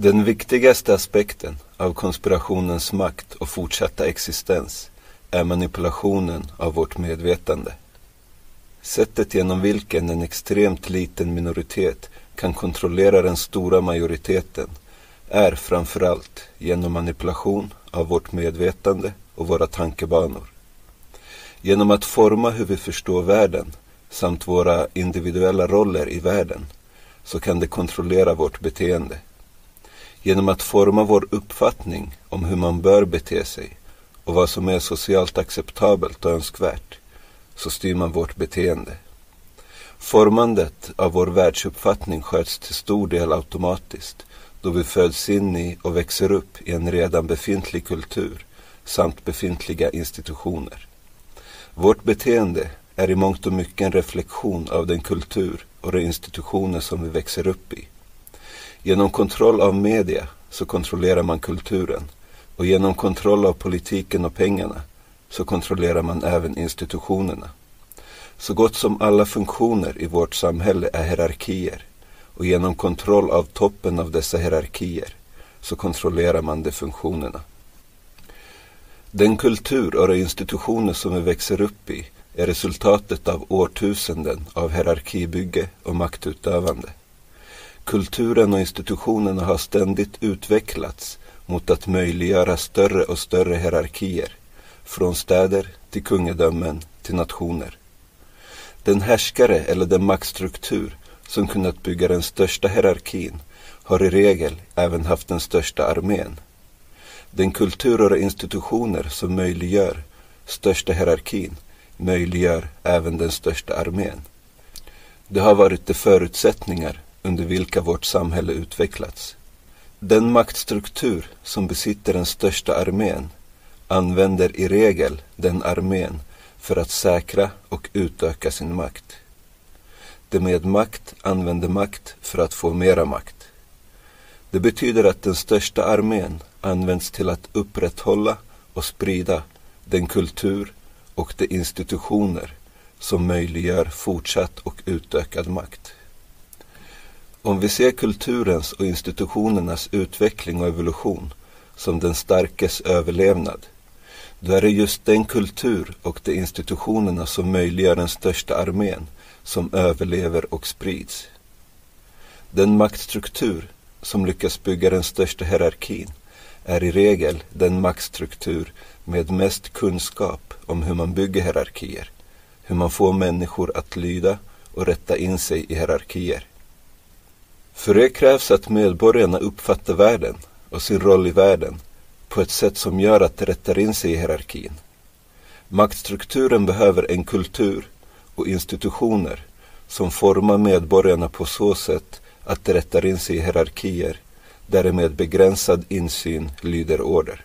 Den viktigaste aspekten av konspirationens makt och fortsatta existens är manipulationen av vårt medvetande. Sättet genom vilken en extremt liten minoritet kan kontrollera den stora majoriteten är framförallt genom manipulation av vårt medvetande och våra tankebanor. Genom att forma hur vi förstår världen samt våra individuella roller i världen så kan det kontrollera vårt beteende. Genom att forma vår uppfattning om hur man bör bete sig och vad som är socialt acceptabelt och önskvärt så styr man vårt beteende. Formandet av vår världsuppfattning sköts till stor del automatiskt då vi föds in i och växer upp i en redan befintlig kultur samt befintliga institutioner. Vårt beteende är i mångt och mycket en reflektion av den kultur och de institutioner som vi växer upp i. Genom kontroll av media så kontrollerar man kulturen och genom kontroll av politiken och pengarna så kontrollerar man även institutionerna. Så gott som alla funktioner i vårt samhälle är hierarkier och genom kontroll av toppen av dessa hierarkier så kontrollerar man de funktionerna. Den kultur och de institutioner som vi växer upp i är resultatet av årtusenden av hierarkibygge och maktutövande. Kulturen och institutionerna har ständigt utvecklats mot att möjliggöra större och större hierarkier, från städer till kungadömen till nationer. Den härskare eller den maktstruktur som kunnat bygga den största hierarkin har i regel även haft den största armén. Den kultur och institutioner som möjliggör största hierarkin möjliggör även den största armén. Det har varit de förutsättningar under vilka vårt samhälle utvecklats. Den maktstruktur som besitter den största armén använder i regel den armén för att säkra och utöka sin makt. De med makt använder makt för att få mera makt. Det betyder att den största armén används till att upprätthålla och sprida den kultur och de institutioner som möjliggör fortsatt och utökad makt. Om vi ser kulturens och institutionernas utveckling och evolution som den starkes överlevnad, då är det just den kultur och de institutionerna som möjliggör den största armén som överlever och sprids. Den maktstruktur som lyckas bygga den största hierarkin är i regel den maktstruktur med mest kunskap om hur man bygger hierarkier, hur man får människor att lyda och rätta in sig i hierarkier. För det krävs att medborgarna uppfattar världen och sin roll i världen på ett sätt som gör att de rättar in sig i hierarkin. Maktstrukturen behöver en kultur och institutioner som formar medborgarna på så sätt att de rättar in sig i hierarkier där de med begränsad insyn lyder order.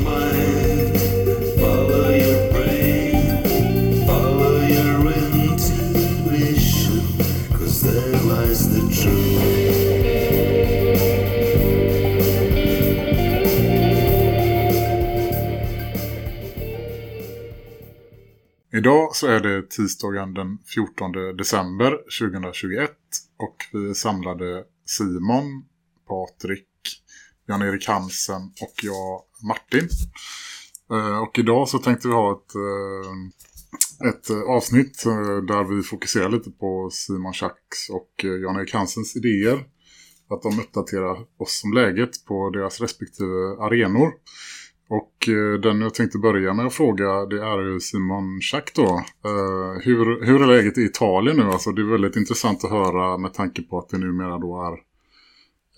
Idag så är det tisdagen den 14 december 2021 och vi är samlade Simon, Patrik, Jan-Erik Hansen och jag Martin. Eh, och idag så tänkte vi ha ett, eh, ett avsnitt eh, där vi fokuserar lite på Simon Schacks och Jan-Erik Hansens idéer. Att de uppdaterar oss om läget på deras respektive arenor. Och eh, den jag tänkte börja med att fråga det är ju Simon Schack då. Uh, hur, hur är läget i Italien nu? Alltså det är väldigt intressant att höra med tanke på att det numera då är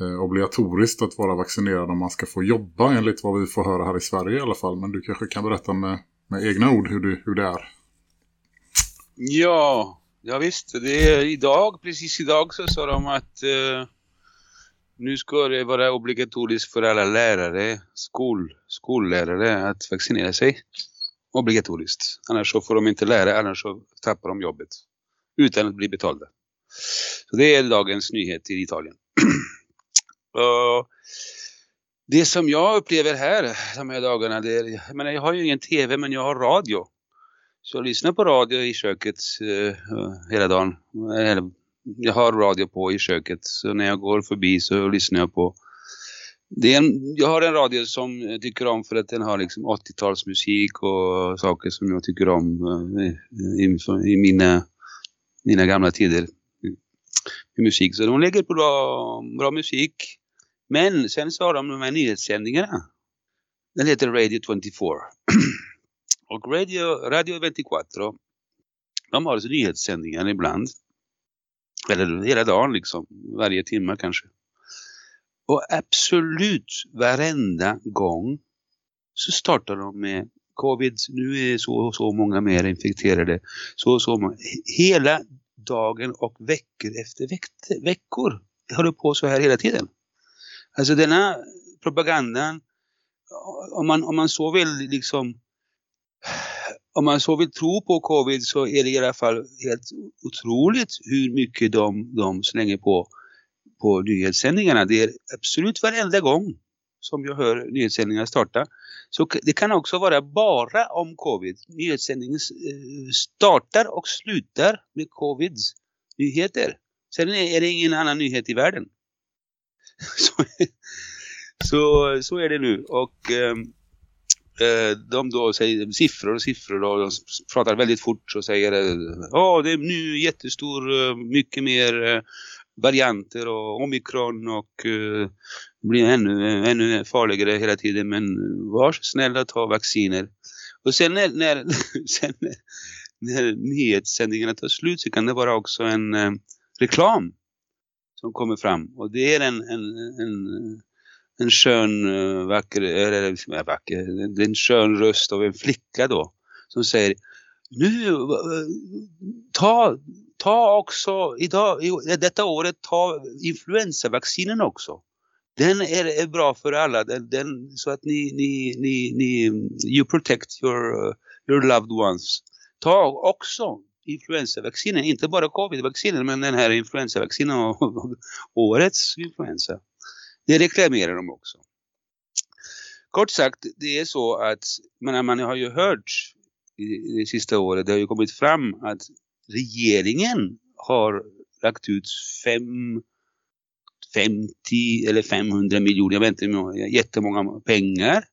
uh, obligatoriskt att vara vaccinerad om man ska få jobba enligt vad vi får höra här i Sverige i alla fall. Men du kanske kan berätta med, med egna ord hur, du, hur det är. Ja, ja visst. Det är idag, precis idag så sa de att uh nu ska det vara obligatoriskt för alla lärare, skol, skollärare att vaccinera sig. Obligatoriskt. Annars så får de inte lära, annars så tappar de jobbet. Utan att bli betalda. Så det är dagens nyhet i Italien. Och det som jag upplever här de här dagarna, det är, jag, menar, jag har ju ingen tv men jag har radio. Så jag lyssnar på radio i köket uh, hela dagen. Jag har radio på i köket så när jag går förbi så lyssnar jag på det är en, jag har en radio som jag tycker om för att den har liksom 80-talsmusik och saker som jag tycker om eh, i, i mina, mina gamla tider i musik. Så de lägger på bra, bra musik. Men sen så har de de här nyhetssändningarna. Den heter Radio 24. och Radio, Radio 24 de har alltså nyhetssändningar ibland. Eller hela dagen liksom. Varje timme kanske. Och absolut varenda gång så startar de med covid. Nu är så och så många mer infekterade. Så och så många. Hela dagen och veckor efter veck veckor. Håller på så här hela tiden. Alltså denna propagandan, om man, om man så vill liksom om man så vill tro på covid så är det i alla fall helt otroligt hur mycket de, de slänger på på nyhetssändningarna. Det är absolut varenda gång som jag hör nyhetssändningar starta. Så det kan också vara bara om covid. Nyhetssändningen eh, startar och slutar med covids nyheter. Sen är det ingen annan nyhet i världen. Så, så, så är det nu. Och ehm, Eh, de då säger siffror och siffror och de pratar väldigt fort och säger eh, ja det är nu jättestor, eh, mycket mer varianter och omikron och uh, blir ännu, ännu farligare hela tiden. Men var så snälla ta vacciner. Och sen när, när, sen när, när nyhetssändningarna tar slut så kan det vara också en uh, reklam som kommer fram. Och det är en, en, en, en skön, eh, vacker, eller eh, liksom, eh, vacker, en skön röst av en flicka då. Som säger, nu ta ta också idag, i detta året, ta influensavaccinen också. Den är, är bra för alla, den, den, så att ni, ni, ni, ni, you protect your, your loved ones. Ta också influensavaccinen, inte bara covid-vaccinen men den här influensavaccinen och, och årets influensa. Det reklamerar de också. Kort sagt, det är så att man, man har ju hört i det sista året, det har ju kommit fram att regeringen har lagt ut fem, 50 eller 500 miljoner, jag vet inte, jättemånga pengar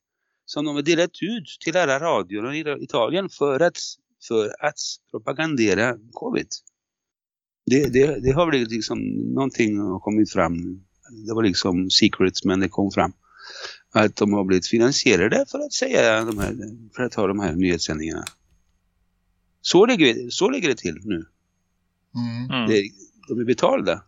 som de har delat ut till alla radion i Italien för att, för att propagandera covid. Det, det, det har blivit liksom någonting har kommit fram. Det var liksom secrets men det kom fram. Att de har blivit finansierade för att säga de här, för att ha de här nyhetssändningarna. Så ligger, så ligger det till nu. Mm. mm. Det, de är betalda.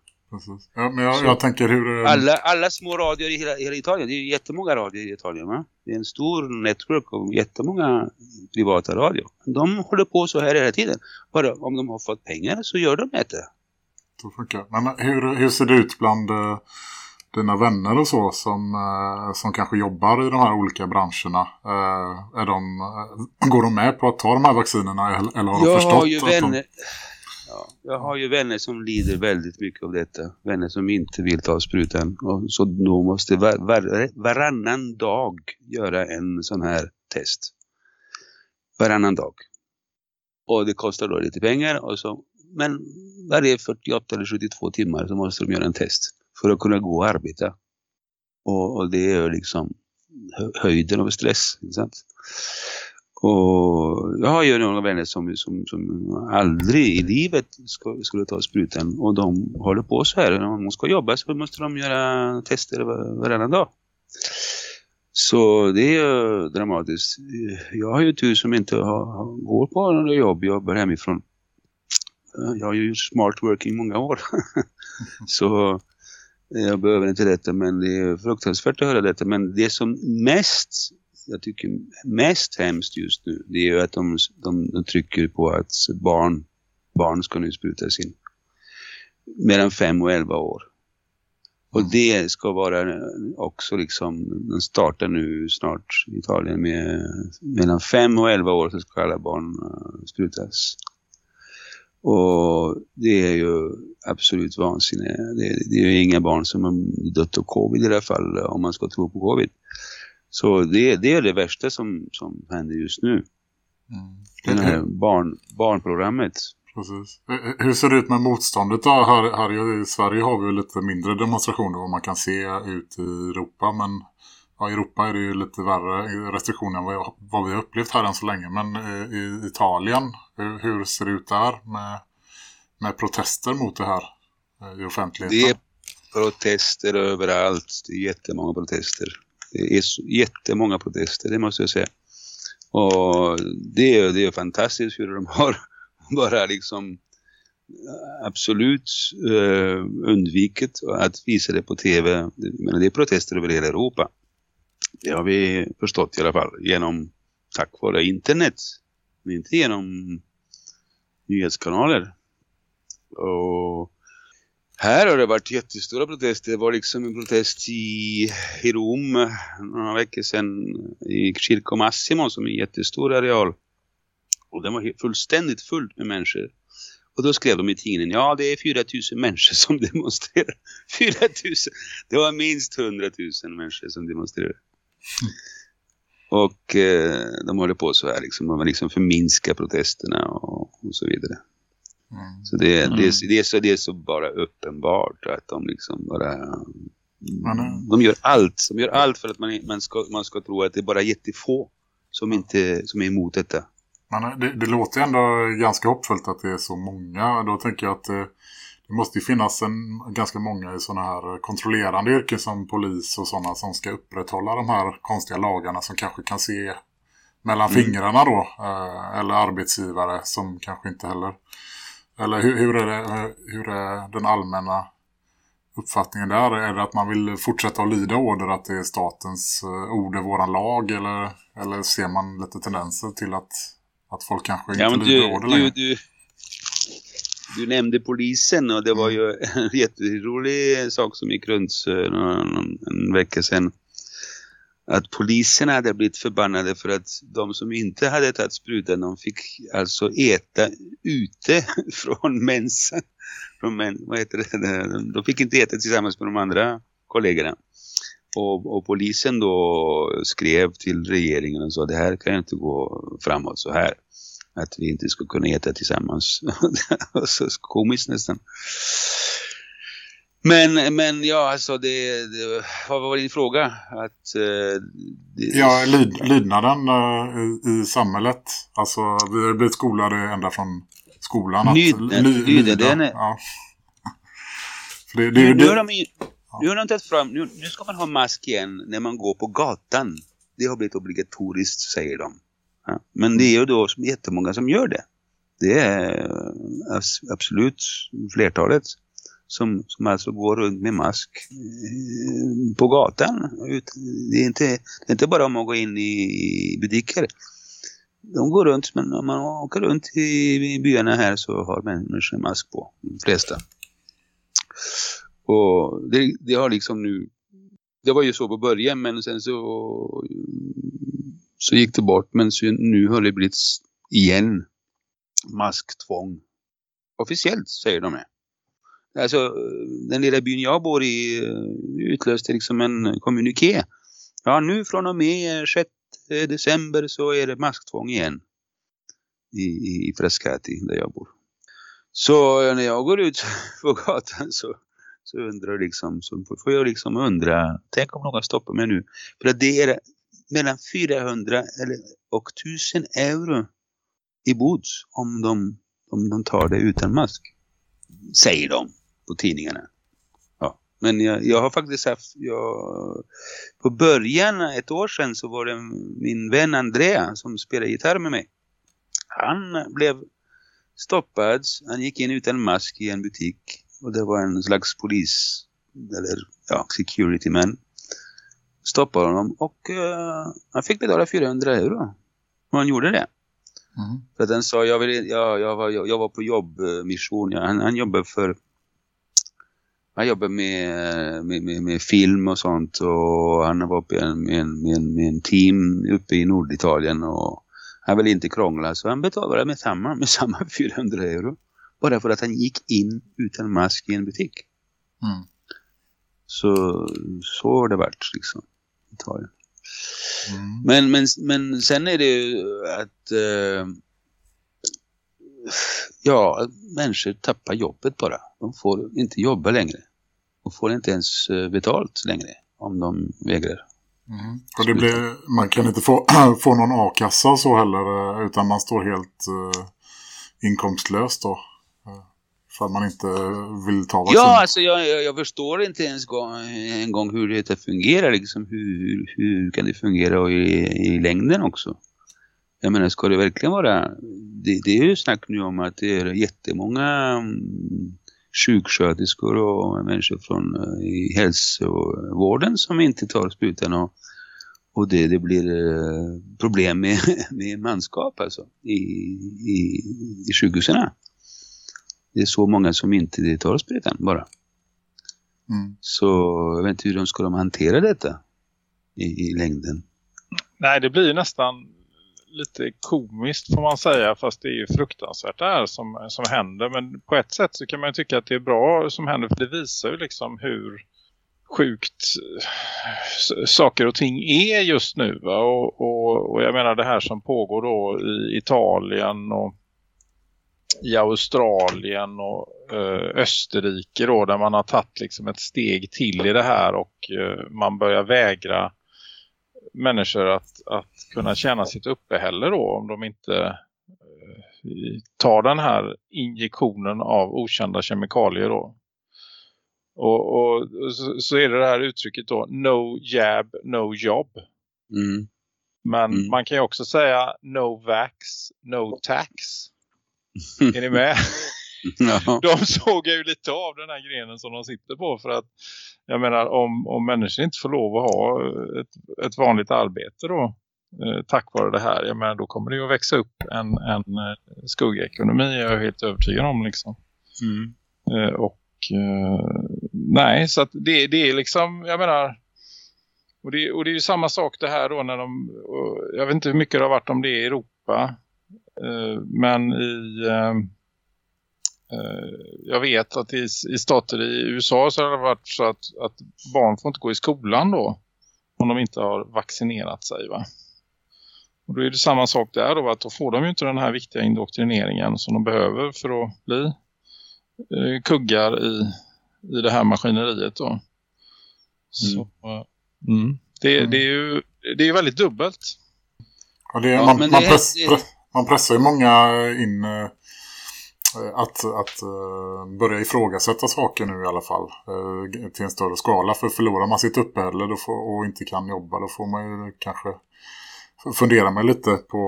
Ja, men jag, jag tänker hur... Alla, alla små radior i hela, hela, Italien, det är jättemånga radior i Italien va? Det är en stor network och jättemånga privata radio. De håller på så här hela tiden. Bara om de har fått pengar så gör de det. Så funkar. Men hur, hur ser det ut bland uh, dina vänner och så som, uh, som kanske jobbar i de här olika branscherna? Uh, är de, går de med på att ta de här vaccinerna eller har jag de förstått? Har ju vänner, de... ja, jag har ju vänner som lider väldigt mycket av detta. Vänner som inte vill ta sprutan. Och så då måste var, var, varannan dag göra en sån här test. Varannan dag. Och det kostar då lite pengar. Och så, men varje 48 eller 72 timmar så måste de göra en test för att kunna gå och arbeta. Och, och det är liksom höjden av stress. Sant? Och jag har ju några vänner som, som, som aldrig i livet ska, skulle ta sprutan och de håller på så här. Om de ska jobba så måste de göra tester varannan dag. Så det är dramatiskt. Jag har ju tur som inte har, går på några jobb, jag jobbar hemifrån. Jag har ju gjort smart working många år. så jag behöver inte detta men det är fruktansvärt att höra detta. Men det som mest, jag tycker mest hemskt just nu det är ju att de, de, de trycker på att barn, barn ska nu sprutas in. Mellan 5 och 11 år. Och Mm. det ska vara också liksom, den startar nu snart i Italien med mellan 5 och 11 år så ska alla barn eh, sprutas. Och det är ju absolut vansinne. Det, det är ju inga barn som har dött av covid i det här fall om man ska tro på covid. Så det, det är det värsta som, som händer just nu. Mm. Det här barn, barnprogrammet. Precis. Hur ser det ut med motståndet då? Här, här i Sverige har vi ju lite mindre demonstrationer vad man kan se ut i Europa. Men ja, i Europa är det ju lite värre restriktioner än vad, vad vi har upplevt här än så länge. Men eh, i Italien, hur, hur ser det ut där med, med protester mot det här eh, i offentligheten? Det är protester överallt. Det är jättemånga protester. Det är så, jättemånga protester, det måste jag säga. Och det är, det är fantastiskt hur de har bara liksom eh, absolut eh, undvikit att visa det på tv. Men det är protester över hela Europa. Det har vi förstått i alla fall genom tack vare internet. Men inte genom nyhetskanaler. Och här har det varit jättestora protester. Det var liksom en protest i, i Rom några veckor sedan i Circo Massimo som är en jättestor areal. Och den var fullständigt fullt med människor. Och då skrev de i tidningen, ja det är 4000 människor som demonstrerar. 4000! Det var minst 100 000 människor som demonstrerade. Och eh, de håller på så här liksom, man liksom förminskar protesterna och, och så vidare. Mm. Så det, Mm. det, är, det, är så, det är så bara uppenbart att de liksom bara... Eh, De gör allt. De gör allt för att man, man, ska, man ska tro att det är bara jättefå som, inte, som är emot detta. Men eh, det, det låter ju ändå ganska hoppfullt att det är så många. Då tänker jag att det, måste ju finnas en, ganska många i sådana här kontrollerande yrken som polis och sådana som ska upprätthålla de här konstiga lagarna som kanske kan se mellan Mm. fingrarna då. Eh, eller arbetsgivare som kanske inte heller. Eller hur, hur, är det, hur är den allmänna uppfattningen där? Är det att man vill fortsätta att lyda order att det är statens eh, ord är våran lag? Eller, eller ser man lite tendenser till att, att folk kanske inte Ja, lyder order längre? du, du nämnde polisen och det var ju en jätterolig sak som gick runt en vecka sedan. Att poliserna hade blivit förbannade för att de som inte hade tagit sprutan de fick alltså äta ute från mensen. Från men, vad heter det? De fick inte äta tillsammans med de andra kollegorna. Och, och polisen då skrev till regeringen och sa det här kan inte gå framåt så här. Att vi inte ska kunna äta tillsammans. så komiskt nästan. Men, men ja, alltså det, det vad var din fråga? Att, eh, det, Ja, lyd, lydnaden eh, i, i samhället. Alltså, vi har blivit skolade ända från skolan. att Lydnad- ly- lyda, lyda. Ja. Det, det, nu, nu, har de, ju- nu har de tagit fram, nu, nu ska man ha mask igen när man går på gatan. Det har blivit obligatoriskt, säger de. Ja, men det är ju då som jättemånga som gör det. Det är eh, absolut flertalet som, som alltså går runt med mask eh, på gatan. Det är, inte, det är inte bara om att gå in i butiker. De går runt, men om man åker runt i, i byarna här så har människor mask på. De flesta. Och det, det har liksom nu, det var ju så på början men sen så, så gick det bort. Men nu har det blivit igen masktvång. Officiellt säger de det. Alltså den lilla byn jag bor i eh, utlöste liksom en kommuniké. Ja nu från och med 6 december så är det masktvång igen. I, i, i Frascati där jag bor. Så eh, när jag går ut på gatan så, så undrar liksom, så får jag liksom undra, tänk om någon stoppar mig nu. För att det är mellan 400 och 1000 euro i bod om de, om de tar det utan mask. Säger de på tidningarna. Ja. Men jag, jag har faktiskt haft, jag, på början, ett år sedan så var det min vän Andrea som spelade gitarr med mig. Han blev stoppad. Han gick in utan mask i en butik. Och det var en slags polis, eller ja, security man. Stoppade honom och uh, han fick betala 400 euro. Och han gjorde det. Mm. För att han sa, jag, vill, ja, jag, var, jag, jag var på jobbmission. Ja. Han, han jobbar för han jobbar med, med, med, med, film och sånt och han var uppe med en, med, med en team uppe i Norditalien och han vill inte krångla så han betalade med samma, med samma 400 euro. Bara för att han gick in utan mask i en butik. Mm. Så, så har det varit liksom. Italien. Mm. Men, men, men sen är det ju att eh, ja, människor tappar jobbet bara. De får inte jobba längre. De får inte ens eh, betalt längre om de vägrar. Mm. Och det blir, man kan inte få, få någon a-kassa så heller eh, utan man står helt uh, inkomstlös då. För att man inte vill ta vaccin. Ja, alltså jag, jag, jag förstår inte ens gång, en gång hur det fungerar. Liksom. Hur, hur kan det fungera i, i längden också? Jag menar, ska det verkligen vara... Det, det är ju snack nu om att det är jättemånga mm, sjuksköterskor och människor från eh, i hälsovården som inte tar sprutan och, och det, det blir eh, problem med, med manskap alltså i, i, i sjukhusen. Det är så många som inte tar sprutan bara. Mm. Så jag vet inte hur de ska de hantera detta i, i längden. Nej, det blir nästan lite komiskt får man säga fast det är ju fruktansvärt det här som, som händer men på ett sätt så kan man tycka att det är bra som händer för det visar ju liksom hur sjukt saker och ting är just nu och, och, och, jag menar det här som pågår då i Italien och i Australien och eh, Österrike då där man har tagit liksom ett steg till i det här och eh, man börjar vägra människor att, att kunna tjäna sitt uppehälle då om de inte eh, tar den här injektionen av okända kemikalier då. Och, och så, så, är det det här uttrycket då no jab, no job. Mm. Men mm. man kan ju också säga no vax, no tax. Är ni med? Ja. De såg ju lite av den här grenen som de sitter på för att jag menar om, om människor inte får lov att ha ett, ett vanligt arbete då eh, tack vare det här, jag menar då kommer det ju att växa upp en, en eh, skuggekonomi jag är helt övertygad om liksom. Mm. Eh, och eh, nej så att det, det är liksom, jag menar och det, och det är ju samma sak det här då när de, jag vet inte hur mycket det har varit om det i Europa men i Eh, jag vet att i, i stater i USA så har det varit så att, att barn får inte gå i skolan då om de inte har vaccinerat sig va. Och då är det samma sak där då att då får de ju inte den här viktiga indoktrineringen som de behöver för att bli eh, kuggar i, i det här maskineriet då. Så, mm. Mm. Det, mm. det, är ju det är väldigt dubbelt. Ja, det är, ja, man, man, det, press, det man pressar ju många in eh, att, att eh, börja ifrågasätta saker nu i alla fall eh, till en större skala. För förlorar man sitt uppehälle då får, och inte kan jobba då får man ju kanske fundera med lite på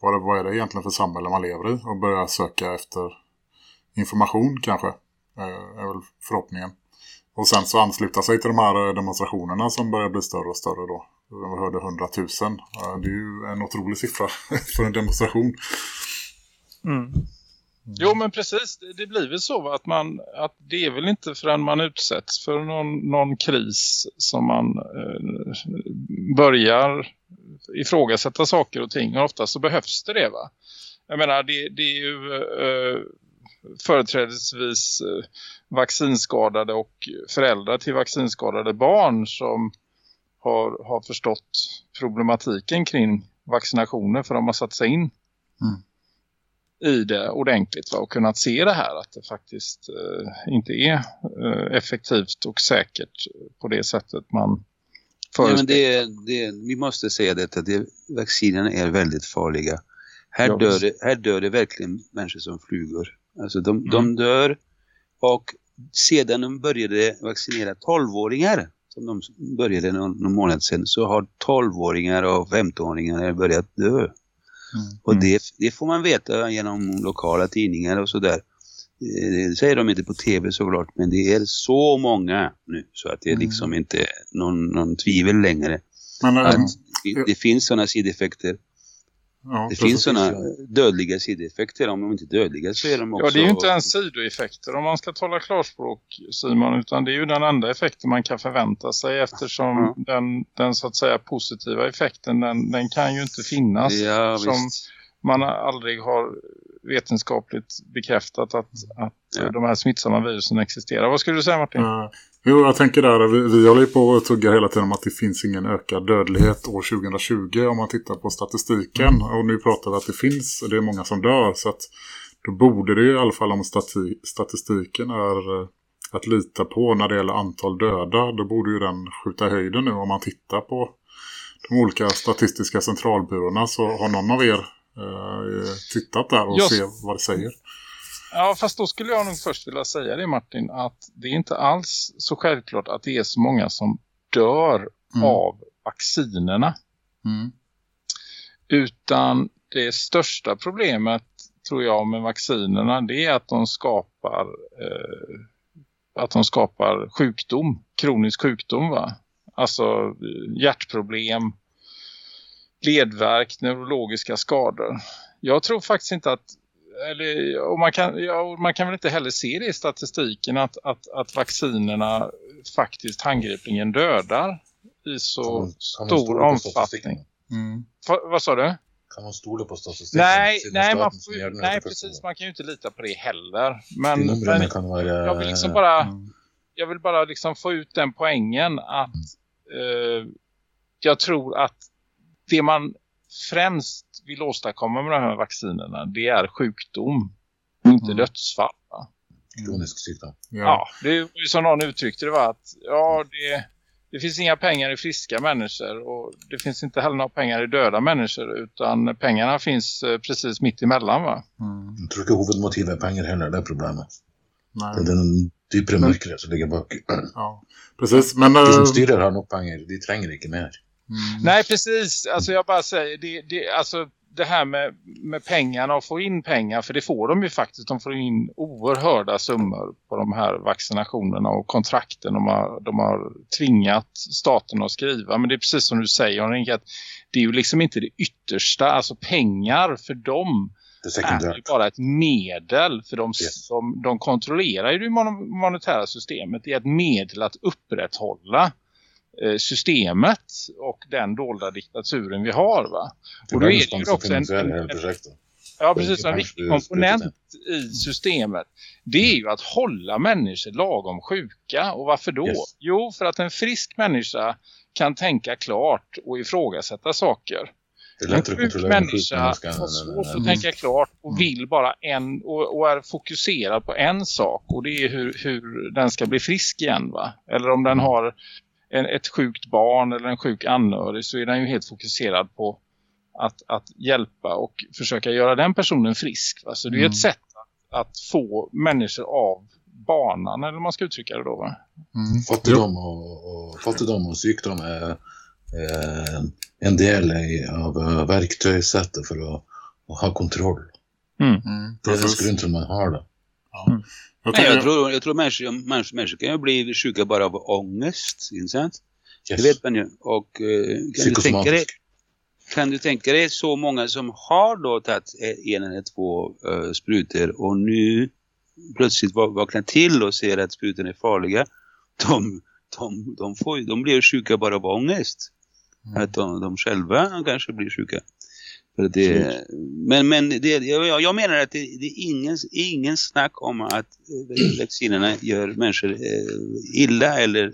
vad, det, vad är det egentligen för samhälle man lever i och börja söka efter information kanske uh, är väl förhoppningen. Och sen så ansluta sig till de här demonstrationerna som börjar bli större och större då. Vi hörde 100 000. Det är ju en otrolig siffra för en demonstration. Mm. Mm. Jo men precis, det blir väl så att man att det är väl inte förrän man utsätts för någon, någon kris som man eh, börjar ifrågasätta saker och ting. Och ofta så behövs det det va? Jag menar det, det är ju eh, företrädesvis eh, vaccinskadade och föräldrar till vaccinskadade barn som har, har förstått problematiken kring vaccinationer för de har satt sig in. Mm i det ordentligt va? och kunnat se det här att det faktiskt eh, inte är eh, effektivt och säkert på det sättet man Nej, men det, det, vi måste säga detta, det, vaccinerna är väldigt farliga. Här, ja, dör det, här dör det verkligen människor som flugor. Alltså de, mm. de dör och sedan de började vaccinera 12-åringar som de började någon, någon månad sedan så har 12-åringar och 15-åringar börjat dö. Mm. Och det, det, får man veta genom lokala tidningar och sådär. Eh, det säger de inte på tv såklart, men det är så många nu så att det är mm. liksom inte någon, någon tvivel längre. Men, att det, det finns sådana sideffekter. Ja, Det finns sådana dödliga sidoeffekter. Om de inte är dödliga så är de också... Ja, det är ju inte ens sidoeffekter om man ska tala klarspråk Simon, utan det är ju den enda effekten man kan förvänta sig eftersom Ja. den, den så att säga positiva effekten, den, den kan ju inte finnas. Ja, som visst. Man aldrig har vetenskapligt bekräftat att, att Ja. de här smittsamma virusen existerar. Vad skulle du säga Martin? Eh, jo, jag tänker där, vi, vi håller ju på att tugga hela tiden om att det finns ingen ökad dödlighet år 2020 om man tittar på statistiken. Och nu pratar vi att det finns och det är många som dör. Så att då borde det ju i alla fall om stati statistiken är eh, att lita på när det gäller antal döda. Då borde ju den skjuta höjden nu om man tittar på de olika statistiska centralbyråerna. Så har någon av er tittat där och Jag- ser vad det säger. Ja, fast då skulle jag nog först vilja säga det Martin, att det är inte alls så självklart att det är så många som dör Mm. av vaccinerna. Mm. Utan det största problemet tror jag med vaccinerna det är att de skapar eh, att de skapar sjukdom, kronisk sjukdom va. Alltså eh, hjärtproblem, ledvärk, neurologiska skador. Jag tror faktiskt inte att eller, och man, kan, ja, man kan väl inte heller se det i statistiken att, att, att vaccinerna faktiskt handgripligen dödar i så man- stor omfattning. Mm. Va, vad sa du? Kan man stole på statistiken? Nej, nej, man får, nej precis. Man kan ju inte lita på det heller. Men, Det men kan vara... jag vill liksom bara, Mm. jag vill bara liksom få ut den poängen att eh, jag tror att det man främst vill åstadkomma med de här vaccinerna det är sjukdom inte Mm. dödsfall. Va? kronisk sjukdom. Ja. Ja, det är ju som någon uttryckte det var att ja, det, det finns inga pengar i friska människor och det finns inte heller några pengar i döda människor utan pengarna finns eh, precis mitt emellan va? Mm. Jag tror inte huvudmotivet är pengar heller, det är problemet. Nej. Det är den djupare Men- mörkret som ligger bak. Ja. Precis, men... De eh, som styrer har nog pengar, de tränger inte mer. Mm. Nej, precis. Alltså jag bara säger, det, det, alltså det här med, med pengarna och få in pengar, för det får de ju faktiskt. De får in oerhörda summor på de här vaccinationerna och kontrakten de har, de har tvingat staten att skriva. Men det är precis som du säger, Henrik, att det är ju liksom inte det yttersta. Alltså pengar för dem är ju bara ett medel för de, Yes. som, de kontrollerar ju det mon- monetära systemet. Det är ett medel att upprätthålla systemet och den dolda diktaturen vi har va. Och då är det ju också en, en, en ja, precis, en viktig komponent i systemet. Det är ju att hålla människor lagom sjuka. Och varför då? Yes. Jo, för att en frisk människa kan tänka klart och ifrågasätta saker. En sjuk människa har svårt att tänka klart och vill bara en och, och är fokuserad på en sak och det är hur, hur den ska bli frisk igen va? Eller om den har en, ett sjukt barn eller en sjuk anhörig så är den ju helt fokuserad på att, att hjälpa och försöka göra den personen frisk va? Så det är ju Mm. ett sätt att, att få människor av banan eller om man ska uttrycka det då va? Mm. Fattigdom och, och, fattigdom och sjukdom är eh, en del av eh, verktygssättet för att, att ha kontroll. Mm. Det är den grunden man har det. Jag Nej, tänker, jag tror, jag tror människor, människor, människor kan ju bli sjuka bara av ångest, inte sant? Yes. Det vet man ju. Och eh, kan, du tänka dig, kan du tänka dig så många som har då tagit en eller två uh, sprutor och nu plötsligt va- vaknar till och ser att sprutorna är farliga. De, de, de, får, ju- de blir ju sjuka bara av ångest. Mm. Att de, de själva kanske blir sjuka. För det, men men det, jag, jag menar att det, det är ingen, ingen snack om att eh, vaccinerna gör människor eh, illa eller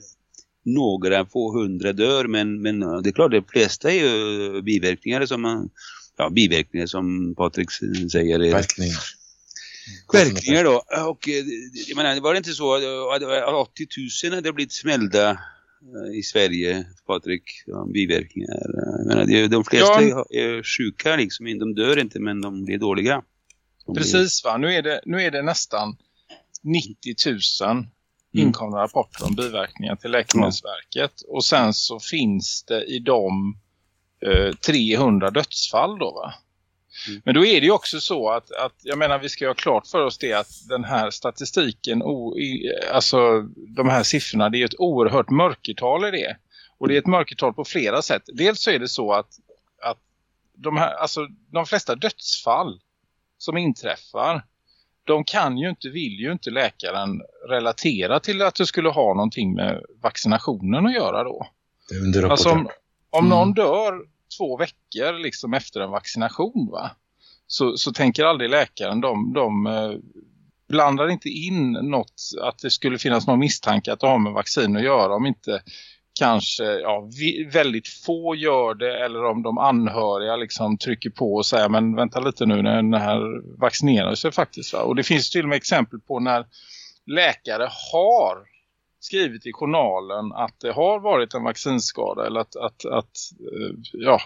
några få hundra dör men, men det är klart de flesta är ju biverkningar som man, ja biverkningar som Patrik säger Verkningar. verkningar då och eh, jag menar det var inte så att det var 80 000 hade blivit smällda i Sverige Patrik om biverkningar jag menar, de flesta Ja. är, sjuka liksom de dör inte men de blir dåliga De blir- Precis va, nu är det, nu är det nästan 90 000 Mm. inkomna rapporter om biverkningar till Läkemedelsverket. Och sen så finns det i dem eh, 300 dödsfall då va. Mm. Men då är det ju också så att, att, jag menar vi ska ha klart för oss det att den här statistiken, o, alltså de här siffrorna, det är ett oerhört mörkertal i det. Och det är ett mörkertal på flera sätt. Dels så är det så att, att de, här, alltså, de flesta dödsfall som inträffar de kan ju inte, vill ju inte läkaren relatera till att det skulle ha någonting med vaccinationen att göra då. Alltså om, om Mm. någon dör två veckor liksom efter en vaccination va? Så, så tänker aldrig läkaren, de, de eh, blandar inte in något att det skulle finnas någon misstanke att det har med vaccin att göra om inte kanske ja, vi, väldigt få gör det eller om de anhöriga liksom trycker på och säger men vänta lite nu när den här vaccinerar sig faktiskt. Va? Och det finns till och med exempel på när läkare har skrivit i journalen att det har varit en vaccinskada eller att, att, att eh, ja,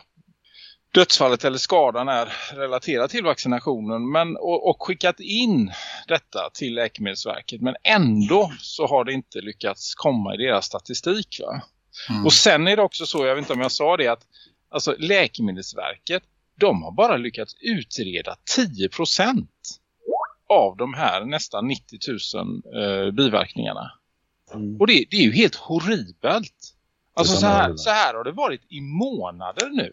dödsfallet eller skadan är relaterad till vaccinationen men, och, och skickat in detta till Läkemedelsverket men ändå så har det inte lyckats komma i deras statistik va? Mm. Och sen är det också så, jag vet inte om jag sa det, att alltså, Läkemedelsverket, de har bara lyckats utreda 10% av de här nästan 90 000 eh, biverkningarna. Mm. Och det, det är ju helt horribelt. Alltså så här. så här har det varit i månader nu.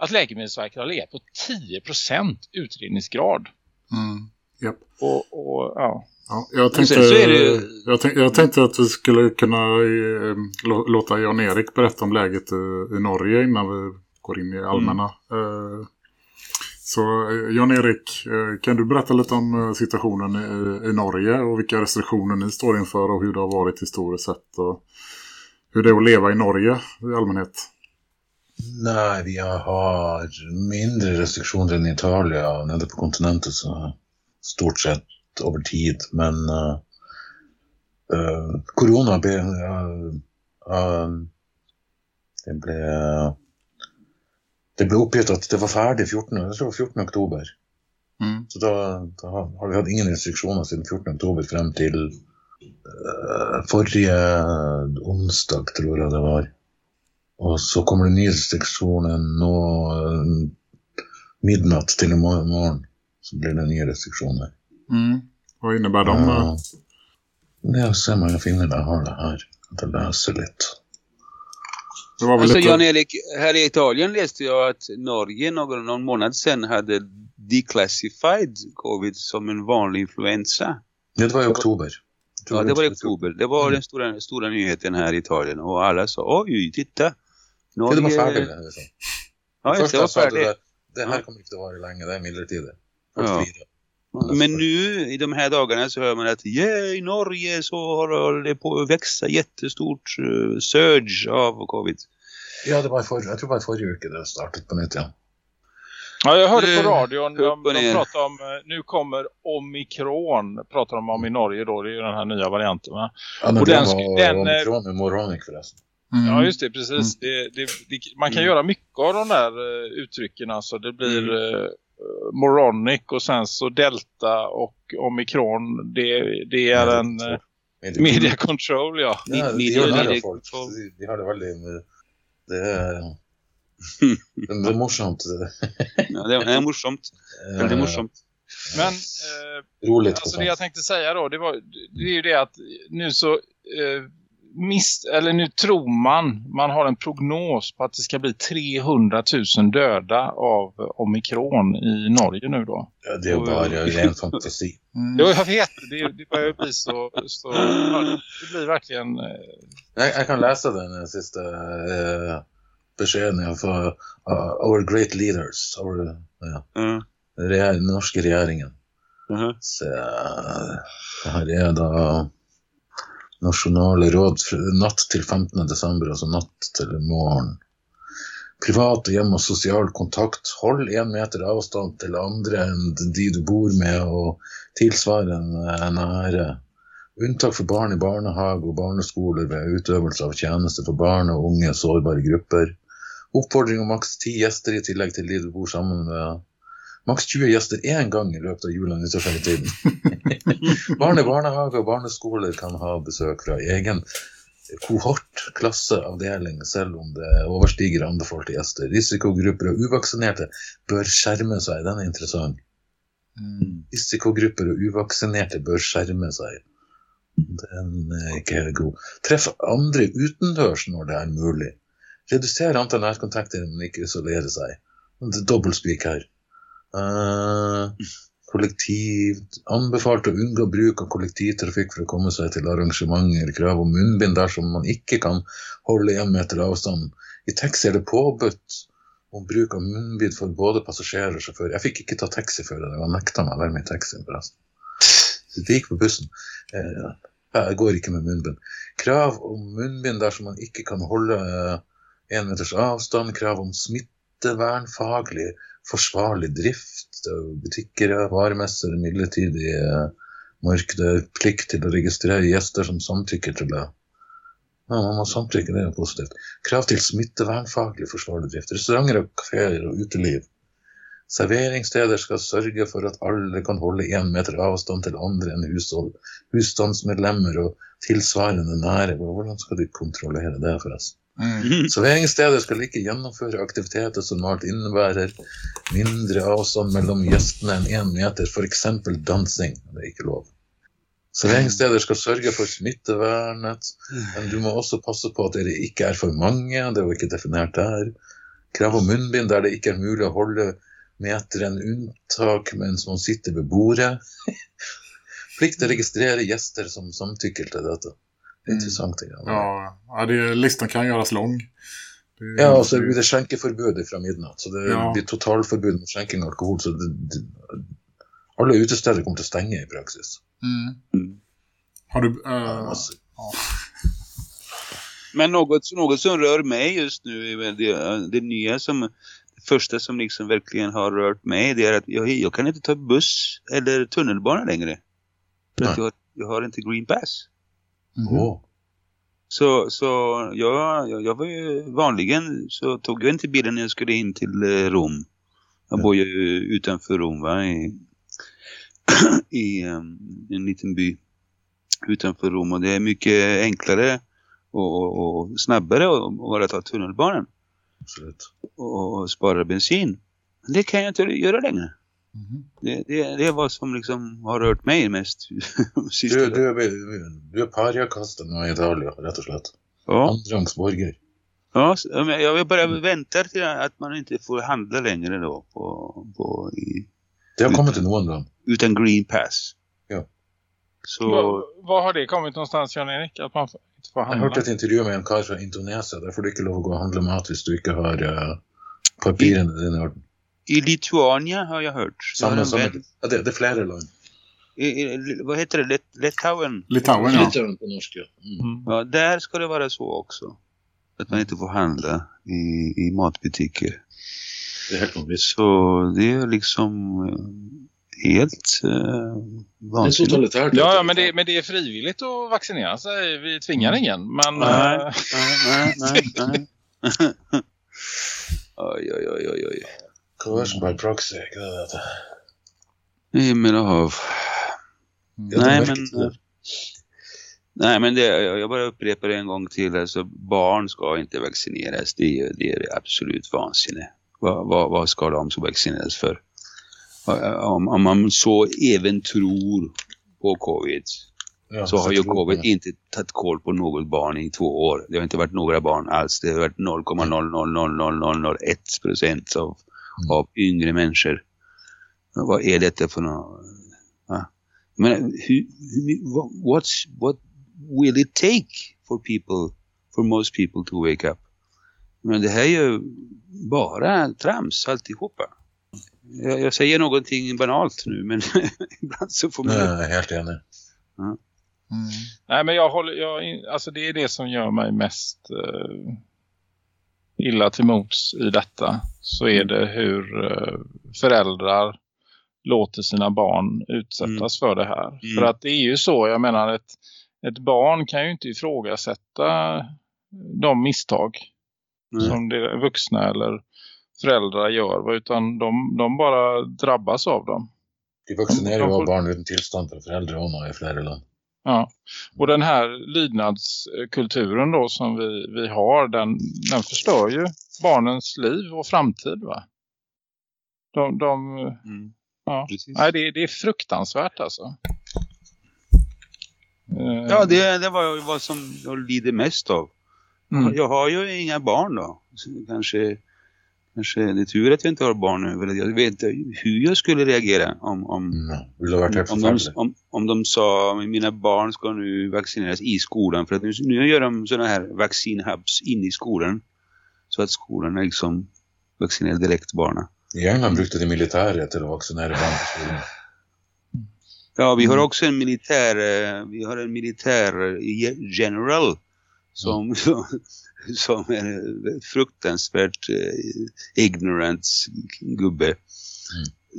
Att Läkemedelsverket har legat på 10% utredningsgrad. Mm. Japp. Och, och ja. Ja, jag, tänkte, det jag, tänkte, jag tänkte att vi skulle kunna eh, lå- låta Jan-Erik berätta om läget i, i Norge innan vi går in i allmänna. Eh, så eh, Jan-Erik, eh, kan du berätta lite om eh, situationen i, i Norge och vilka restriktioner ni står inför och hur det har varit historiskt sett och hur det är att leva i Norge i allmänhet? Nej, vi har mindre restriktioner än Italien nere på kontinentet så stort sett över tid. Men uh, uh, corona blev, uh, det blev, det blev uppgett att det var färdigt 14, jag tror 14 oktober. Mm. Så då, då har vi haft ingen restriktioner sedan 14 oktober fram till förra onsdag tror jag det var. Och så kommer det nya restriktioner nå eh, midnatt till imorgon. Så blir det nya restriktioner. Mm. Vad innebär de? eh? Ja. Jag ser om jag finner det. Jag har det här. Jag läser lite. Det var väl Alltså lite... Jan-Erik, här i Italien läste jag att Norge någon, någon månad sedan hade declassified covid som en vanlig influensa. Det var i oktober. Ja, det var i oktober. Det var den stora, stora nyheten här i Italien och alla sa oj, titta. Ja, det var färdigt. Liksom. Ja, var jag sa att det, det här kommer inte att vara länge. Det är. Först Ja. Men nu i de här dagarna så hör man att yeah, i Norge så har det på att växa jättestort uh, surge av covid. Ja, det var i förra, jag tror det var förra veckan det startat på nytt. Ja. Ja, jag hörde Eh, på radion, de, de pratar om, eh, nu kommer omikron, pratar de om i Norge då, det är ju den här nya varianten va? Ja, men Och den var sk- den, eh, omikron med moronic förresten. Mm. Ja just det, precis. Det, det, det, man kan Mm. göra mycket av de där uh, uttrycken, alltså det blir Mm. eh, moronic och sen så delta och omikron, det, det är en uh, Media- media control ja. Ja, det Media- nära folk. De- De har det väldigt... Det är... Det är morsomt. Ja, det är morsomt. Väldigt morsomt. Men eh, Roligt. Alltså det jag tänkte säga då, det, var, det är ju det att nu så eh, mist, eller nu tror man, man har en prognos på att det ska bli 300 000 döda av omikron i Norge nu då. Ja, det är bara ren fantasi. Mm. Jo, jag vet, det, det börjar bli så, så det blir verkligen, eh, Jag, jag kan läsa den sista uh, beskeden får. Uh, our great leaders. Our, ja, det är den norska regeringen. Mhm. Så, uh, det här är då Nationale råd natt till 15 december, alltså natt till morgen. Privat og hjem og sosial kontakt. Hold én meter avstand til andre enn de du bor med, og tilsvarende nære. Unntak for barn i barnehage og barneskoler ved utøvelse av tjeneste for barn og unge sårbare grupper. Oppfordring om maks ti gjester i tillegg til de du bor sammen med. Maks 20 gjester én gang i løpet av jul- og nyttårsferietiden. Barn i barnehage og barneskoler kan ha besøk fra egen kohort, klasse, avdeling, selv om det overstiger anbefalte gjester. Risikogrupper og uvaksinerte bør skjerme seg. Den er interessant. Mm. Risikogrupper og uvaksinerte bør skjerme seg. Den er ikke god. Treff andre utendørs når det er mulig. Redusere antall nærkontakter, men ikke isolere seg. Dobbeltspik her. Eh, kollektivt. kollektiv Anbefalt å unngå bruk av kollektivtrafikk for å komme seg til arrangementer. Krav om munnbind dersom man ikke kan holde én meter avstand. I taxi er det påbudt om bruk av munnbind for både passasjerer og sjåfør. Jeg fikk ikke ta taxi før i dag, han nekta meg å være med i taxien. forresten. Så det gikk på bussen. Eh, jeg går ikke med munnbind. Krav om munnbind dersom man ikke kan holde eh, én meters avstand. Krav om smittevernfaglig forsvarlig drift. Det er Butikker, varemesser, midlertidig eh. Plikt til å registrere gjester som samtykker til det. Ja, man må samtykke, det er positivt. Krav til smittevernfaglig forsvarlig drift. Restauranter, og kafeer og uteliv. Serveringssteder skal sørge for at alle kan holde én meter avstand til andre enn hushold, husstandsmedlemmer og tilsvarende nære. Hvordan skal de kontrollere det, forresten? Mm. Serveringssteder skal ikke gjennomføre aktiviteter som normalt innebærer mindre avstand mellom gjestene enn én meter, f.eks. dansing. Det er ikke lov. Serveringssteder skal sørge for smittevernet, men du må også passe på at dere ikke er for mange. Det jo ikke definert der. Krav om munnbind der det ikke er mulig å holde meteren unntak mens man sitter ved bordet. Plikt til å registrere gjester som samtykker til dette. Det er interessant. Ja, Ja, ja det, listan kan göras lång. Det, ja og så blir det skjenkeforbud fra midnatt. Så det Ja. blir totalforbud mot skjenking av alkohol. Så det, det, alle utesteder kommer å stenge i praksis. Mm. Har du... eh, Masse. Men något, något som rör mig just nu är väl det, det nya som det första som liksom verkligen har rört mig det är att jag, jag kan inte ta buss eller tunnelbana längre. För att jag, jag har inte green pass. Mhm. Åh. Så, så jag, jag, jag var ju vanligen så tog jag inte bilen när jag skulle in till eh, Rom. Jag Ja. bor ju utanför Rom va, i, i em, en liten by utanför Rom och det är mycket enklare och, och, och snabbare att bara ta tunnelbanan Absolutt. och, och spara bensin. Men det kan jag inte göra längre. Mhm. Det, det, det är vad som liksom har rört mig mest. sista Du, du, du er pariakaster nå i Italia, rett og slett. ja. Andrangs borger. Ja, jag vill bara vänta till att man inte får handla längre då på, på, i, Det har kommet til noen land. utan green pass. Ja. Så, Var, var har det kommit någonstans, Jan-Erik? Att man inte får handla? hørte et intervju med en kar fra Indonesia. Der får du ikke lov å gå og handle mat hvis du ikke har papirene dine i orden. I Lituania har jag hört. En samme. vän- Ja, det, det er flere land. i, i, vad heter det? Let, Litauen. Litauen, ja. Litauen på norsk, ja. Mm. Mm. Ja, där ska det vara så också. Att man inte får handla i, i matbutiker. Det er helt vanvittig. Så det är liksom eh, helt eh, Det er vansinnigt. totalitært. Ja, ja men, det, men det är frivilligt att vaccinera sig. Vi tvingar ingen. Men Nej, eh, nej, nej, nej. nej. oj, oj, oj, oj, oj. Coercion by proxy, det det heter? Himmel och hav. Nej, men, nej, men det, jag bara upprepar det en gång till. Alltså, barn ska inte vaccineras. Det är, det är absolut vansinne. Vad, vad, vad ska de så vaccineras för? Om, om man så även tror på covid Ja, så har ju covid det. inte tagit koll på något barn i två år. Det har inte varit några barn alls. Det har varit 0,0000001 procent av, Mm. Av yngre människor. Men vad är detta för något? Ja. Jag menar, hur, hur, what, what's, what will it take for people, for most people to wake up? Men det här är ju bara trams alltihopa. Jag, jag säger någonting banalt nu men ibland så får man... Nej, helt enig. Mm. Nej, men jag håller, jag, alltså det är det som gör mig mest eh, illa till mots i detta. Så är det hur eh, föräldrar låter sina barn utsättas för det här. Mm. För att det är ju så, jag menar ett, ett barn kan ju inte ifrågasätta de misstag Nej. som det vuxna eller föräldrar gör. Utan de, de bara drabbas av dem. De vaccinerer De jo får- barn uten tilstand fra foreldre og nå i flere land. Ja. Och den här lydnadskulturen då som vi, vi har, den, den förstör ju barnens liv och framtid va? De, de, Mm. ja. Precis. Nej, det, det är fruktansvärt alltså. Eh, Ja, det, det var ju vad som jag lider mest av. mm. Jag har ju inga barn då. Kanske Kanske det är tur att jag inte har barn nu. Jag vet inte hur jag skulle reagera om, om, Mm. Om, de, om, om de sa mina barn ska nu vaccineras i skolan. För att nu, nu gör de sådana här vaccinhubs in i skolan. Så att skolan liksom vaccinerar direkt barnen. I England brukade det militäret till vaccinera barn på skolan. Ja, vi har Mm. också en militär, eh, vi har en militär eh, general som, som är en fruktansvärt eh, ignorant gubbe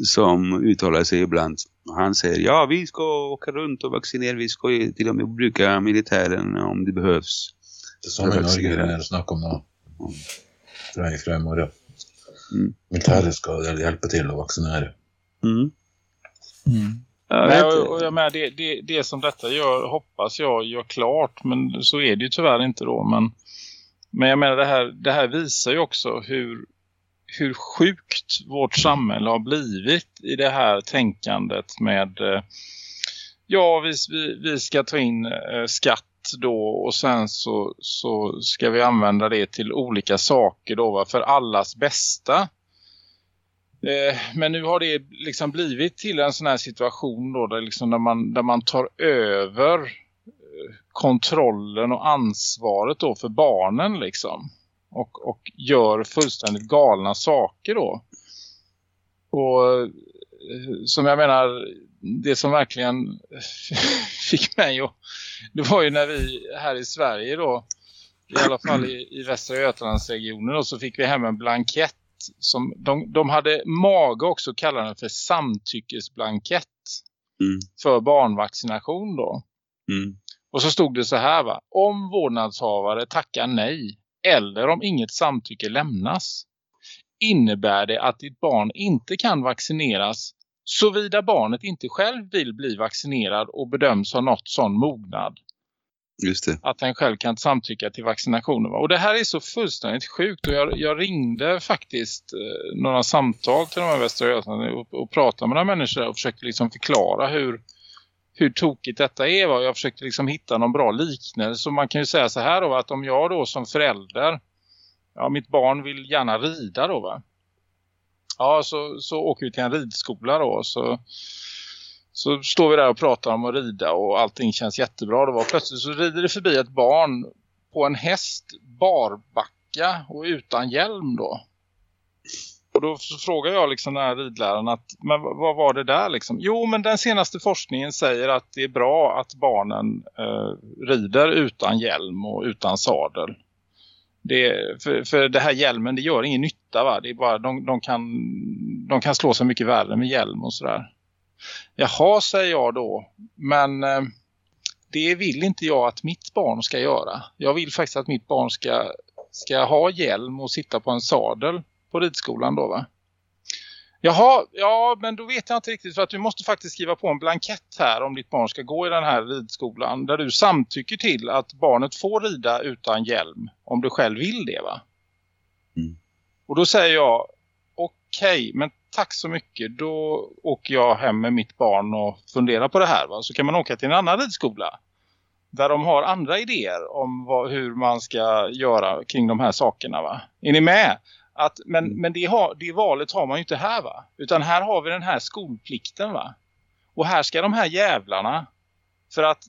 som uttalar sig ibland. Och han säger, ja vi ska åka runt och vaccinera, vi ska till och med bruka militären om det behövs. Det sa man i Norge när det snackade om det. Fra i fremorgon. Mm. Militäret ska hjälpa till att vaccinera. Mm. Jag Nej, och, och jag menar, det, det, det som detta gör, hoppas jag gör klart, men så är det ju tyvärr inte då. Men, men jag menar, det här, det här visar ju också hur, hur sjukt vårt samhälle har blivit i det här tänkandet med eh, ja, vi, vi, vi ska ta in eh, skatt då och sen så, så ska vi använda det till olika saker då va, för allas bästa. Eh, men nu har det liksom blivit till en sån här situation då där, liksom där, man, där man tar över eh, kontrollen och ansvaret då för barnen liksom. Och, och gör fullständigt galna saker då. Och eh, som jag menar, det som verkligen fick mig att, det var ju när vi här i Sverige då, i alla fall i, i Västra Götalandsregionen då, så fick vi hem en blankett som de, de hade mage också kalla den för samtyckesblankett Mm. för barnvaccination då. Mm. Och så stod det så här va. Om vårdnadshavare tackar nej eller om inget samtycke lämnas innebär det att ditt barn inte kan vaccineras såvida barnet inte själv vill bli vaccinerad och bedöms ha nått sån mognad Just det. att den själv kan samtycka till vaccinationen. va. Och det här är så fullständigt sjukt och jag, jag ringde faktiskt eh, några samtal till de här Västra Götaland och, och pratade med några människor och försökte liksom förklara hur, hur tokigt detta är. Va? Jag försökte liksom hitta någon bra liknelse. Så man kan ju säga så här då att om jag då som förälder, ja mitt barn vill gärna rida då va. Ja så, så åker vi till en ridskola då så så står vi där och pratar om att rida och allting känns jättebra. Då va? plötsligt så rider det förbi ett barn på en häst barbacka och utan hjälm då. Och då frågar jag liksom den här ridläraren att, men vad vad var det där liksom? Jo men den senaste forskningen säger att det är bra att barnen eh, rider utan hjälm och utan sadel. Det, för, för det här hjälmen det gör ingen nytta va? Det är bara, de, de, kan, de kan slå sig mycket värre med hjälm och sådär. Jaha, säger jag då. Men eh, det vill inte jag att mitt barn ska göra. Jag vill faktiskt att mitt barn ska, ska ha hjälm och sitta på en sadel på ridskolan då va? Jaha, ja men då vet jag inte riktigt för att du måste faktiskt skriva på en blankett här om ditt barn ska gå i den här ridskolan där du samtycker till att barnet får rida utan hjälm om du själv vill det va? Mm. Och då säger jag okej, men tack så mycket. Då åker jag hem med mitt barn och funderar på det här. Va? Så kan man åka till en annan ridskola. Där de har andra idéer om vad, hur man ska göra kring de här sakerna. Va? Är ni med? Att, men men det, har, det valet har man ju inte här va? Utan här har vi den här skolplikten va? Och här ska de här jävlarna för att,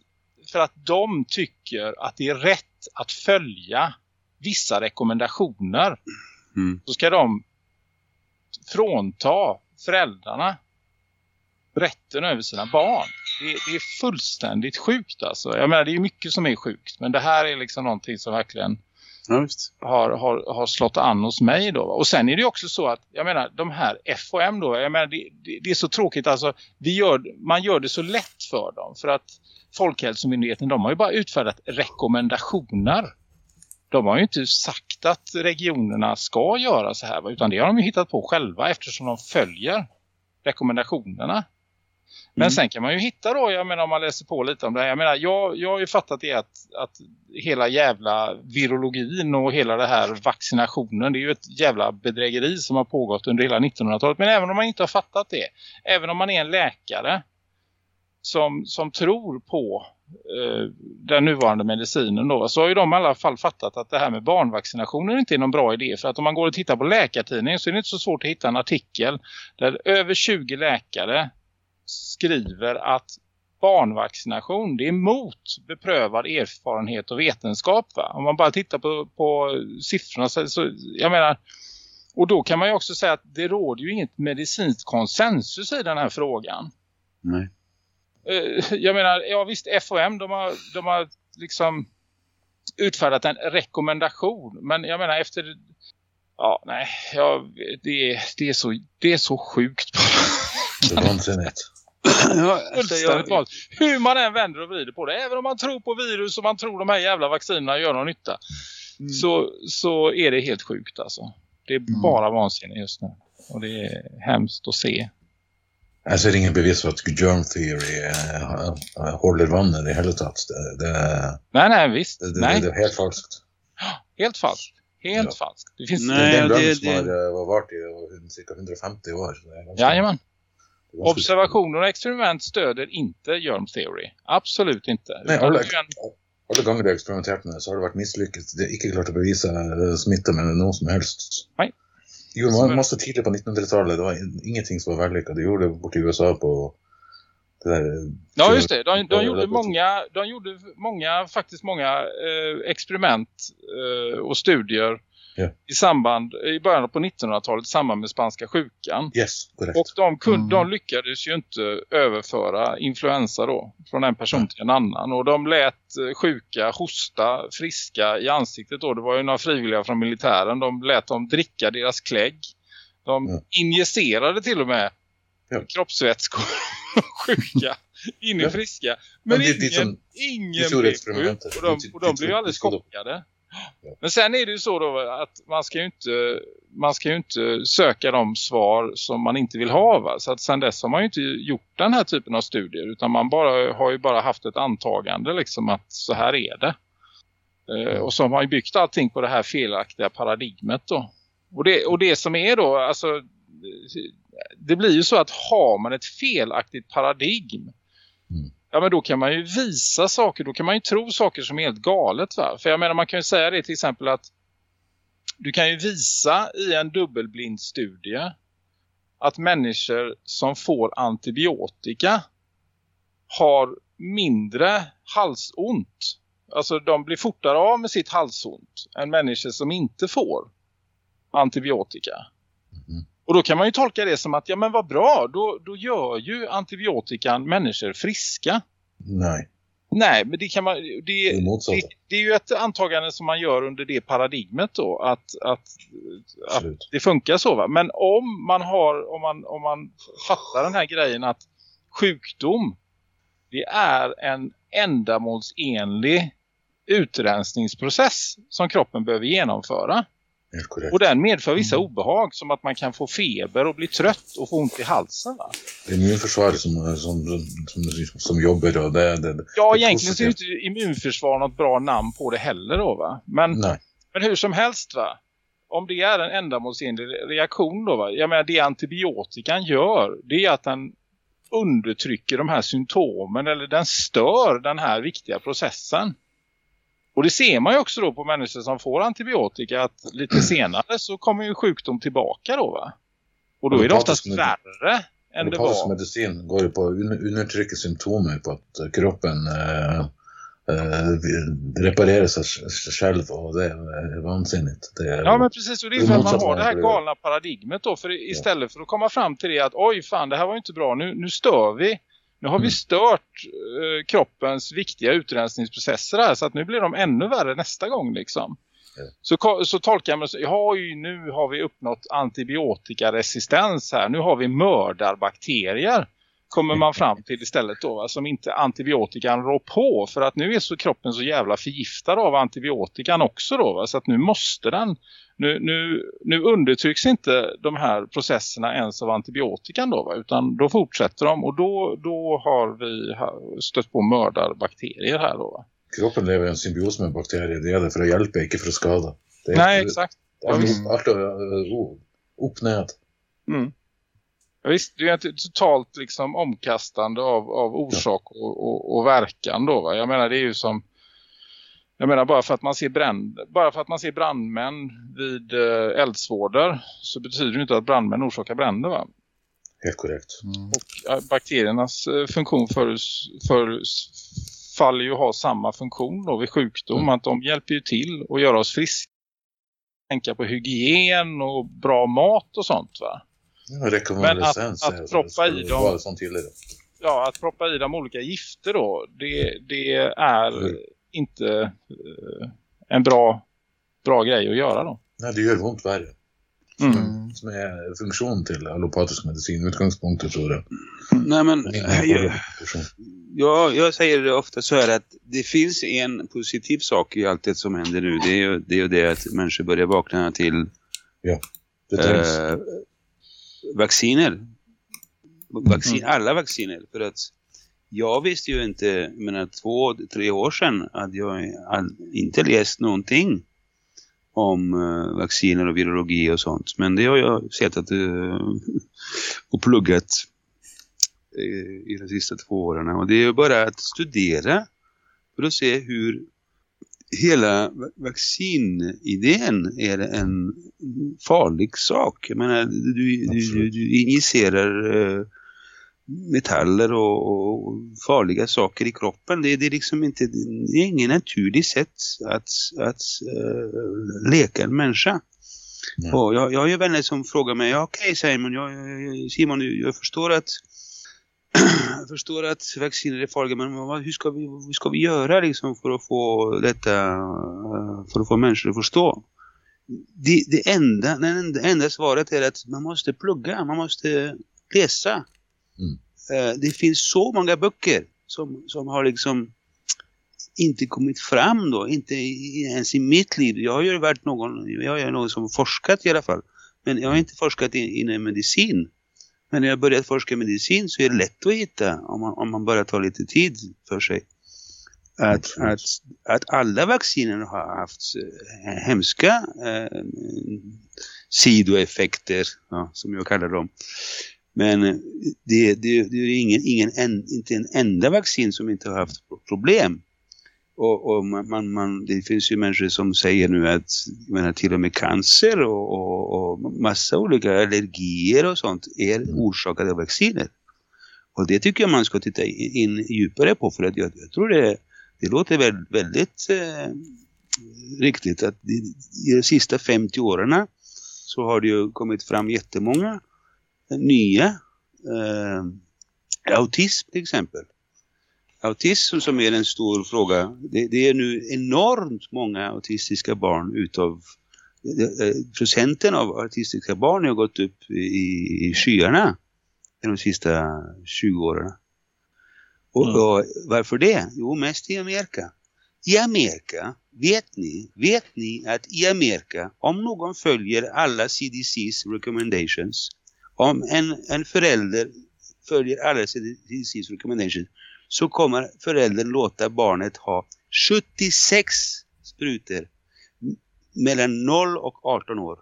för att de tycker att det är rätt att följa vissa rekommendationer Mm. så ska de frånta föräldrarna rätten över sina barn. Det, det är fullständigt sjukt alltså. Jag menar det är mycket som är sjukt men det här är liksom någonting som verkligen Ja, har, har, har slått an hos mig då. Och sen är det också så att, jag menar, de här FOM då, jag menar, det, det, det är så tråkigt alltså, vi gör, man gör det så lätt för dem. För att Folkhälsomyndigheten, de har ju bara utfärdat rekommendationer. De har ju inte sagt att regionerna ska göra så här, utan det har de ju hittat på själva eftersom de följer rekommendationerna. Men Mm. sen kan man ju hitta då, jag menar om man läser på lite om det här. Jag menar, jag, jag har ju fattat det att, att hela jävla virologin och hela det här vaccinationen, det är ju ett jävla bedrägeri som har pågått under hela 1900-talet. Men även om man inte har fattat det, även om man är en läkare som, som tror på eh, den nuvarande medicinen då, så har ju de i alla fall fattat att det här med barnvaccinationer inte är någon bra idé. För att om man går och tittar på läkartidningen så är det inte så svårt att hitta en artikel där över 20 läkare skriver att barnvaccination det är emot beprövad erfarenhet och vetenskap. Va? Om man bara tittar på, på siffrorna så, så jag menar och då kan man ju också säga att det råder ju inget medicinskt konsensus i den här frågan. Nej. Eh, jag menar, ja visst FOM de har, de har liksom utfärdat en rekommendation. Men jag menar efter, ja nej, ja, det, det, är så, det är så sjukt. Det är vansinnigt. ja, Fullständigt valt. Hur man än vänder och vrider på det. Även om man tror på virus och man tror de här jävla vaccinerna gör någon nytta. Mm. Så, så är det helt sjukt alltså. Det är Mm. bara vansinne just nu. Och det är hemskt att se. Jag ser ingen bevis för att germ theory eh, håller vannet i hela tatt. Det, det, Nej, nej, visst. det, det, nej, det är helt falskt. helt falskt. Helt Ja. falskt. Det finns... det Nej, är en det- bransch som det- har eh, varit i cirka 150 år. det Jajamän. Observationer och experiment stöder inte germ theory. Absolut inte. Nej, det är en- gånger har experimenterat med det så har det varit misslyckat. Det är inte klart att bevisa eh, smitta med någon som helst. Nej. Är man måste tidigt på 1900-talet. Det var ingenting som var värlykkat. Det gjorde borta i USA på där... Ja just det, de, de, gjorde många, de gjorde många, faktiskt många eh, experiment eh, och studier Ja. i samband, i början på 1900-talet i samband med spanska sjukan. Yes. Och de, kunde, Mm. de lyckades ju inte överföra influensa då från en person till en annan. Och de lät eh, sjuka hosta friska i ansiktet då. Det var ju några frivilliga från militären. De lät dem dricka deras klägg. De Ja. injicerade till och med Ja. kroppsvätskor sjuka in i friska. Men det- det är ingen, som- ingen det blev experimenter. sjuk. Och de, och de Det- blev ju alldeles det- det- chockade. Men sen är det ju så då att man ska ju inte, man ska ju inte söka de svar som man inte vill ha. Va? Så att sen dess har man ju inte gjort den här typen av studier. Utan man bara, har ju bara haft ett antagande liksom att så här är det. Eh, och så har man ju byggt allting på det här felaktiga paradigmet då. Och det, och det som är då, alltså det blir ju så att har man ett felaktigt paradigm Mm ja men då kan man ju visa saker, då kan man ju tro saker som är helt galet va. För jag menar man kan ju säga det till exempel att du kan ju visa i en dubbelblindstudie att människor som får antibiotika har mindre halsont. Alltså de blir fortare av med sitt halsont än människor som inte får antibiotika. Mm. Och då kan man ju tolka det som att ja men vad bra, då, då gör ju antibiotikan människor friska. Nej, Nej, men det kan man det, det det, det är ju ett antagande som man gör under det paradigmet då att, att, att det funkar så va. Men om man har om man, om man fattar den här grejen att sjukdom det är en ändamålsenlig utrensningsprocess som kroppen behöver genomföra. Och den medför vissa Mm. obehag som att man kan få feber och bli trött och få ont i halsen va. Det är immunförsvaret som, som, som, som, jobbar och det, det, Ja, det är egentligen så är inte immunförsvar något bra namn på det heller då va. Men, Nej, men hur som helst va. Om det är en ändamålsenlig reaktion då va. Jag menar det antibiotikan gör det är att den undertrycker de här symptomen eller den stör den här viktiga processen. Och det ser man ju också då på människor som får antibiotika att lite senare så kommer ju sjukdom tillbaka då va. Och då är det oftast värre än det var. medicin går ju på att un- undertrycka symptomer på att eh, kroppen eh, eh, reparerar sig själv och det är vansinnigt. Det är, Ja men precis, och det är för att man har det här galna paradigmet då. För istället för att komma fram till det att oj fan det här var ju inte bra, nu, nu stör vi. Nu har vi Mm. stört eh, kroppens viktiga utrensningsprocesser här så att nu blir de ännu värre nästa gång liksom. Så, så tolkar man så, ja nu har vi uppnått antibiotikaresistens här, nu har vi mördarbakterier kommer man fram till istället då va, som inte antibiotikan rår på för att nu är så kroppen så jävla förgiftad av antibiotikan också då va, så att nu måste den nu, nu, nu undertrycks inte de här processerna ens av antibiotikan då va, utan då fortsätter de och då, då har vi stött på mördarbakterier här då va. Kroppen lever en symbios med bakterier. Det är det för att hjälpa, inte för att skada. Det är Nej exakt. Allt, Mm. allt är uh, upp ned. Mm. Ja, visst, det är ett totalt liksom omkastande av, av orsak och, och, och verkan då va? Jag menar det är ju som jag menar bara för att man ser brand, bara för att man ser brandmän vid eh, eldsvårder så betyder det inte att brandmän orsakar bränder va? Helt korrekt. Mm. Och bakteriernas eh, funktion för, för faller ju ha samma funktion då vid sjukdom. Mm. Att de hjälper ju till att göra oss friska. Tänka på hygien och bra mat och sånt va? Ja. Men att- att proppa i dem-. Ja, att proppa i de olika gifter då. Det, det är Mm. inte eh, en bra, bra grej att göra då. Nej, det gör ont värre. Mm. Mm. Som är funktion till allopatisk medicin. Utgångspunkter tror jag. Nej men jag, jag, jag säger det ofta så här att det finns en positiv sak i allt det som händer nu. Det är ju det, är ju det att människor börjar vakna till Det trängs. eh, vacciner. Vaccin, Alla vacciner. För att jag visste ju inte, menar två, tre år sedan att jag inte läst någonting om eh, vacciner och virologi och sånt. Men det har jag sett att uh, och pluggat eh, i de sista två åren. Och det är ju bara att studera för att se hur hela va- vaccinidén är en farlig sak. Jag menar, du, du, du, du injicerar eh, metaller och, och farliga saker i kroppen. Det, det är liksom inte, det är ingen naturlig sätt att, att eh, leka en människa. Och jag, jag har ju vänner som frågar mig, okej Simon, jag, jag, Simon, jag förstår att jag förstår att vacciner är farliga, men vad, hur, ska vi, hur ska vi göra liksom för att få detta, för att få människor att förstå? Det, det enda, det enda, svaret är att man måste plugga, man måste läsa. Mm. Eh, Det finns så många böcker som, som har liksom inte kommit fram då, inte ens i mitt liv. Jag har ju varit någon, jag är någon som forskat i alla fall. Men jag har inte forskat in- inom medicin. Men när jag börjat forska medicin så är det lätt att hitta om man, om man bara tar lite tid för sig. Att, att, att alla vacciner har haft eh, hemska eh, sidoeffekter, ja, som jag kallar dem. Men eh, det, det, det är ingen, ingen en, inte en enda vaccin som inte har haft problem. Och, och man, man, det finns ju människor som säger nu att menar, till och med cancer och, och, och massa olika allergier och sånt är orsakade av vacciner. Och det tycker jag man ska titta in djupare på för att jag, jag tror det, det låter väl, väldigt eh, riktigt att i de sista 50 åren så har det ju kommit fram jättemånga nya eh, autism till exempel. Autism som är en stor fråga. Det, det är nu enormt många autistiska barn utav eh, procenten av autistiska barn har gått upp i, i skyarna de sista 20 åren. Och, Mm. och varför det? Jo, mest i Amerika. I Amerika, vet ni, vet ni att i Amerika, om någon följer alla CDC's recommendations, om en, en förälder följer alla CDC's recommendations, så kommer föräldern låta barnet ha 76 sprutor mellan 0 och 18 år.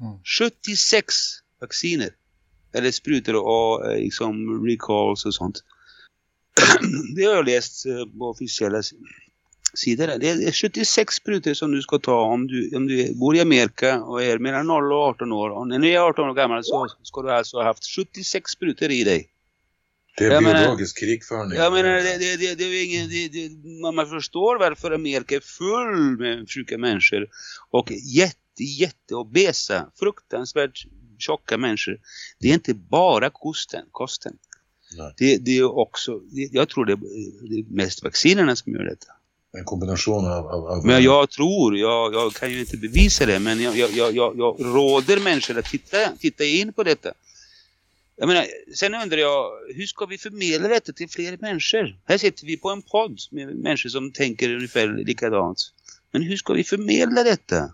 Mm. 76 vacciner. Eller sprutor och eh, liksom recalls och sånt. det har jag läst eh, på officiella sidor. Det är 76 sprutor som du ska ta om du, om du bor i Amerika och är mellan 0 och 18 år. Och när du är 18 år gammal så ska du alltså ha haft 76 sprutor i dig. Det är jag menar- biologisk krigföring. Jag menar, det, det, det, det är ingen, det, det, man förstår varför Amerika är full med sjuka människor och jätte, jätte obesa, fruktansvärt tjocka människor. Det är inte bara kosten, kosten. Det, det är också, jag tror det är, mest vaccinerna som gör detta. En kombination av... av, av Men jag tror, jag, jag kan ju inte bevisa det, men jag, jag, jag, jag råder människor att titta, titta in på detta. Jag menar, sen undrar jag, hur ska vi förmedla detta till fler människor? Här sitter vi på en podd med människor som tänker ungefär likadant. Men hur ska vi förmedla detta?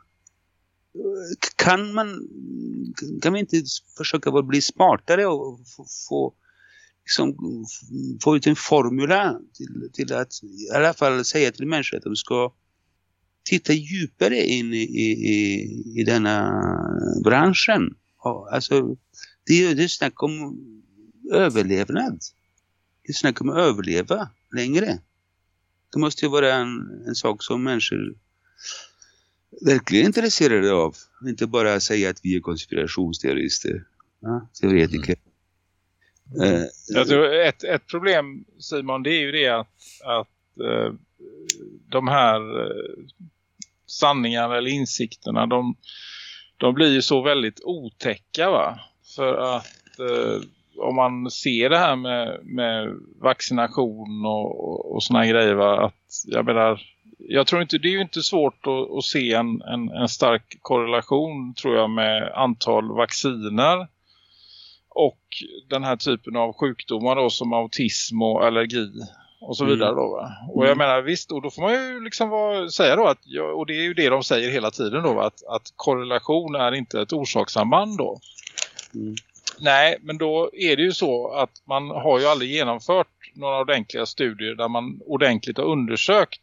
Kan man, kan vi inte försöka bli smartare och få, få, liksom, få ut en formula till, till att i alla fall säga till människor att de ska titta djupare in i, i, i, denna branschen. Alltså, det är ju det är snack om överlevnad. Det är snack om att överleva längre. Det måste ju vara en, en sak som människor verkligen är intresserade av. Inte bara säga att vi är konspirationsteorister. Ja, teoretiker. Mm. Jag tror ett, ett problem Simon det är ju det att, att uh, de här uh, sanningarna eller insikterna de, de blir ju så väldigt otäcka va. För att uh, om man ser det här med, med vaccination och, och, och såna grejer va. Att jag menar jag tror inte, det är ju inte svårt att, att se en, en, en, stark korrelation tror jag med antal vacciner och den här typen av sjukdomar då som autism och allergi och så mm. vidare då va? Och jag mm. menar visst, och då får man ju liksom vara, säga då att, och det är ju det de säger hela tiden då att, att korrelation är inte ett orsakssamband då. Mm. Nej, men då är det ju så att man har ju aldrig genomfört några ordentliga studier där man ordentligt har undersökt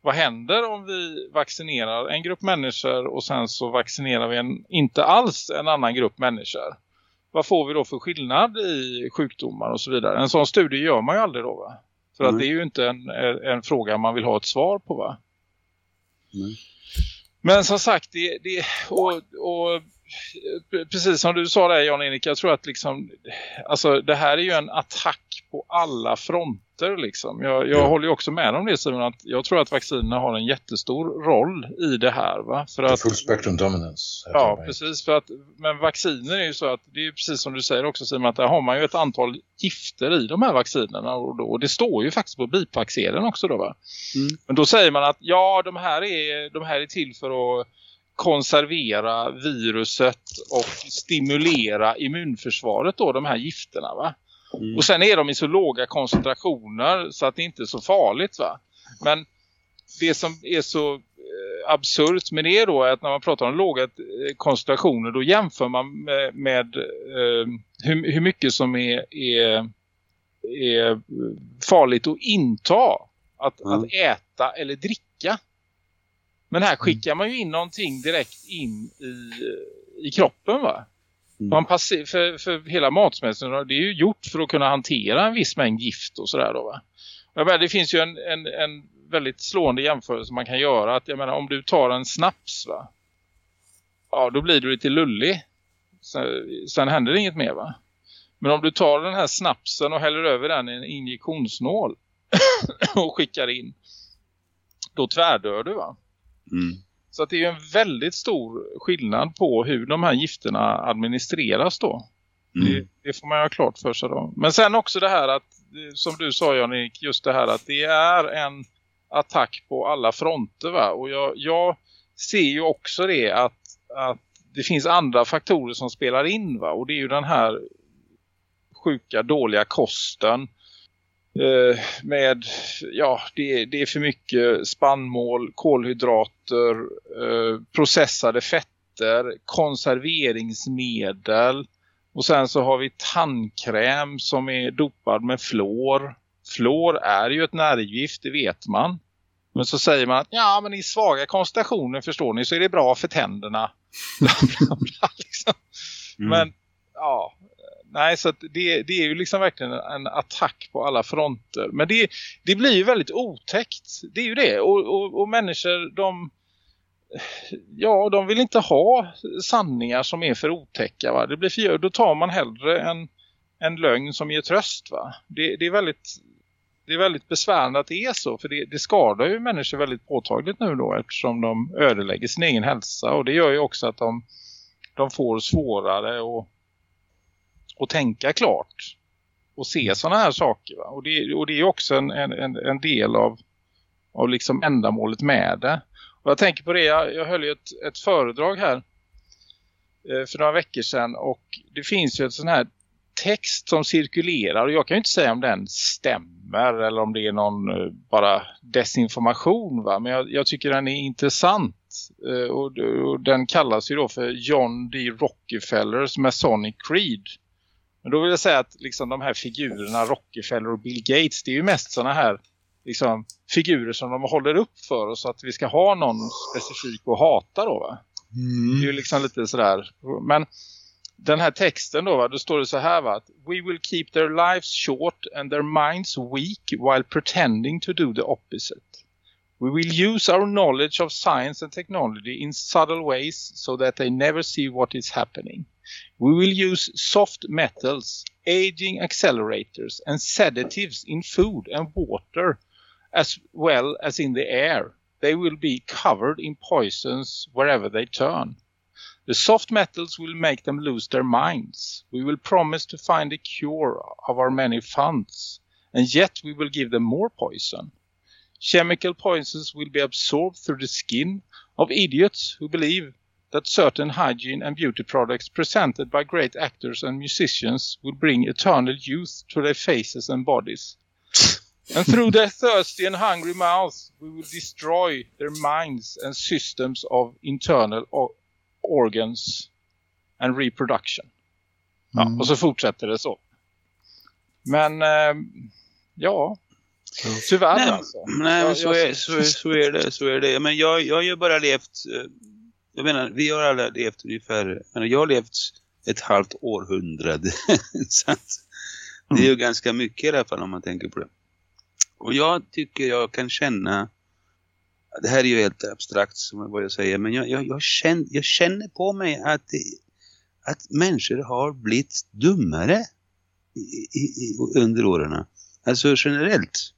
vad händer om vi vaccinerar en grupp människor och sen så vaccinerar vi en, inte alls en annan grupp människor. Vad får vi då för skillnad i sjukdomar och så vidare? En sån studie gör man ju aldrig då va? För mm. att det är ju inte en, en fråga man vill ha ett svar på va? Mm. Men som sagt, det, det och, och precis som du sa där Jan-Erik, jag tror att liksom, alltså det här är ju en attack på alla fronter liksom. Jag, jag ja. håller ju också med om det Simon, att jag tror att vaccinerna har en jättestor roll i det här va. För att, full spectrum dominance. Ja, precis. För att, men vacciner är ju så att, det är precis som du säger också Simon, att där har man ju ett antal gifter i de här vaccinerna. Och, då, och det står ju faktiskt på bipacksedeln också då va. Mm. Men då säger man att ja, de här är, de här är till för att konservera viruset och stimulera immunförsvaret då, de här gifterna va. Mm. Och sen är de i så låga koncentrationer så att det inte är så farligt va. Men det som är så eh, absurt med det då är att när man pratar om låga eh, koncentrationer då jämför man med, med eh, hur, hur, mycket som är, är, är farligt att inta. Att, mm. att äta eller dricka. Men här mm. skickar man ju in någonting direkt in i, i kroppen va? Mm. Man passer, för, för hela matsmältningen det är ju gjort för att kunna hantera en viss mängd gift och sådär då va? Jag menar, det finns ju en, en, en väldigt slående jämförelse man kan göra. Att jag menar, om du tar en snaps va? Ja, då blir du lite lullig. Sen, sen händer det inget mer va? Men om du tar den här snapsen och häller över den i en injektionsnål och skickar in. Då tvärdör du va? Mm. Så att det är en väldigt stor skillnad på hur de här gifterna administreras då. Mm. Det, det, får man ha klart för sig då. Men sen också det här att, som du sa Jan-Erik, just det här att det är en attack på alla fronter va. Och jag, jag ser ju också det att, att det finns andra faktorer som spelar in va. Och det är ju den här sjuka, dåliga kosten med, ja, det, det, är för mycket spannmål, kolhydrater, eh, processade fetter, konserveringsmedel och sen så har vi tandkräm som är dopad med fluor. Fluor är ju ett nervgift, det vet man. Men så säger man att ja men i svaga koncentrationer förstår ni så är det bra för tänderna. liksom. mm. Men ja, nej så det, det är ju liksom verkligen en attack på alla fronter. Men det, det blir ju väldigt otäckt. Det är ju det. Och, och, och människor de ja, de vill inte ha sanningar som är för otäcka va. Det blir för, då tar man hellre en, en lögn som ger tröst va. Det, det, är väldigt det är väldigt besvärande att det är så. För det, det skadar ju människor väldigt påtagligt nu då. Eftersom de ödelägger sin egen hälsa. Och det gör ju också att de, de får svårare och och tänka klart och se sådana här saker. Va? Och, det, och det är också en, en, en del av, av liksom ändamålet med det. Och jag tänker på det, jag, jag höll ju ett, ett föredrag här eh, för några veckor sedan och det finns ju ett sån här text som cirkulerar och jag kan ju inte säga om den stämmer eller om det är någon eh, bara desinformation va? men jag, jag tycker den är intressant eh, och, och, den kallas ju då för John D. Rockefellers Masonic Creed men då vill jag säga att liksom de här figurerna, Rockefeller och Bill Gates, det är ju mest sådana här liksom, figurer som de håller upp för oss så att vi ska ha någon specifik att hata då va? Mm. Det är ju liksom lite sådär. Men den här texten då, va, då står det så här va. We will keep their lives short and their minds weak while pretending to do the opposite. We will use our knowledge of science and technology in subtle ways so that they never see what is happening. We will use soft metals, aging accelerators and sedatives in food and water as well as in the air. They will be covered in poisons wherever they turn. The soft metals will make them lose their minds. We will promise to find a cure of our many funds, and yet we will give them more poison. Chemical poisons will be absorbed through the skin of idiots who believe that certain hygiene and beauty products presented by great actors and musicians will bring eternal youth to their faces and bodies. And through their thirsty and hungry mouths we will destroy their minds and systems of internal organs and reproduction. Ja, Mm. och så fortsätter det så. Men ehm, ja, tyvärr Nej, alltså. nej Jag- men så, jag- är, så, är, så är det. Så är det. Men jag, jag har ju bara levt... Jag menar, vi har alla levt ungefär... Jag, menar, jag har levt ett halvt århundrade. så det är ju ganska mycket i alla fall om man tänker på det. Och jag tycker jag kan känna... Det här är ju helt abstrakt som vad jag säger. Men jag, jag, jag, känner, jag känner på mig att, att människor har blivit dummare i, i, under åren. Alltså generellt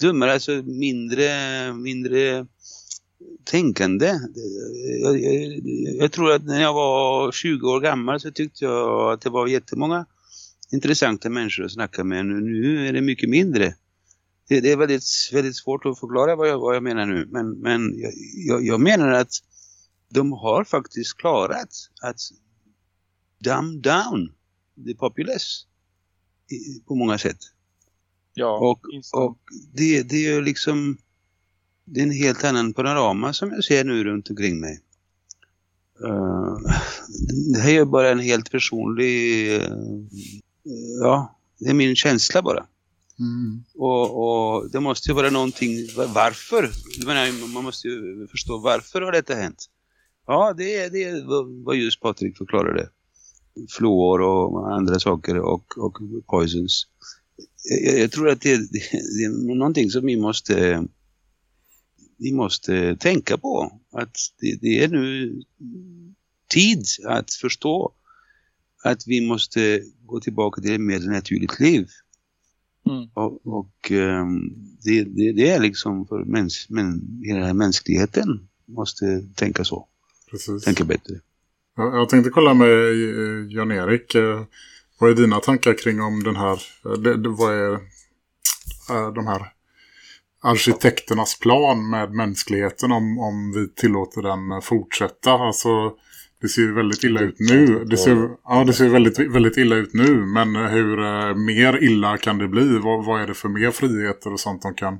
dummare, alltså mindre, mindre tänkande. Jag, jag, jag tror att när jag var 20 år gammal så tyckte jag att det var jättemånga intressanta människor att snacka med. Nu, nu är det mycket mindre. Det, det är väldigt, väldigt svårt att förklara vad jag, vad jag menar nu. Men, men jag, jag, menar att de har faktiskt klarat att dumb down the populace på många sätt. Ja, Och, och det, det är ju liksom det är en helt annan panorama som jag ser nu runt omkring mig. Eh, det här är bara en helt personlig, eh, ja, det är min känsla bara. Mm. Och, och det måste ju vara någonting, va- varför? Menar, man måste ju förstå varför har detta hänt? Ja, det är det vad just Patrik förklarade. Fluor och andra saker och, och poisons. Jag, jag tror att det, det, det är någonting som vi måste vi måste tänka på. Att det, det är nu tid att förstå att vi måste gå tillbaka till ett mer naturligt liv. Mm. Och, och ehm, det, det, det är liksom för mäns, men, hela mänskligheten måste tänka så. Precis. Tänka bättre. Jag, jag tänkte kolla med eh, Jan-Erik. eh, Vad är dina tankar kring om den här... eh, vad är de här arkitekternas plan med mänskligheten om, om vi tillåter den fortsätta? Alltså, det ser ju väldigt illa ut nu. Det ser, ja, det ser väldigt, väldigt illa ut nu. Men hur eh, mer illa kan det bli? Vad, vad är det för mer friheter och sånt de kan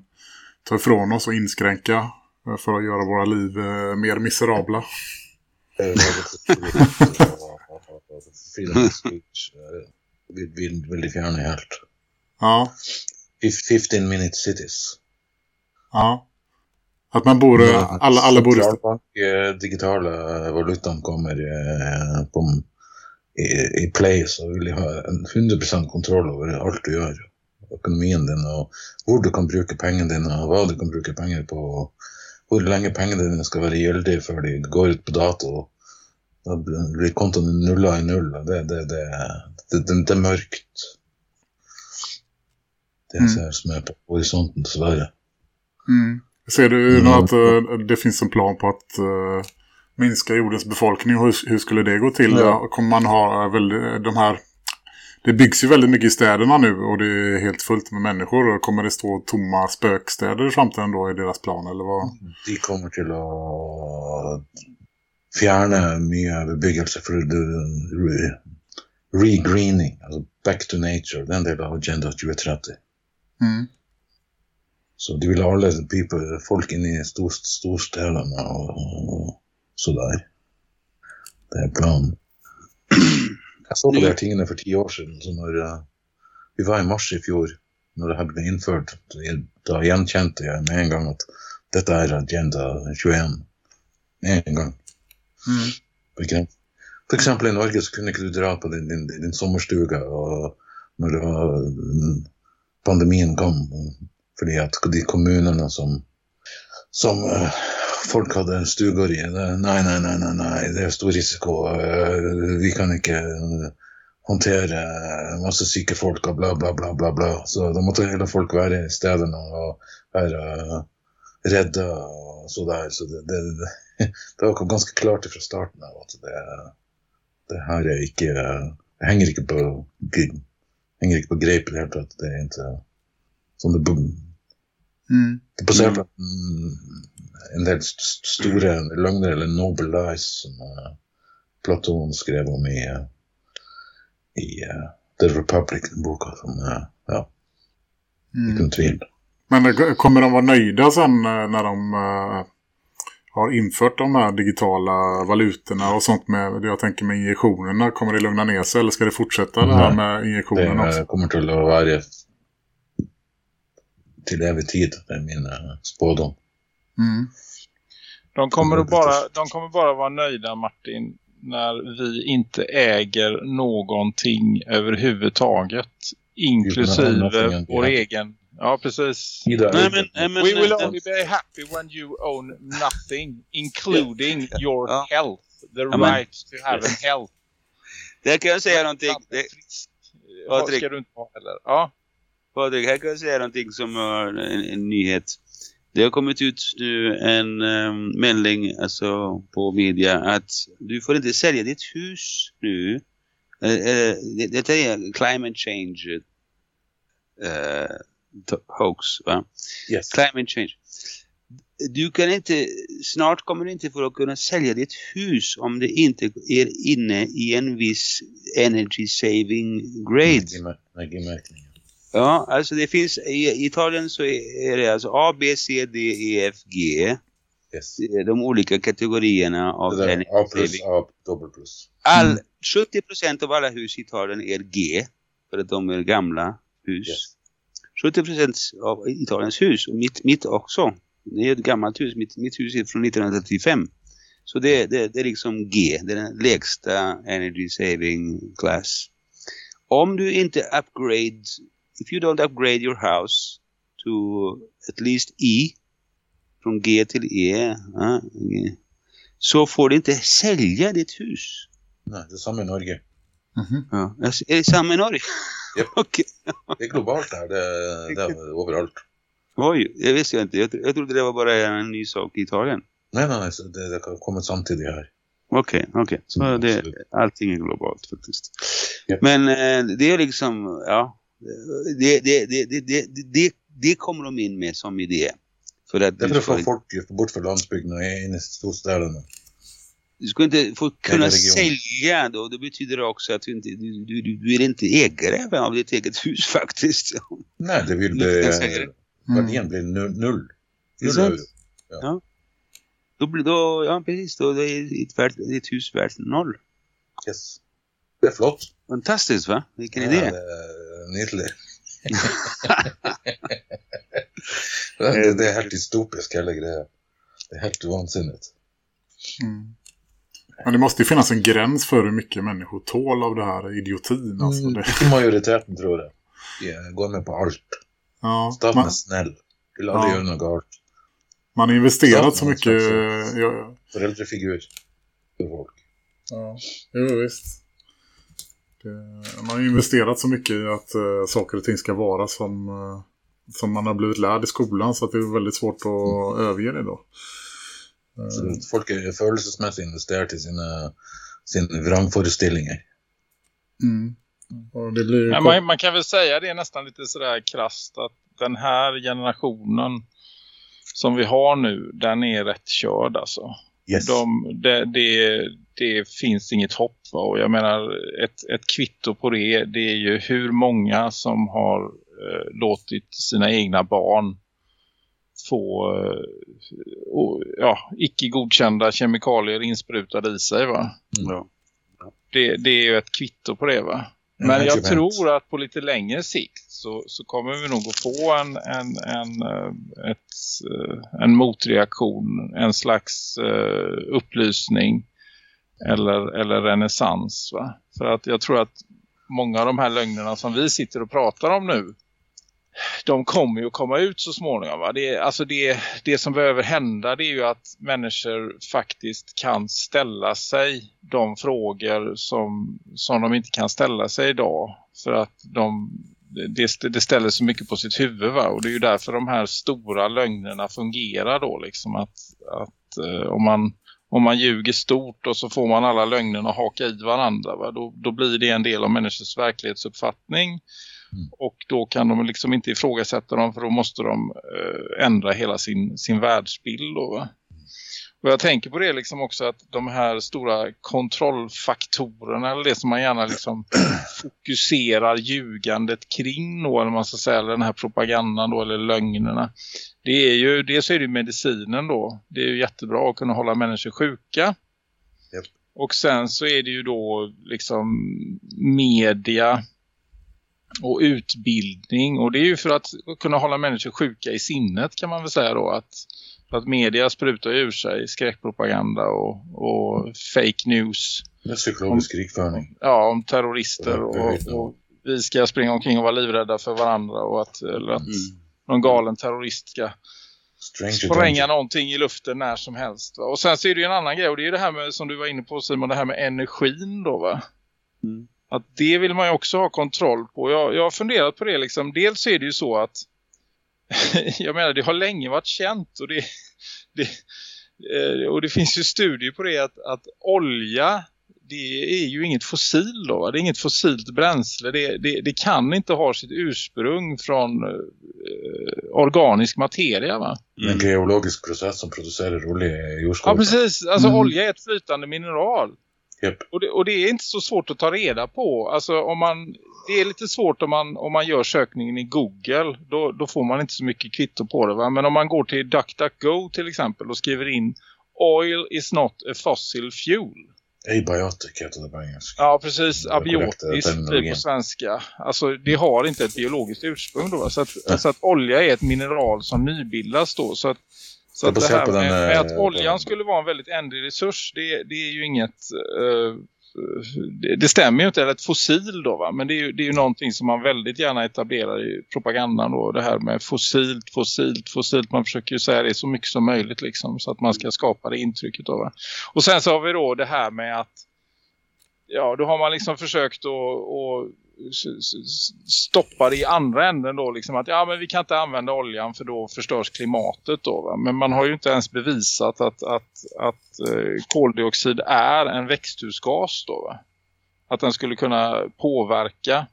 ta ifrån oss och inskränka eh, för att göra våra liv eh, mer miserabla? Vill de fjerne helt. Ja. Fif- 15 minute cities. Ja. Att man borde, alla, alla borde... Eh, digitala valutaen kommer eh, på, i, i play, så vil de ha en 100 kontroll over alt du gjør. Økonomien din, og hvor du kan bruke pengene dine, og hva du kan bruke penger på. og Hvor lenge pengene dine skal være gyldige før de går ut på dato. Da blir kontoen nulla i null. Det, det, det, det, det, det er mørkt. Det Mm. ser som er på horisonten, dessverre. Mm. Ser du Mm. att eh, det finns en plan på att eh, minska jordens befolkning? Hur, hur skulle det gå till? Ja. Kommer man ha eh, väldigt, de här... Det byggs ju väldigt mycket i städerna nu och det är helt fullt med människor. Kommer det stå tomma spökstäder i framtiden då i deras plan? Eller vad? de kommer til å fjerne mye bebyggelse for det- re, regreening, altså back to nature, det er en del av Agenda 2030. Mm. Så de vil ha alle people, folk inn i stor, storstedene og, og så der. Det er planen. Jeg så på de her tingene for ti år siden, så når eh, vi var i mars i fjor, når det her ble innført, da gjenkjente jeg med en gang at dette er Agenda 21. Med en gang. Mm. Gren For eksempel i Norge så ikke du dra på din, din, din sommerstuga og når det var, mm, pandemien kom för att de kommunerna som, som eh, folk hade stugor i, det, nej, nej, nej, nej, det är stor risiko. Eh, vi kan inte eh, hantera en massa sjuka folk och bla, bla, bla, bla, bla. Så då måste hela folk vara i städerna och vara rädda och sådär. så. Så det, det, det, det var ganska klart från starten att det, det här är inte, Det hänger inte på hänger inte på greip helt det. Det är inte som det Mm. det er basert på mm, en del st st- store løgner, eller noble lies, som eh, Platon skrev om i, eh, i eh, The Republic, den boka som eh, ja, Mm. ikke noe tvil. Men kommer de vara nöjda sen när de har infört de här digitala valutorna och sånt med, jag tänker med injektionerna, kommer det lugna ner sig eller ska det fortsätta det här med Det injektionerna eh, också? kommer til å være til evig tid, det er min spådom. Mm. De kommer, Mm, att bara, de kommer bara vara nöjda Martin när vi inte äger någonting överhuvudtaget. Inklusive vår egen. Ja, precis. Nej, men, nej, men, We will only be happy when you own nothing, including your Ja. health. The men- right to have an health. Där kan jag säga någonting. Det. Patrik. Ska du inte ha heller? Ja. Patrik, här kan jag säga någonting som är en, en nyhet. Det har kommit ut nu en um, melding alltså, på media att du får inte sälja ditt hus nu. Eh, eh, det, detta är climate change to- hoax, va? Yes. Climate change. Du kan inte, snart kommer du inte få att kunna sälja ditt hus om det inte är inne i en viss energy saving grade. Energimer- Energimärkning. Ja, alltså det finns, i Italien så är det alltså A, B, C, D, E, F, G. Yes. De olika kategorierna av Det där, energy A plus. A dubbel plus. All, Mm. 70% av alla hus i Italien är G. För att de är gamla hus. Yes. 70% av Italiens hus, och mitt, mitt också. Det är ett gammalt hus, mitt, mitt hus är från 1935. Så det, det, det är liksom G, det är den lägsta energy saving class. Om du inte upgrade, if you don't upgrade your house to at least E, från G till E, ja, så får du inte sälja ditt hus. Nej, det är samma i Norge. Mhm. Ja. Alltså, Är det samma i Norge? Japp. Okej. Det är globalt där, det, det är överallt. Oj, det visste jag inte. Jag, jag trodde det var bara en ny sak i Italien. Nej, nej, det, det har kommit samtidigt här. Okej, okej. Så Mm, det, allting är globalt faktiskt. Japp. Men eh, det är liksom, ja. Det, det, det, det, det, det, det kommer de in med som idé. För att Det är för att få folk bort från landsbygden och in i storstäderna. du ska inte få kunna sälja då. Det betyder också att du inte, du, du, du, du är inte ägare av ditt eget hus faktiskt. Nej, det vill Jag bli... det. Mm. Värderingen blir nu- null. Det sant. euro. Då blir då, ja precis, då är ditt, värt, ditt hus värt noll. Yes. Det är flott. Fantastiskt va? Vilken Ja, idé. det nydelig. det, det är helt dystopiskt hela grejen. Det är helt vansinnigt. Mm. Men det måste ju finnas en gräns för hur mycket människor tål av det här idiotin. Alltså Mm, det, majoriteten tror jag. Jag går med på allt. ja, Staten man, snäll. Vill aldrig Ja. göra något galet. man har investerat så mycket... slags- Ja, Föräldrafigur för folk. ja, jo, visst. Det, man har investerat så mycket i att uh, saker och ting ska vara som, eh, som man har blivit lärd i skolan så att det är väldigt svårt att överge det då. Eh, Så folk är känslomässigt investerat i sina, sina vrangföreställningar. mm. Och det blir ju... Men man, man kan väl säga det nästan lite sådär krasst att den här generationen som vi har nu, den är rätt körd alltså. Yes. De, det, det, det finns inget hopp va? och jag menar ett, ett kvitto på det, det är ju hur många som har eh, låtit sina egna barn få eh, och, ja, icke godkända kemikalier insprutade i sig va. Ja. Det, det är ju ett kvitto på det va. En Men jag tror att på lite längre sikt så, så kommer vi nog att få en, en, en, eh, ett, eh, en motreaktion, en slags eh, upplysning eller, eller renässans. Va? För att jag tror att många av de här lögnerna som vi sitter och pratar om nu de kommer ju att komma ut så småningom. Va? Det, alltså det, det som behöver hända det är ju att människor faktiskt kan ställa sig de frågor som, som de inte kan ställa sig idag. För att de, det, det ställer så mycket på sitt huvud va? och det är ju därför de här stora lögnerna fungerar då liksom att, att eh, om man om man ljuger stort och så får man alla lögnerna haka i varandra va? Då, då blir det en del av människors verklighetsuppfattning Mm. Och då kan de liksom inte ifrågasätta dem för då måste de eh, ändra hela sin, sin världsbild. Då, och jag tänker på det liksom också att de här stora kontrollfaktorerna eller det som man gärna liksom fokuserar ljugandet kring då, eller man ska säga, eller den här propagandan då, eller lögnerna. Det är ju, dels är det medicinen då. Det är ju jättebra att kunna hålla människor sjuka. Yep. Och sen så är det ju då liksom media och utbildning. Och det är ju för att kunna hålla människor sjuka i sinnet kan man väl säga då. Att, att media sprutar ur sig skräckpropaganda och, och fake news. Psykologisk krigföring. Ja, om terrorister och, och, vi ska springa omkring och vara livrädda för varandra och att, eller att mm. någon galen terrorist ska Stranger spränga någonting i luften när som helst. Va? Och sen så är det ju en annan grej och det är det här med, som du var inne på Simon, det här med energin då va? Mm. Att det vill man ju också ha kontroll på. Jag, jag har funderat på det liksom. Dels är det ju så att jag menar det har länge varit känt och det, det, eh, och det finns ju studier på det att, att olja det är ju inget fossil då. Det är inget fossilt bränsle. Det, det, det kan inte ha sitt ursprung från eh, organisk materia va? Mm. En geologisk process som producerar olja i jordskorpan. Ja precis. Alltså mm. olja är ett flytande mineral. Yep. Och, det, och, det, är inte så svårt att ta reda på. Alltså om man, det är lite svårt om man, om man gör sökningen i Google. Då, då får man inte så mycket kvitto på det. Va? Men om man går till DuckDuckGo till exempel och skriver in Oil is not a fossil fuel. Abiotic heter det på engelska. Ja, precis. Abiotisk blir på svenska. Alltså, det har inte ett biologiskt ursprung då. Så att, så att olja är ett mineral som nybildas då. Så att så att det här med, med, att eh, oljan skulle vara en väldigt ändlig resurs, det, det är ju inget... Uh, det, det, stämmer ju inte, eller ett fossil då va? Men det är, ju, det är ju någonting som man väldigt gärna etablerar i propagandan då. Det här med fossilt, fossilt, fossilt. Man försöker ju säga det så mycket som möjligt liksom. Så att man ska skapa det intrycket då va? Och sen så har vi då det här med att ja, då har man liksom försökt att stoppar det i andra änden då liksom att ja men vi kan inte använda oljan för då förstörs klimatet då va? men man har ju inte ens bevisat att, att, att eh, koldioxid är en växthusgas då va? att den skulle kunna påverka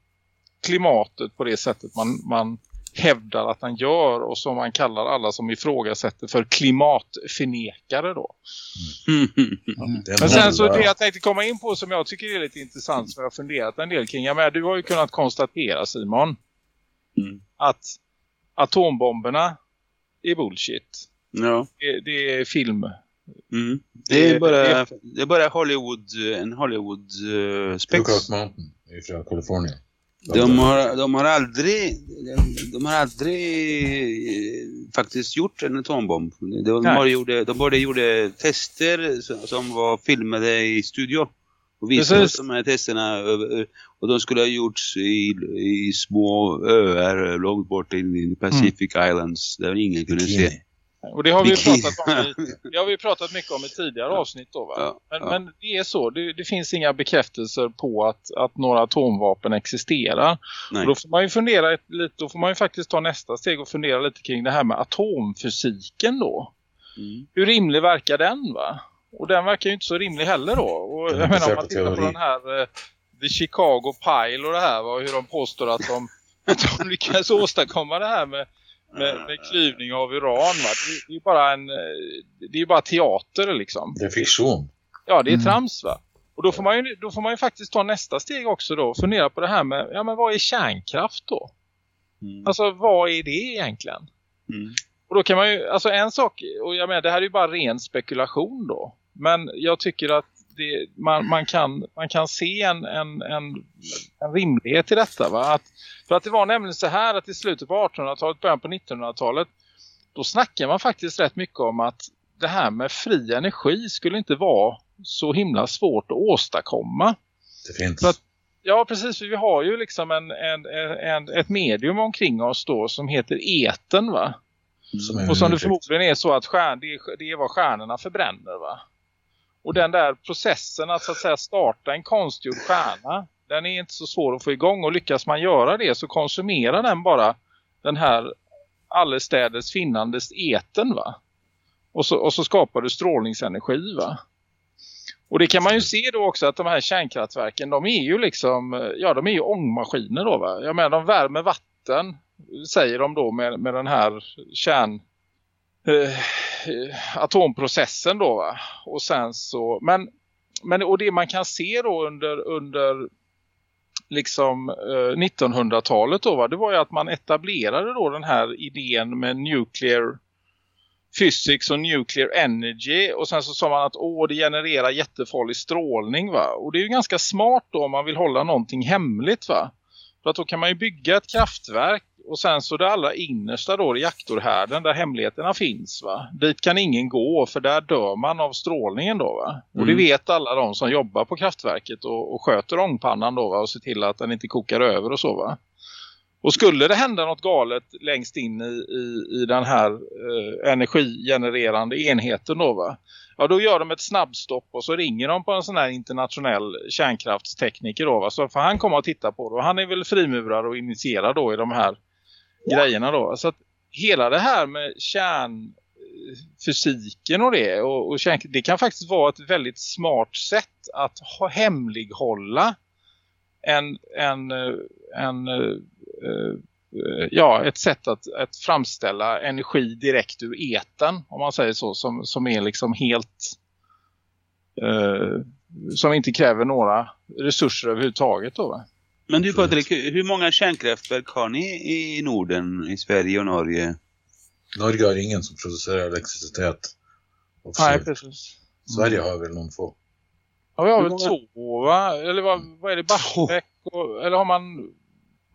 klimatet på det sättet man, man hävdar att han gör och som man kallar alla som ifrågasätter för klimatförnekare då. Mm. Mm. Men sen så det jag tänkte komma in på som jag tycker är lite intressant som jag har funderat en del kring. Jag menar, du har ju kunnat konstatera Simon mm. att atombomberna är bullshit. Ja. Det, det är film. Mm. Det, är bara, det är bara Hollywood, en Hollywood-spex. Uh, Lookout Mountain från Kalifornien. De har, de har aldrig de har aldrig eh, faktiskt gjort en atombomb. De, bara gjorde, de bara gjorde tester som var filmade i studio. Och visade Precis. de här testerna och de skulle ha gjorts i, i små öar långt bort in i Pacific mm. Islands där ingen kunde se. Och det har vi pratat om i, det har vi pratat mycket om i tidigare avsnitt då va? Ja, men, ja. men, det är så, det, det, finns inga bekräftelser på att, att några atomvapen existerar. Och då får man ju fundera lite, då får man ju faktiskt ta nästa steg och fundera lite kring det här med atomfysiken då. Mm. Hur rimlig verkar den va? Och den verkar ju inte så rimlig heller då. Och jag menar om man tittar på den här uh, The Chicago Pile och det här va? hur de påstår att de, att de lyckas åstadkomma det här med med, med klyvning av uran. Va? Det, är ju bara en det är bara teater liksom. Det är fiktion. Ja, det är mm. trams va. Och då får, man ju, då får man ju faktiskt ta nästa steg också då. Fundera på det här med, ja men vad är kärnkraft då? Mm. Alltså vad är det egentligen? Mm. Och då kan man ju, alltså en sak, och jag menar det här är ju bara ren spekulation då. Men jag tycker att det, man, man, kan, man kan se en, en, en, en rimlighet i detta. Va? Att, för att det var nämligen så här att i slutet på 1800-talet, början på 1900-talet då snackar man faktiskt rätt mycket om att det här med fri energi skulle inte vara så himla svårt att åstadkomma. Det finns. Att- Ja, precis. Vi har ju liksom en, en, en, ett medium omkring oss då som heter eten va? som Och som det förmodligen är så att stjärn, det, är, det är vad stjärnorna förbränner va? Och den där processen att så att säga starta en konstgjord stjärna, den är inte så svår att få igång. Och lyckas man göra det så konsumerar den bara den här allestädes finnandes eten va? Och så, och så skapar du strålningsenergi va? Och det kan man ju se då också att de här kärnkraftverken, de är ju liksom, ja de är ju ångmaskiner då va? Jag menar de värmer vatten, säger de då med, med den här kärn Eh, atomprocessen då va? Och sen så, men, men och det man kan se då under, under liksom eh, 1900-talet då va? Det var ju att man etablerade då den här idén med nuclear physics och nuclear energy och sen så sa man att åh det genererar jättefarlig strålning va och det är ju ganska smart då om man vill hålla någonting hemligt va för att då kan man ju bygga ett kraftverk och sen så det allra innersta då reaktorhärden där hemligheterna finns va? Dit kan ingen gå för där dör man av strålningen då va? Och det Mm. vet alla de som jobbar på kraftverket och, och sköter ångpannan då va? Och ser till att den inte kokar över och så va och skulle det hända något galet längst in i, i, i den här eh, energigenererande enheten då va? Ja då gör de ett snabbstopp och så ringer de på en sån här internationell kärnkraftstekniker då va? Så får han komma och titta på det. Och han är väl frimurare och initierad då i de här grejerna då. Så att hela det här med kärnfysiken och det och, och kärn, det kan faktiskt vara ett väldigt smart sätt att ha hemlighålla en, en, eh, en eh, ja, ett sätt att, att framställa energi direkt ur eten om man säger så, som, som är liksom helt eh, som inte kräver några resurser överhuvudtaget då va? Men du Patrik, hur hur många kärnkraftverk har ni i Norden, i Sverige och Norge? Norge har ingen som producerar elektricitet. Nej, precis. Sverige har väl någon få. Ja, vi har väl två va? Eller vad, vad är det? Barsebäck? Och, eller har man,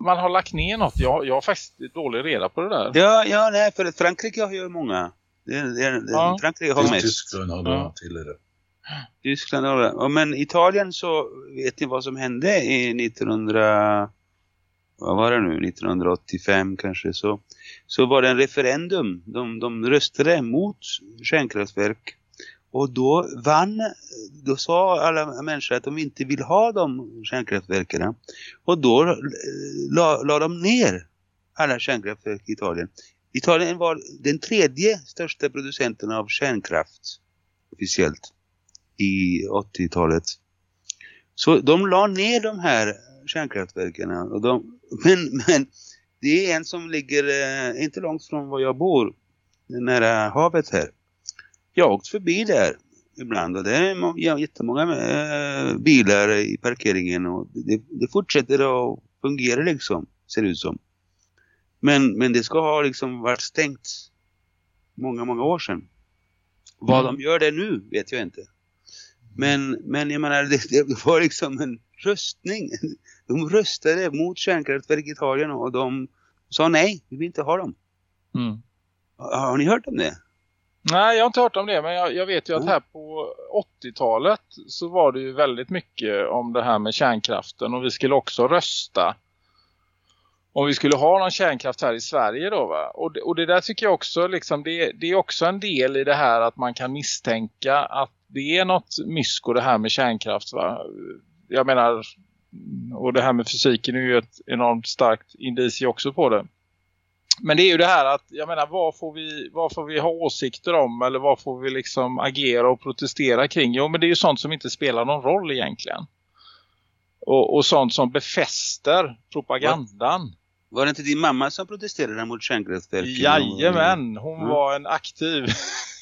man har lagt ner något? Jag, jag har faktiskt dålig reda på det där. Ja, ja nej, för Frankrike har ju många. Det, det, det, Ja. Frankrike har mest. Tyskland hade Ja. ja. tidigare. Tyskland har det. Ja, men Italien så vet ni vad som hände i 1900 vad var det nu 1985 kanske så så var det en referendum de, de röstade mot kärnkraftverk och då vann då sa alla människor att de inte vill ha de kärnkraftverken och då eh, la, la de ner alla kärnkraftverk i Italien Italien var den tredje största producenten av kärnkraft officiellt i 80-talet. Så de la ner de här kärnkraftverken. Och de, men, men det är en som ligger eh, inte långt från var jag bor. Nära havet här. Jag har åkt förbi där ibland och det är jättemånga eh, bilar i parkeringen och det, det fortsätter att fungera liksom, ser det ut som. Men, men det ska ha liksom varit stängt många, många år sedan. Vad Mm. de gör det nu vet jag inte. Men, men jag menar, det, det var liksom en röstning. De röstade mot kärnkraftverk i Italien och de sa nej, vi vill inte ha dem. Mm. Har, har ni hört om det? Nej, jag har inte hört om det. Men jag, jag vet ju att Mm. här på 80-talet så var det ju väldigt mycket om det här med kärnkraften. Och vi skulle också rösta om vi skulle ha någon kärnkraft här i Sverige då va. Och det, och det där tycker jag också liksom, det, det är också en del i det här att man kan misstänka att det är något mysko det här med kärnkraft va. Jag menar, och det här med fysiken är ju ett enormt starkt indicie också på det. Men det är ju det här att, jag menar, vad får vi, vad får vi ha åsikter om eller vad får vi liksom agera och protestera kring? Jo, men det är ju sånt som inte spelar någon roll egentligen. Och, och sånt som befäster propagandan. Var det inte din mamma som protesterade mot kärnkraftverken? Jajamän, hon Mm. var en aktiv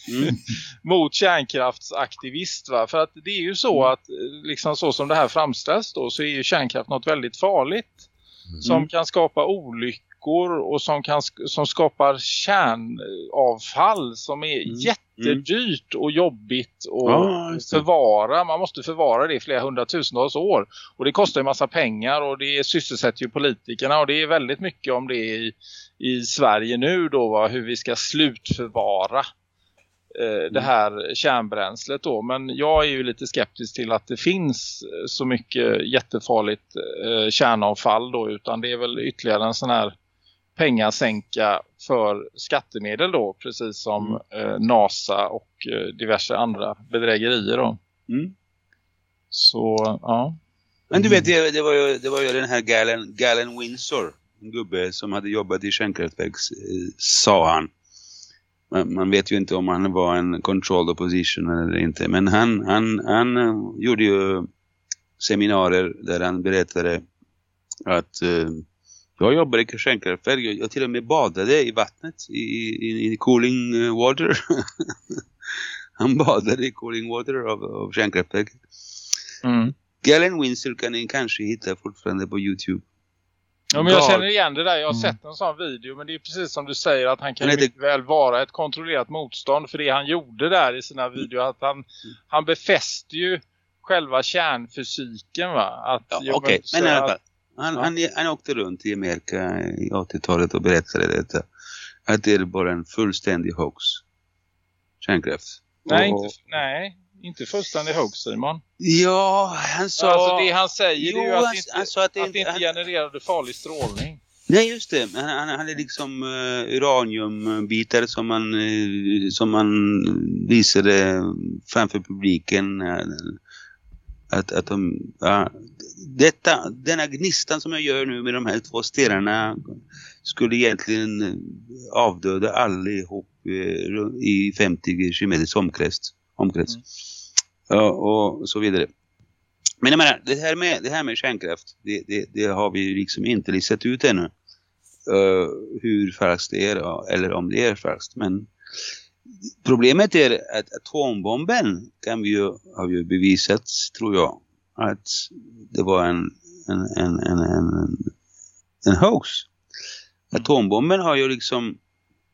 Mm. mot kärnkraftsaktivist va. För att det är ju så att eh, liksom så som det här framställs då så är ju kärnkraft något väldigt farligt. Som Mm. kan skapa olyckor och som, kan, som skapar kärnavfall som är Mm. jättedyrt och jobbigt att Ja, förvara. Man måste förvara det i flera hundratusentals år. Och det kostar ju massa pengar och det sysselsätter ju politikerna och det är väldigt mycket om det i, i Sverige nu då va, hur vi ska slutförvara det här kärnbränslet då. Men jag är ju lite skeptisk till att det finns så mycket jättefarligt kärnavfall då. Utan det är väl ytterligare en sån här pengasänka för skattemedel då. Precis som mm. NASA och diverse andra bedrägerier då. Mm. Så, ja. Men du vet, det, det, var, ju, det var ju den här Galen, Galen Windsor. En gubbe som hade jobbat i kärnkraftverk, eh, sa han. Man, man, vet ju inte om han var en controlled opposition eller inte. Men han, han, han uh, gjorde ju seminarier där han berättade att uh, jag jobbade i kärnkraftverk. Jag, jag till och med badade i vattnet i, i, i cooling water. han badade i cooling water av, av kärnkraftverket. Mm. Galen Windsor kan ni kanske hitta fortfarande på Youtube. Ja, men jag känner igen det där. Jag har mm. sett en sån video. Men det är precis som du säger att han kan ju mycket väl vara ett kontrollerat motstånd. För det han gjorde där i sina videor. Att han, han befäste ju själva kärnfysiken va? Att, ja, Okej, okay. men i alla fall. Han, ja. han, han åkte runt i Amerika i 80-talet och berättade detta. Att det är bara en fullständig hoax. Kärnkraft. Nej, och, inte, nej inte fullständig hoax Simon. Ja, han sa... Alltså det han säger jo, är ju att, han, inte, han sa att, det, att det inte han, genererade farlig strålning. Nej, just det. Han, han hade liksom uh, uraniumbitar som man, uh, som man visade framför publiken. Uh, att, att de, ja, detta, denna gnistan som jag gör nu med de här två stenarna skulle egentligen avdöda allihop i 50 km omkrets. omkrets. Mm och så vidare. Men jag menar, det här med, det här med kärnkraft, det, det, det har vi liksom inte listat ut ännu. Uh, hur falskt det är eller om det är falskt. Men problemet är att atombomben kan vi ju, har ju bevisat, tror jag, att det var en, en, en, en, en, en hoax. Mm. Atombomben har ju liksom...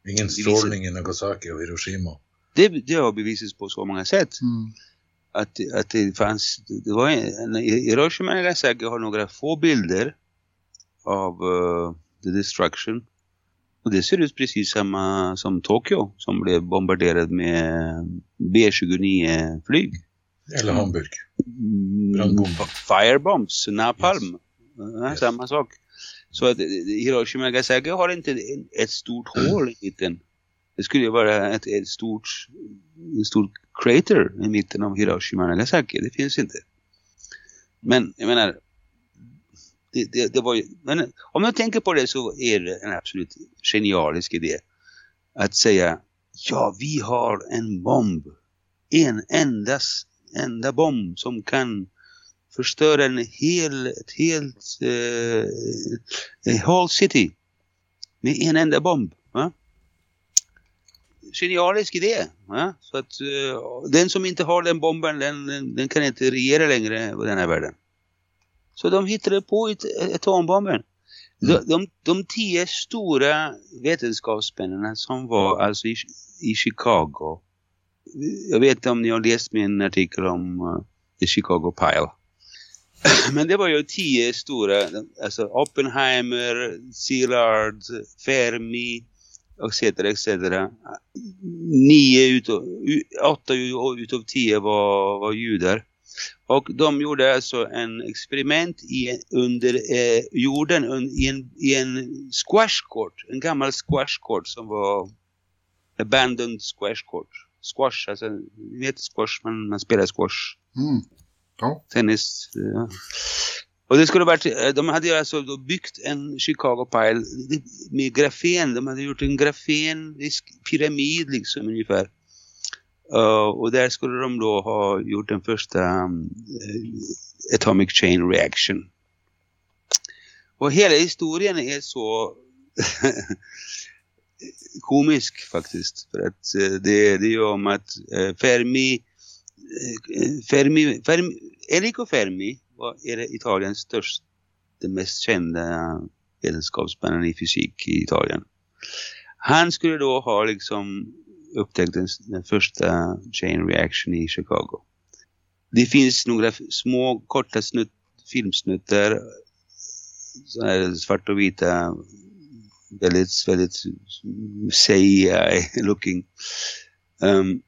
Ingen strålning i Nagasaki och Hiroshima. Det, det har bevisats på så många sätt. Mm att, att det fanns, det var en, Hiroshima och Nagasaki har några få bilder av uh, the destruction. Och det ser ut precis samma som Tokyo som blev bombarderad med B-29-flyg. Eller Hamburg. Mm, firebombs, napalm. Ja. Yes. Samma sak. Så att Hiroshima och Nagasaki har inte ett stort hål i mitten. Det skulle ju vara ett, ett stort, en stor crater i mitten av Hiroshima och Nagasaki. Det finns inte. Men jag menar, det, det, det var ju, men om jag tänker på det så är det en absolut genialisk idé. Att säga, ja vi har en bomb. En endas, enda bomb som kan förstöra en hel, ett helt, eh, eh, whole city. Med en enda bomb. Va? genialisk idé. va? Så att eh, den som inte har den bomben, den, den, kan inte regera längre på den här världen. Så de hittade på ett, atombomben. Mm. De, de, de tio stora vetenskapsmännen som var alltså i, i Chicago. Jag vet inte om ni har läst min artikel om uh, The Chicago Pile. Men det var ju tio stora, alltså Oppenheimer, Szilard, Fermi, etc. etc. Nio utav, åtta utav tio var, var judar. Och de gjorde alltså en experiment i, under eh, jorden i en, i en squash court. En gammal squash court som var abandoned squash court. Squash, alltså ni vet squash, man, man spelar squash. Mm. Ja. Tennis. Ja. Och det skulle varit, eh, de hade alltså byggt en Chicago Pile med grafen. De hade gjort en grafenisk pyramid liksom ungefär. Uh, och där skulle de då ha gjort den första um, atomic chain reaction. Och hela historien är så komisk faktiskt. För att uh, det, det är ju om att uh, Fermi, Fermi, Fermi, Enrico Fermi var är det Italiens största, den mest kända vetenskapsmannen i fysik i Italien. Han skulle då ha liksom upptäckte den, första chain reaction i Chicago. Det finns några små korta snutt, filmsnuttar svart och vita väldigt, väldigt CIA looking um, ehm,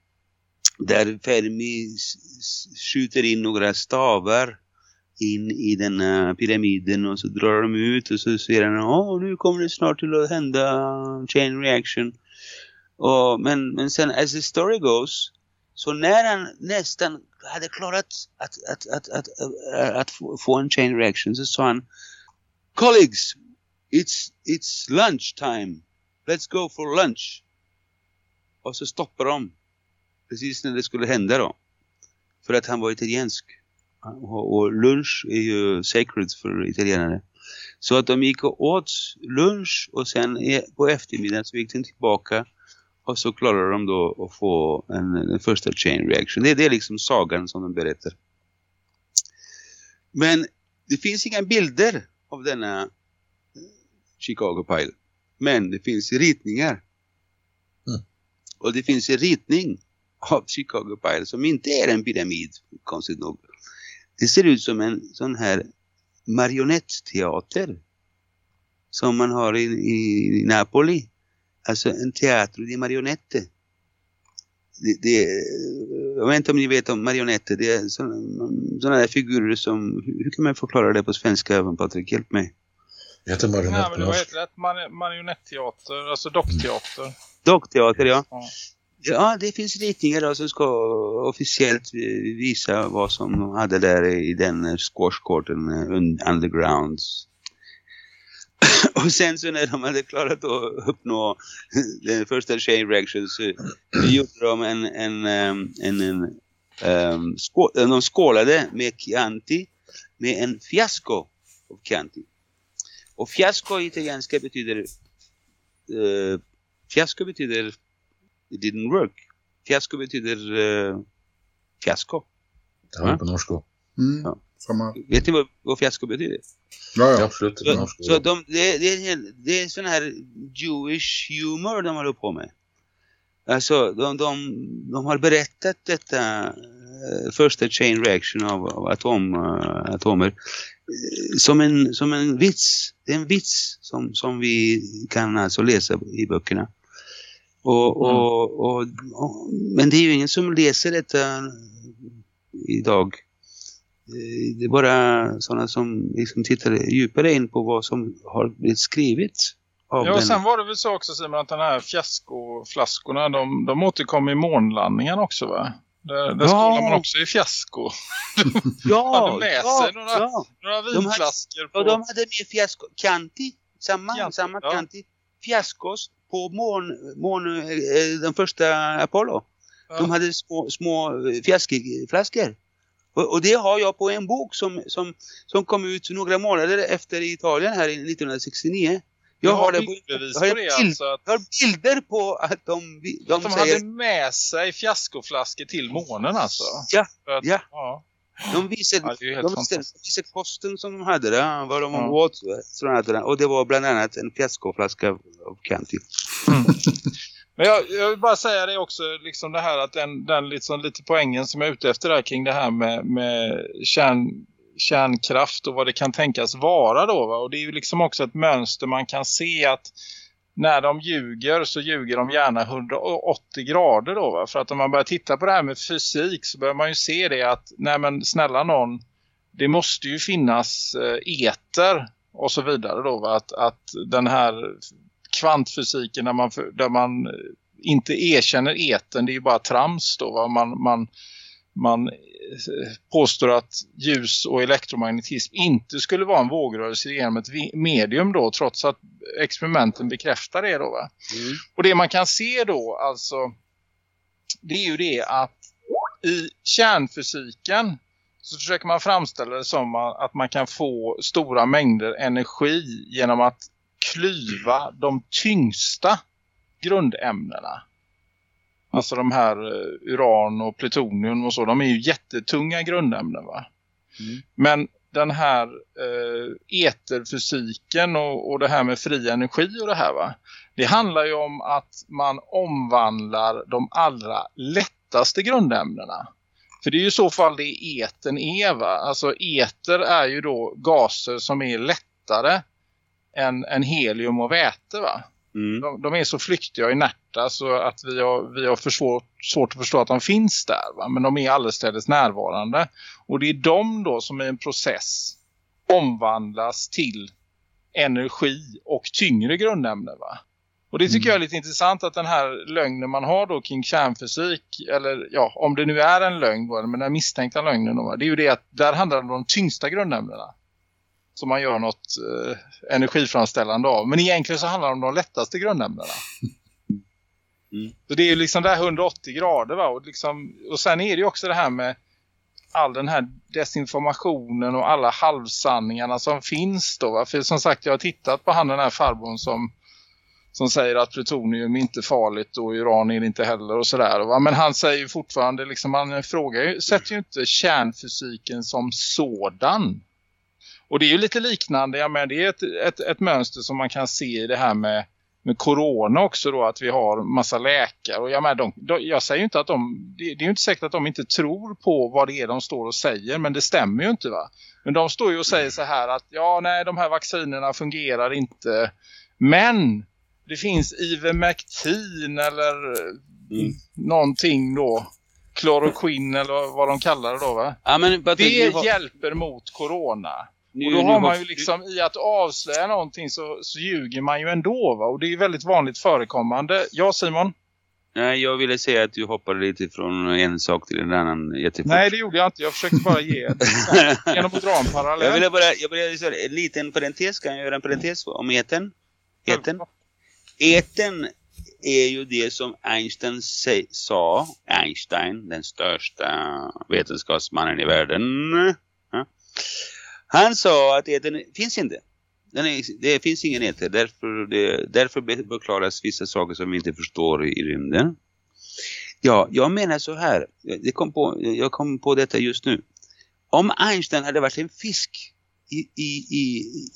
där Fermi skjuter in några stavar in i den här pyramiden och så drar de ut och så ser han att nu kommer det snart till att hända chain reaction. Och, men, men sen as the story goes så när han nästan hade klarat att, att, att, att, äh, att, att få en chain reaction så sa han Colleagues, it's, it's lunch time. Let's go for lunch. Och så stoppar de precis när det skulle hända då. För att han var italiensk. Och lunch är ju sacred för italienare. Så att de gick och åt lunch och sen på eftermiddagen så gick de tillbaka och så klarade de då att få en, en första chain reaction. Det, det är liksom sagan som de berättar. Men det finns inga bilder av denna Chicago Pile. Men det finns ritningar. Mm. Och det finns en ritning av Chicago Pile som inte är en pyramid, konstigt nog. Det ser ut som en sån här marionettteater som man har i, i, i Napoli. Alltså en teatro di marionette. Det, det, jag vet inte om ni vet om marionetter. Det är sådana där figurer som... Hur kan man förklara det på svenska även Patrik? Hjälp mig. Det heter marionett. Ja, men vad heter det? Mar marionetteater, alltså dockteater. Dockteater, ja. ja. Ja, det finns ritningar då som ska officiellt visa vad som de hade där i den squashcourten underground. Och sen så när de hade klarat att uppnå den första chain reaction så gjorde de en, en, en, en, en um, skå, de skålade med Chianti med en fiasco av Chianti. Och fiasco i italienska betyder uh, fiasco betyder it didn't work. Fiasko betyder uh, fiasko. Ja, på norska. Mm. Ja. Samma. Vet ni vad, vad fiasko betyder? Ja, ja. absolut. Så, så de, det, det, det är sån här Jewish humor de håller på med. Alltså, de, de, de har berättat detta uh, första chain reaction av, av atom, uh, atomer uh, som, en, som en vits. Det är en vits som, som vi kan alltså läsa i böckerna. Och, mm. och, och, och, men det är ju ingen som läser detta idag. Det är bara sådana som liksom tittar djupare in på vad som har blivit skrivit. Av ja, och sen var det väl så också Simon att den här fiaskoflaskorna, de, de återkom i månlandningen också va? Där, där ja. man också i fiasko. ja, hade med ja, sig några, ja. några vinflaskor. De hade, på... de hade med fiasko. Kanti, samma, Kanti, samma ja. Kanti. Fiaskos på mån, mån, eh, den första Apollo. Ja. De hade små, små fiaskflaskor. Och, och, det har jag på en bok som, som, som kom ut några månader efter Italien här 1969. Jag, har, det på, jag, har alltså att... jag har bilder på att de, de, att de säger... hade med sig fiaskoflaskor till månen alltså. Ja, att, ja. ja. De visade, ja, de visade kosten som de hade där, vad de ja. åt. Och det var bland annat en fiaskoflaska av Canty. Mm. Men jag, jag, vill bara säga det också, liksom det här att den, den liksom, lite poängen som jag är ute efter där kring det här med, med kärn, kärnkraft och vad det kan tänkas vara då. Va? Och det är ju liksom också ett mönster man kan se att när de ljuger så ljuger de gärna 180 grader då va? För att om man börjar titta på det här med fysik så börjar man ju se det att nej men snälla någon det måste ju finnas eh, eter och så vidare då va? Att, att den här kvantfysiken där man, där man inte erkänner eten det är ju bara trams då va? Man, man, man påstår att ljus och elektromagnetism inte skulle vara en vågrörelse genom ett medium då trots att experimenten bekräftar det då va? Mm. Och det man kan se då alltså det är ju det att i kärnfysiken så försöker man framställa det som att man kan få stora mängder energi genom att klyva de tyngsta grundämnena. Alltså de här uh, uran och plutonium och så, de är ju jättetunga grundämnen va. Mm. Men den här uh, eterfysiken och, och det här med fri energi och det här va. Det handlar ju om att man omvandlar de allra lättaste grundämnena. För det är ju i så fall det eten är va. Alltså eter är ju då gaser som är lättare än, än helium och väte va. Mm. De, de är så flyktiga och inerta så att vi har, vi har för svårt, svårt att förstå att de finns där. Va? Men de är allestädes närvarande. Och det är de då som i en process omvandlas till energi och tyngre grundämnen va? Och det tycker jag är lite intressant att den här lögnen man har då kring kärnfysik, eller ja, om det nu är en lögn men den misstänkta lögnen det är ju det att där handlar det om de tyngsta grundämnena. Som man gör något eh, energiframställande av. Men egentligen så handlar det om de lättaste grundämnena. Mm. Så det är ju liksom där 180 grader va? Och, liksom, och sen är det ju också det här med all den här desinformationen och alla halvsanningarna som finns då. Va? För som sagt, jag har tittat på han den här farbrorn som, som säger att plutonium är inte farligt och uran är det inte heller och sådär. Va? Men han säger ju fortfarande, liksom, han frågar ju, sätter ju inte kärnfysiken som sådan. Och det är ju lite liknande, ja, men det är ett, ett, ett mönster som man kan se i det här med med corona också då att vi har massa läkare och jag, med, de, de, jag säger ju inte att de det, det är ju inte säkert att de inte tror på vad det är de står och säger men det stämmer ju inte va. Men de står ju och säger så här att ja nej de här vaccinerna fungerar inte men det finns Ivermectin eller Mm. någonting då kloroquin eller vad de kallar det då va. Ja, men, Det har- hjälper mot corona. Nu- Och då har man ju liksom i att avslöja någonting så, så ljuger man ju ändå va. Och det är väldigt vanligt förekommande. Ja Simon? Nej, jag ville säga att du hoppade lite från en sak till en annan jättefort. Nej det gjorde jag inte. Jag försökte bara ge ett genom att dra en jag parallell. ville bara, jag ville göra en liten parentes, kan jag göra en parentes om eten? Eten? Eten är ju det som Einstein sa, Einstein, den största vetenskapsmannen i världen. Ja. Han sa att eten finns inte. Är, det finns ingen eter, därför, det, därför förklaras vissa saker som vi inte förstår i rymden. Ja, jag menar så här, det kom på, jag kom på detta just nu. Om Einstein hade varit en fisk i, i, i,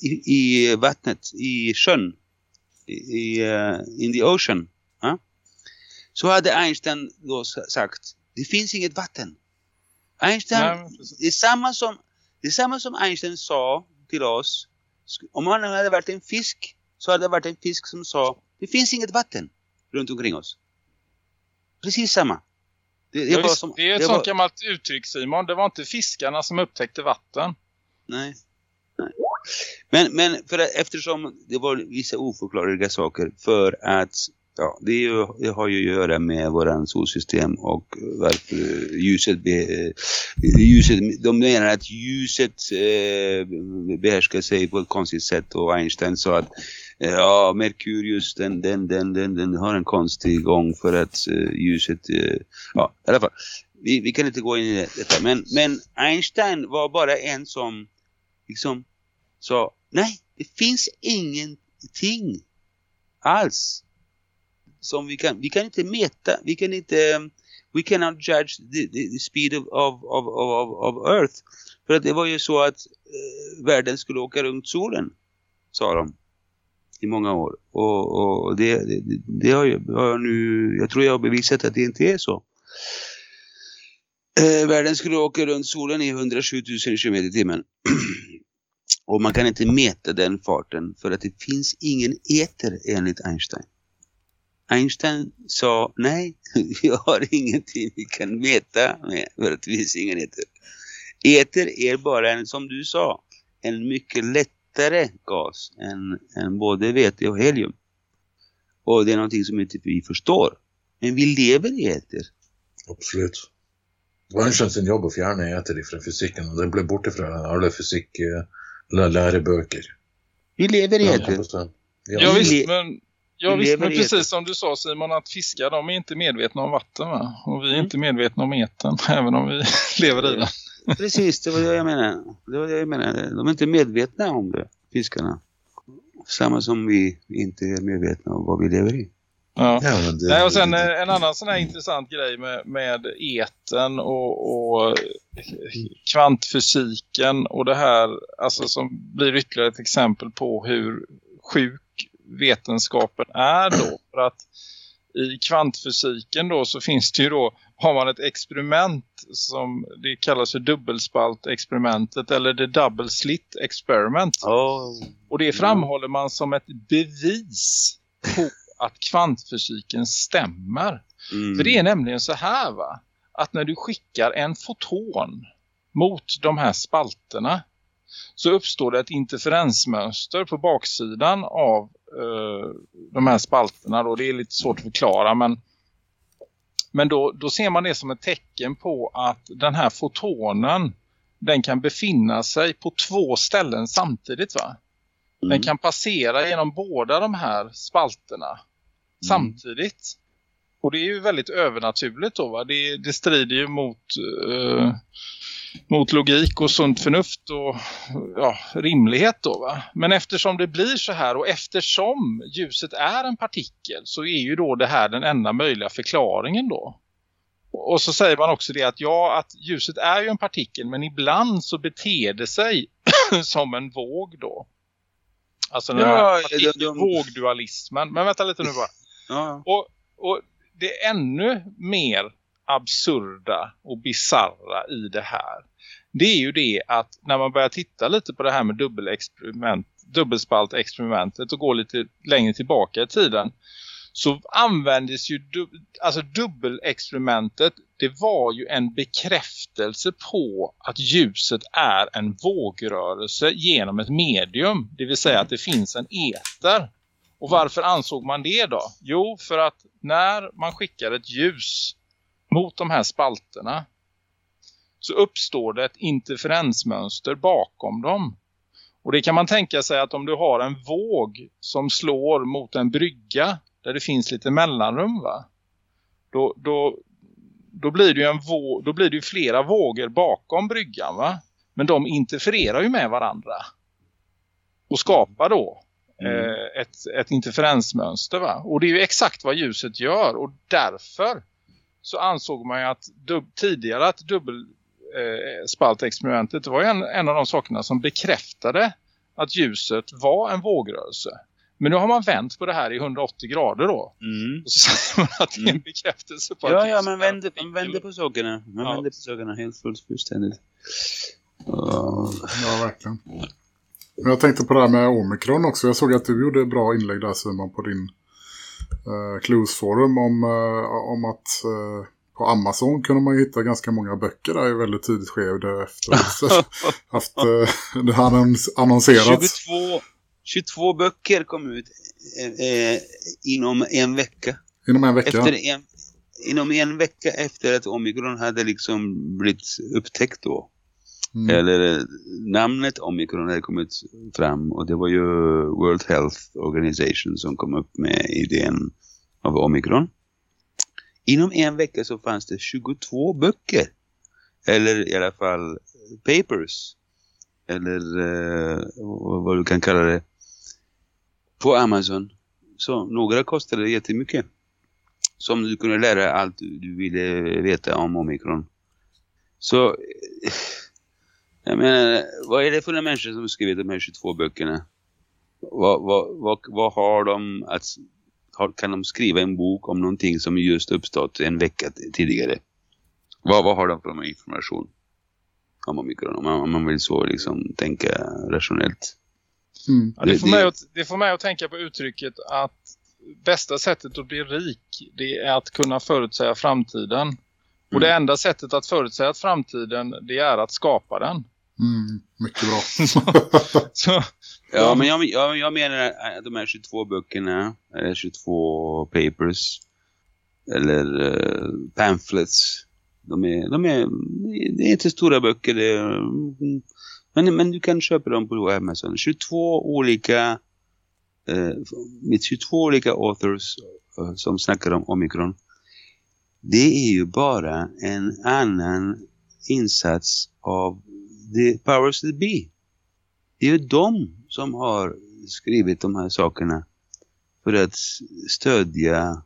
i, i vattnet, i sjön, i, uh, in the ocean, ja, så hade Einstein då sa- sagt, det finns inget vatten. Einstein, Nej, det är samma som, det är samma som Einstein sa till oss. Om han hade varit en fisk så hade det varit en fisk som sa, det finns inget vatten runt omkring oss. Precis samma. Det, det Ja, som, det är ett sånt var- gammalt uttryck Simon. Det var inte fiskarna som upptäckte vatten. Nej. Nej. Men, men för att, eftersom det var vissa oförklarliga saker för att ja, det, är ju, det har ju att göra med våran solsystem och varför ljuset, be, ljuset de menar att ljuset eh, behärskar sig på ett konstigt sätt och Einstein sa att eh, ja, Merkurius den, den, den, den, den har en konstig gång för att eh, ljuset eh, ja, i alla fall. Vi, vi kan inte gå in i detta. Men, men Einstein var bara en som liksom sa nej, det finns ingenting alls som vi kan, vi kan inte mäta, vi kan inte we cannot judge the, the, the speed of, of, of, of, of Earth för att det var ju så att eh, världen skulle åka runt solen sa de i många år och, och det, det, det har jag, har jag nu jag tror jag har bevisat att det inte är så Eh, världen skulle åka runt solen i 107 000 km i timmen. Och man kan inte mäta den farten för att det finns ingen eter enligt Einstein. Einstein sa nej, vi har ingenting vi kan mäta med för att det finns ingen eter. Eter är bara en, som du sa, en mycket lättare gas än, än både vete och helium. Och det är någonting som inte vi förstår. Men vi lever i eter. Var Einstein sin jobb å fjerne eter fra fysikken, og det ble borte fra alle fysikk-lærebøker. Vi lever i eter. Ja, vi visst, men, ja, vi visst, men precis som du sa Simon att fiskar de är inte medvetna om vatten va? Och vi är Mm. inte medvetna om eten även om vi lever i den. Precis, det var det jag menade. Det var det jag menade. De är inte medvetna om det, fiskarna. Samma som vi inte är medvetna om vad vi lever i. Ja. Ja, det, Nej, och sen eh, en annan sån här intressant grej med, med eten och, och kvantfysiken och det här alltså som blir ytterligare ett exempel på hur sjuk vetenskapen är då. För att i kvantfysiken då så finns det ju då, har man ett experiment som det kallas för dubbelspaltexperimentet eller the double slit experiment. Oh. Och det framhåller man som ett bevis på att kvantfysiken stämmer. Mm. För det är nämligen så här va. Att när du skickar en foton mot de här spalterna så uppstår det ett interferensmönster på baksidan av de här spalterna. Då. Det är lite svårt att förklara men, men då, då ser man det som ett tecken på att den här fotonen den kan befinna sig på två ställen samtidigt va? Den Mm. kan passera genom båda de här spalterna samtidigt. Och det är ju väldigt övernaturligt då va? Det, det strider ju mot, eh, mot logik och sunt förnuft och ja, rimlighet då va? Men eftersom det blir så här och eftersom ljuset är en partikel så är ju då det här den enda möjliga förklaringen då. Och så säger man också det att ja, att ljuset är ju en partikel men ibland så beter det sig som en våg då. Alltså den Ja, här de- partikel- vågdualismen. Men vänta lite nu bara. Ja. Och, och det är ännu mer absurda och bizarra i det här. Det är ju det att när man börjar titta lite på det här med dubbelexperiment, dubbelspaltexperimentet och går lite längre tillbaka i tiden så användes ju du, alltså dubbelexperimentet det var ju en bekräftelse på att ljuset är en vågrörelse genom ett medium. Det vill säga att det finns en eter. Och varför ansåg man det då? Jo, för att när man skickar ett ljus mot de här spalterna så uppstår det ett interferensmönster bakom dem. Och det kan man tänka sig att om du har en våg som slår mot en brygga där det finns lite mellanrum va? Då, då, då blir det ju en då blir det flera vågor bakom bryggan va? Men de interfererar ju med varandra. Och skapar då eh, ett, ett interferensmönster va? Och det är ju exakt vad ljuset gör och därför så ansåg man ju att dub, tidigare att dubbel eh, var en, en av de sakerna som bekräftade att ljuset var en vågrörelse. Men nu har man vänt på det här i 180 grader då. Mm. Och så säger man att det är en Mm. bekräftelse på att Ja, ja, man vänder, man vänder på sakerna. Man Ja. vänder på sakerna helt fullt fullständigt. Ja. Ja, verkligen. Men jag tänkte på det här med omikron också. Jag såg att du gjorde bra inlägg där Simon på din eh, Clues-forum om, eh, om att eh, på Amazon kunde man ju hitta ganska många böcker där i väldigt tidigt skede efter att haft, eh, det hade annons- annonserats. 22, 22 böcker kom ut eh, inom en vecka. Inom en vecka. Efter en, inom en vecka efter att omikron hade liksom blivit upptäckt då. Mm. Eller eh, namnet omikron hade kommit fram och det var ju World Health Organization som kom upp med idén av omikron. Inom en vecka så fanns det 22 böcker. Eller i alla fall papers. Eller eh, vad du kan kalla det. På Amazon. Så några kostade jättemycket. Som du kunde lära allt du ville veta om omikron. Så eh, jag menar, vad är det för människor som skrivit de här 22 böckerna? Vad, vad, vad, vad har de att har, kan de skriva en bok om någonting som just uppstått en vecka tidigare? Vad, vad har de för information om man, om man vill så liksom tänka rationellt. Mm. Ja, det, får mig att, det får mig att tänka på uttrycket att bästa sättet att bli rik det är att kunna förutsäga framtiden. Och det enda sättet att förutsäga framtiden det är att skapa den. Mm. Mycket bra. Så, Ja, men jag, jag, jag menar att de här 22 böckerna, eller 22 papers, eller eh, pamphlets, de är, de är, det är inte stora böcker, det är, mm, men, men du kan köpa dem på Amazon. 22 olika, eh, med 22 olika authors eh, som snackar om omikron. Det är ju bara en annan insats av the powers that be. Det är ju de som har skrivit de här sakerna för att stödja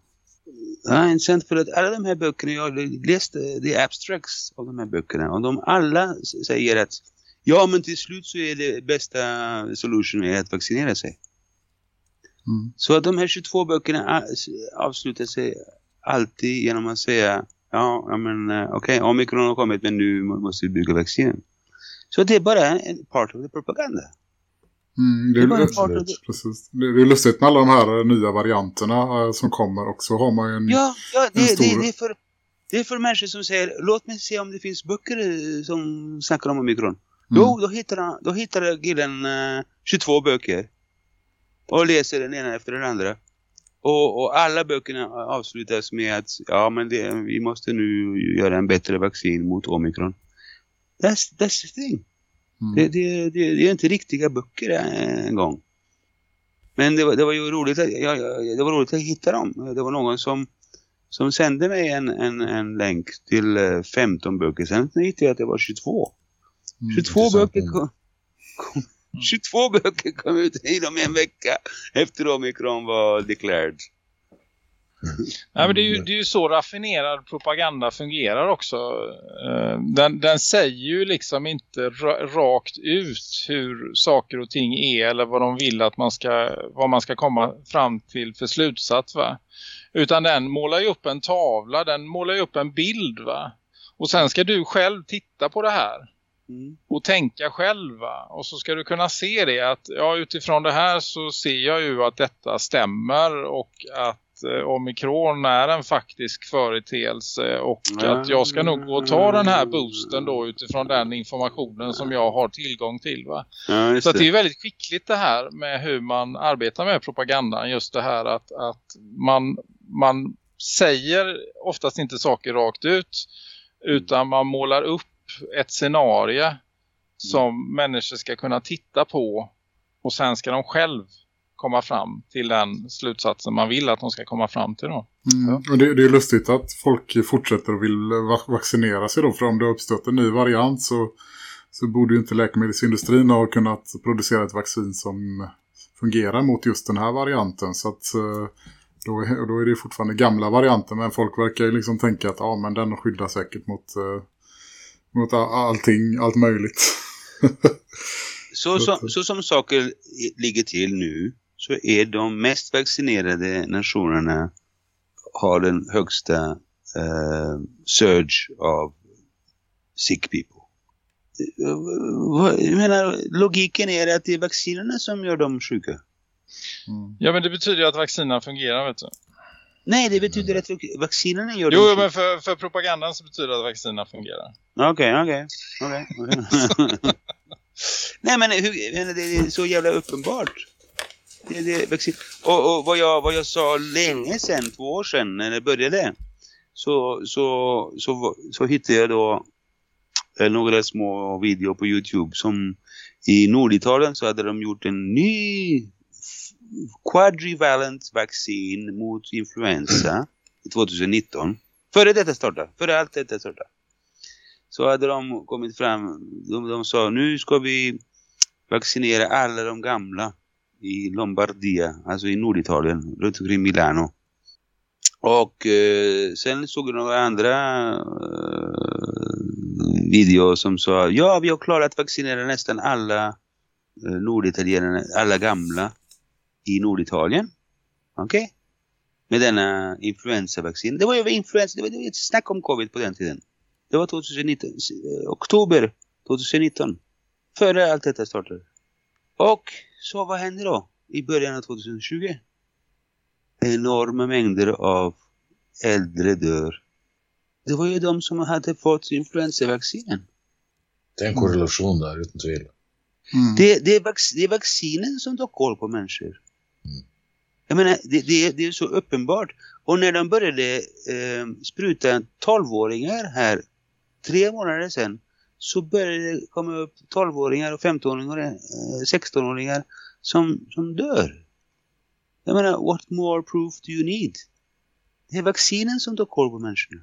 Ja, intressant för att alla de här böckerna, jag har läst the abstracts av de här böckerna och de alla säger att ja men till slut så är det bästa solution är att vaccinera sig. Mm. Så att de här 22 böckerna avslutar sig alltid genom att säga ja, men eh, okej, omikron har kommit men nu må- måste vi bygga vaccin. Så det är bara en part of the propaganda. Mm, det, Det är, var en lustigt, part av det. precis. det, det är lustigt med alla de här nya varianterna eh, som kommer och så har man ju en... Ja, ja en det, stor- det, det, är för, det är för människor som säger låt mig se om det finns böcker eh, som snackar om omikron. Mm. Jo, då hittar, då hittar killen eh, 22 böcker och läser den ena efter den andra. Och, och alla böckerna avslutas med att ja, men det, vi måste nu göra en bättre vaccin mot omikron. That's, that's the thing. Mm. Det, det, det, det är inte riktiga böcker eh, en gång. Men det var, det var ju roligt att, ja, ja, det var roligt att hitta dem. Det var någon som, som sände mig en, en, en länk till eh, 15 böcker. Sen hittade jag att det var 22. Mm. 22 intressant. böcker kom, kom, 22 böcker kom ut inom en vecka efter omikron var declared. Nej, men det, är ju, det är ju så raffinerad propaganda fungerar också. Eh, Den, den säger ju liksom inte ra- rakt ut hur saker och ting är eller vad de vill att man ska, vad man ska komma fram till för slutsats va. Utan den målar ju upp en tavla, den målar ju upp en bild va. Och sen ska du själv titta på det här Mm. och tänka själva. Och så ska du kunna se det att ja, utifrån det här så ser jag ju att detta stämmer och att eh, omikron är en faktisk företeelse och att jag ska nog gå och ta den här boosten då utifrån den informationen som jag har tillgång till va. Ja, Så det det. är väldigt skickligt det här med hur man arbetar med propagandan. Just det här att, att man, man säger oftast inte saker rakt ut utan man målar upp ett scenario som människor ska kunna titta på och sen ska de själv komma fram till den slutsatsen man vill att de ska komma fram till då. Mm. Och det, det är lustigt att folk fortsätter och vill va- vaccinera sig då. För om det har uppstått en ny variant så, så borde ju inte läkemedelsindustrin ha kunnat producera ett vaccin som fungerar mot just den här varianten. Så att eh, då, är- då är det fortfarande gamla varianter. Men folk verkar ju liksom tänka att ja, men den skyddar säkert mot, eh, mot allting, allt möjligt. Så, så, så som saker ligger till nu så är de mest vaccinerade nationerna har den högsta eh, surge av sick people. Vad- Jag menar, logiken är att det är vaccinerna som gör dem sjuka. Mm. Ja men det betyder ju att vaccinerna fungerar vet du. Nej, det betyder att vac- vaccinerna gör Jo men för, för propagandan så betyder det att vaccinerna fungerar. Okej, okej. okej. Nej men hur, det är så jävla uppenbart. Det, det, vaccin. Och, och vad, jag, vad jag sa länge sedan, två år sedan när det började. Så, så, så, så hittade jag då eh, några små videor på Youtube som i Norditalien så hade de gjort en ny quadrivalent vaccin mot influensa 2019. Före detta startade, före allt detta startade så hade de kommit fram, de, de sa nu ska vi vaccinera alla de gamla i Lombardia, alltså i Norditalien, runt omkring Milano. Och eh, sen såg jag några andra eh, videor som sa ja vi har klarat att vaccinera nästan alla eh, norditalienare, alla gamla i Norditalien. Okej? Med denna influensavaccin. Det var ju influensa, det var, det var ett snack om covid på den tiden. Det var 2019, eh, oktober 2019. Före allt detta startade. Och så vad hände då i början av 2020? Enorma mängder av äldre dör. Det var ju de som hade fått influensavaccinen. Det är en korrelation där, utan tvivel. Mm. Det, det, är vac- det är vaccinen som tar koll på människor. Mm. Jag menar, det, det, det är så uppenbart. Och när de började eh, spruta 12-åringar här, tre månader sedan, så började det komma upp 12-åringar och 15-åringar, eh, 16-åringar som, som dör. Jag menar, what more proof do you need? Det är vaccinen som tar koll på människorna.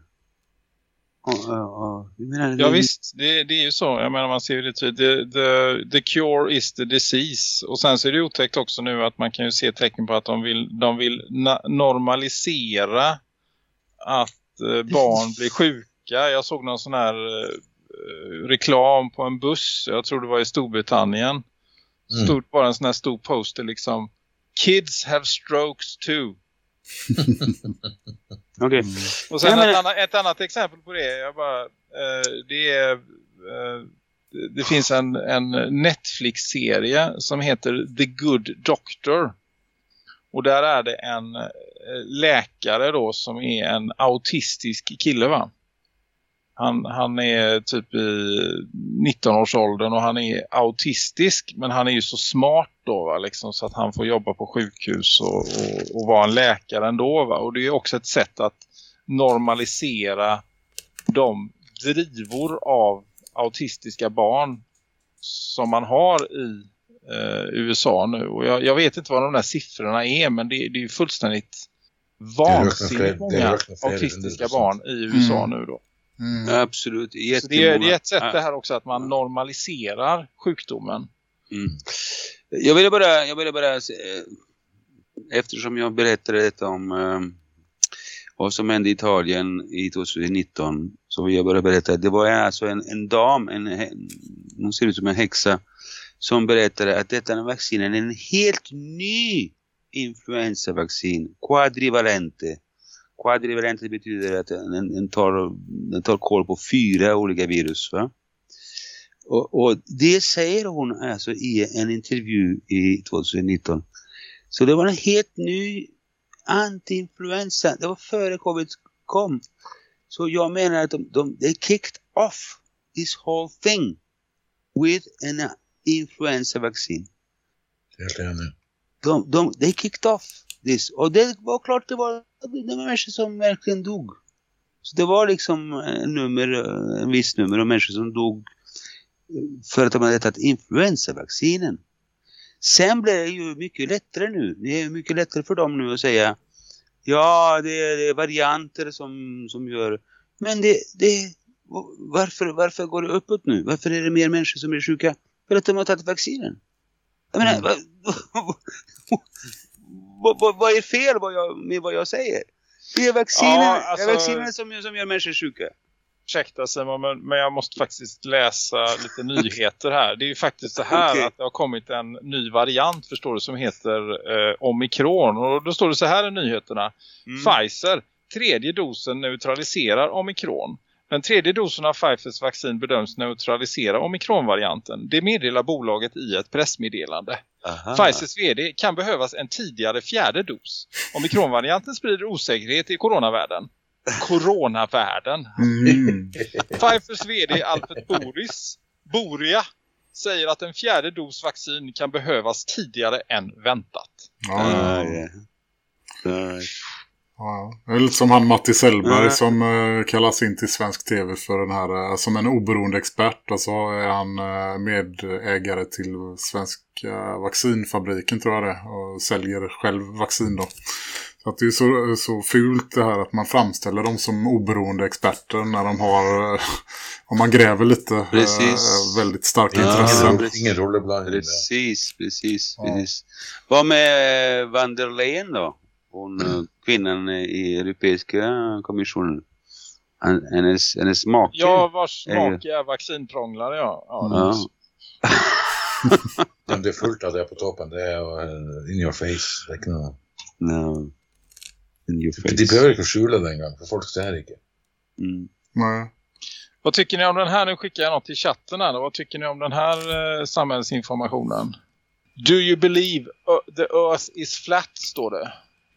Och, och, och, menar, Ja det- visst, det, det är ju så. Jag menar man ser ju det tydligt. The, the, the cure is the disease. Och sen så är det otäckt också nu att man kan ju se tecken på att de vill, de vill normalisera att eh, barn blir sjuka. Jag såg någon sån här eh, reklam på en buss. Jag tror det var i Storbritannien. Mm. Stod bara en sån här stor poster liksom. Kids have strokes too. Okej. Och sen Ja, men- ett, annat, ett annat exempel på det, jag bara, eh, det är, eh, det, det finns en, en Netflix-serie som heter The Good Doctor. Och där är det en eh, läkare då som är en autistisk kille va? Han, han är typ i 19-årsåldern och han är autistisk men han är ju så smart då va? Liksom, så att han får jobba på sjukhus och, och, och vara en läkare ändå va? Och det är också ett sätt att normalisera de drivor av autistiska barn som man har i eh, USA nu. Och jag, jag, vet inte vad de där siffrorna är men det, det är ju fullständigt vansinnigt många autistiska barn i USA mm. nu då. Mm. Absolut. Så det, är, ett sätt det här också att man normaliserar sjukdomen. Mm. Jag ville bara, jag ville bara eh, eftersom jag berättade detta om eh, vad som hände i Italien i 2019 så vill jag bara berätta att det var alltså en, en dam, en, hon ser ut som en häxa som berättade att detta vaccinen är en helt ny influensavaccin, quadrivalente. Quadrivalente betyder att den, den, tar, den tar koll på fyra olika virus va? Och, och, det säger hon alltså i en intervju i 2019. Så det var en helt ny anti-influensa. Det var före covid kom. Så jag menar att de, de they kicked off this whole thing with an influenza vaccin. Helt enig. De, de, they kicked off this. Och det var klart det var, det var människor som verkligen dog. Så det var liksom en, nummer, en viss nummer av människor som dog för att de hade tagit influensavaccinen. Sen blir det ju mycket lättare nu. Det är mycket lättare för dem nu att säga ja, det är, det är varianter som, som gör... Men det, det, varför, varför går det uppåt nu? Varför är det mer människor som är sjuka? För att de har tagit vaccinen. Jag menar, mm. vad, vad, är fel vad jag, med vad jag säger? Det är vaccinen, ja, alltså, det är vaccinen som, som gör människor sjuka ursäkta Simon, men, men jag måste faktiskt läsa lite nyheter här. Det är ju faktiskt så här okay. att det har kommit en ny variant, förstår du, som heter eh, Omikron. Och då står det så här i nyheterna. Mm. Pfizer, tredje dosen neutraliserar Omikron. Den tredje dosen av Pfizers vaccin bedöms neutralisera omikronvarianten. Det meddelar bolaget i ett pressmeddelande. Aha. Pfizers vd kan behövas en tidigare fjärde dos. Omikronvarianten sprider osäkerhet i coronavärlden coronavärlden. Mm. Pfizers vd Alfred Boris, Boria säger att en fjärde dos vaccin kan behövas tidigare än väntat. Ja, ja. Ja, eller som han Matti Sellberg mm. som uh, kallas in till svensk tv för den här uh, som en oberoende expert och så är han uh, medägare till svenska vaccinfabriken tror jag det och säljer själv vaccin då. Så att det är så, så fult det här att man framställer dem som oberoende experter när de har, om man gräver lite, precis. väldigt starka ja, intressen. Ingen rollerblandning. Precis, precis, ja. precis. Vad med van der Leyen då? Hon, mm. kvinnan i Europeiska kommissionen. Hennes, hennes make. Ja, vars make är vaccinprånglare, ja. ja, ja. Men det är fullt av det på toppen. Det är uh, in your face. Like, no. No. In your face. De behöver inte skjula den gången, för folk ser inte. Mm. Nej. Vad tycker ni om den här? Nu skickar jag något i chatten här. Vad tycker ni om den här eh, samhällsinformationen? Do you believe uh, the earth is flat, står det.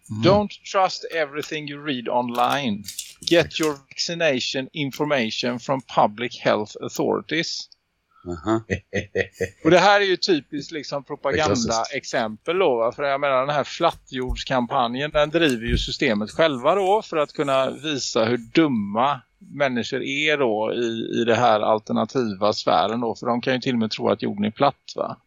Mm. Don't trust everything you read online. Get your vaccination information from public health authorities. Uh -huh. och det här är ju typiskt liksom propaganda-exempel då. För jag menar den här flattjordskampanjen den driver ju systemet själva då. För att kunna visa hur dumma människor är då i, i det här alternativa sfären då. För de kan ju till och med tro att jorden är platt va.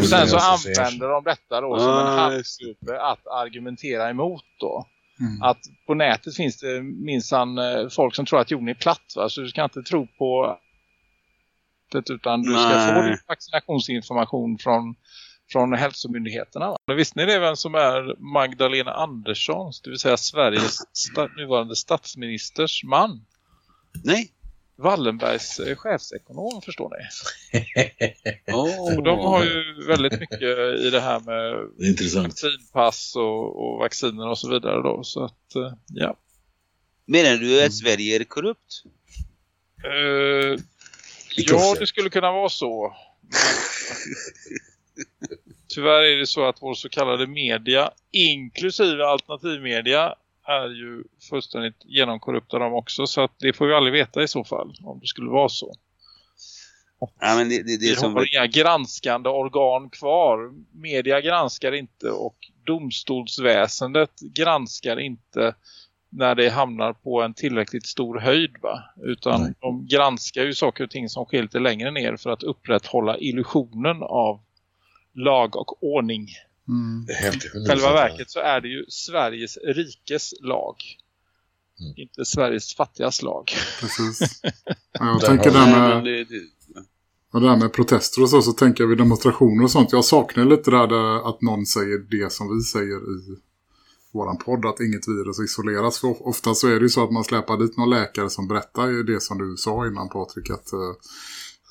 Och sen så använder de detta då som en halvgubbe att argumentera emot då. Mm. Att på nätet finns det minsann eh, folk som tror att jorden är platt va. Så du ska inte tro på utan du ska Nej. få din vaccinationsinformation från, från hälsomyndigheterna. Va? Visste ni det vem som är Magdalena Andersson, det vill säga Sveriges sta nuvarande statsministers man? Nej. Wallenbergs eh, chefsekonom förstår ni. oh. Och de har ju väldigt mycket i det här med Intressant. vaccinpass och, och, vacciner och så vidare då. Så att, eh, ja. Menar du att Sverige är korrupt? Uh, Ja, det skulle kunna vara så. Tyvärr är det så att vår så kallade media, inklusive alternativmedia, är ju fullständigt genomkorrupta de också. Så att det får vi aldrig veta i så fall, om det skulle vara så. Ja, men det, det, det Vi som... har inga granskande organ kvar. Media granskar inte och domstolsväsendet granskar inte när det hamnar på en tillräckligt stor höjd va? Utan Nej. de granskar ju saker och ting som sker lite längre ner för att upprätthålla illusionen av lag och ordning. Mm. Det I 100%. själva verket så är det ju Sveriges rikes lag. Mm. Inte Sveriges fattigas lag. Precis. Ja, jag tänker där Nej, med, det, det, och det där med protester och så, så tänker jag vid demonstrationer och sånt. Jag saknar lite det där att någon säger det som vi säger i våran podd, att inget virus isoleras. För ofta så är det ju så att man släpar dit någon läkare som berättar ju det som du sa innan Patrik, att eh,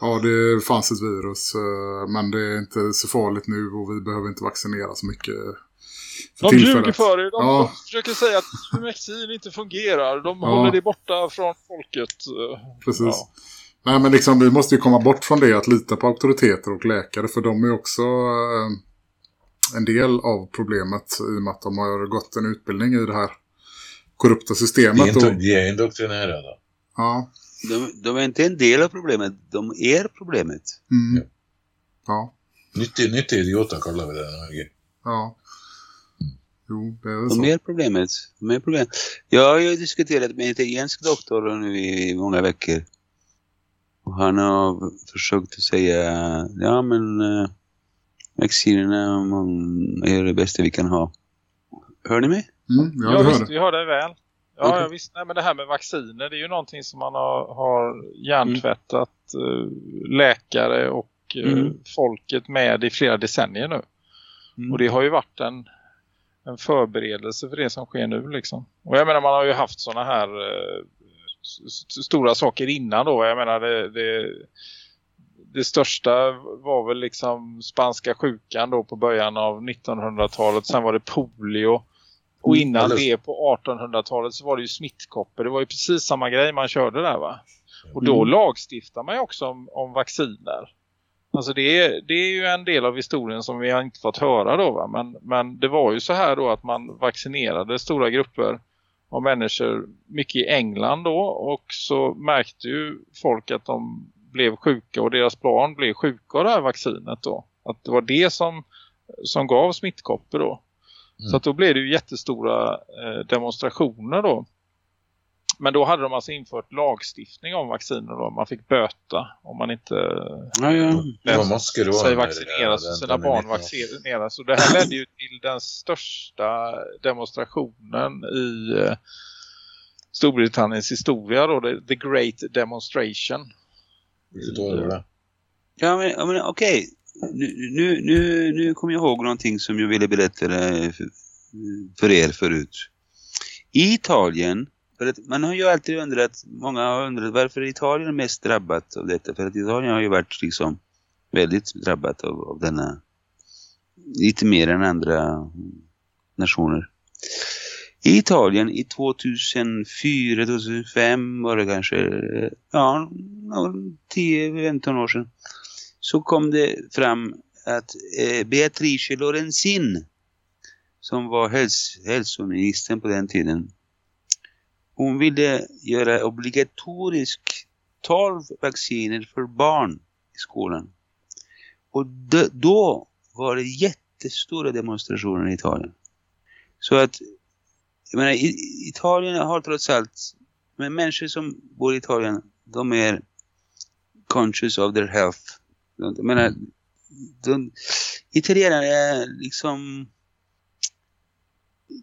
ja, det fanns ett virus, eh, men det är inte så farligt nu och vi behöver inte vaccinera så mycket för De ljuger för er. De, Ja. de försöker säga att vaccin inte fungerar. De Ja. håller det borta från folket. Precis. Ja. Nej men liksom vi måste ju komma bort från det att lita på auktoriteter och läkare för de är också eh, en del av problemet i och med att de har gått en utbildning i det här korrupta De systemet. är, inte, Och, de är indoktrinerade. ja, de, de är inte en del av problemet, de är problemet. mm, ja, Nyttiga, nyttiga idioter kallar vi det ja. Jo, det är väl De så. är problemet. De är problemet. Jag har ju diskuterat med en italiensk doktor nu i många veckor. Och han har försökt att säga, ja men äh, vaccinerna är det bästa vi kan ha. Hör ni mig? Mm, ja, Ja, hör visst, det. vi hör dig väl. Ja, ja visst. Nej, men det här med vacciner, det är ju någonting som man har, har hjärntvättat eh, läkare och eh, Mm. folket med i flera decennier nu. Mm. Och det har ju varit en, en förberedelse för det som sker nu liksom. Och jag menar man har ju haft såna här eh, stora saker innan då. Jag menar det, det, det största var väl liksom spanska sjukan då på början av 1900-talet. Sen var det polio. Och Mm, innan eller- det på 1800-talet så var det ju smittkoppor. Det var ju precis samma grej man körde där va. Och då Mm. lagstiftar man ju också om, om vacciner. Alltså det är, det är ju en del av historien som vi har inte fått höra då va. Men, men det var ju så här då att man vaccinerade stora grupper av människor mycket i England då. Och så märkte ju folk att de blev sjuka och deras barn blev sjuka av det här vaccinet då. Att det var det som, som gav smittkoppor då. Mm. Så att då blev det ju jättestora eh, demonstrationer då. Men då hade de alltså infört lagstiftning om vacciner då. Man fick böta om man inte Ja, ja. Maskerån. sig där, vaccineras den- och sina barn vaccineras. Och det här ledde ju till den största demonstrationen i eh, Storbritanniens historia då. The, the Great Demonstration. Vilket år var det? Ja, men, men okej. Nu, nu, nu, nu kommer jag ihåg någonting som jag ville berätta för, för er förut. I Italien, för att man har ju alltid undrat, många har undrat varför Italien är mest drabbat av detta. För att Italien har ju varit liksom väldigt drabbat av, av denna, lite mer än andra nationer. I Italien i 2004, 2005 var det kanske, ja, 10-15 år sedan så kom det fram att eh, Beatrice Lorenzin som var häls hälsoministern på den tiden hon ville göra obligatorisk 12 vacciner för barn i skolan. Och då var det jättestora demonstrationer i Italien. Så att jag menar, Italien har trots allt men människor som bor i Italien de är conscious of their health. Jag menar, de, italienare är liksom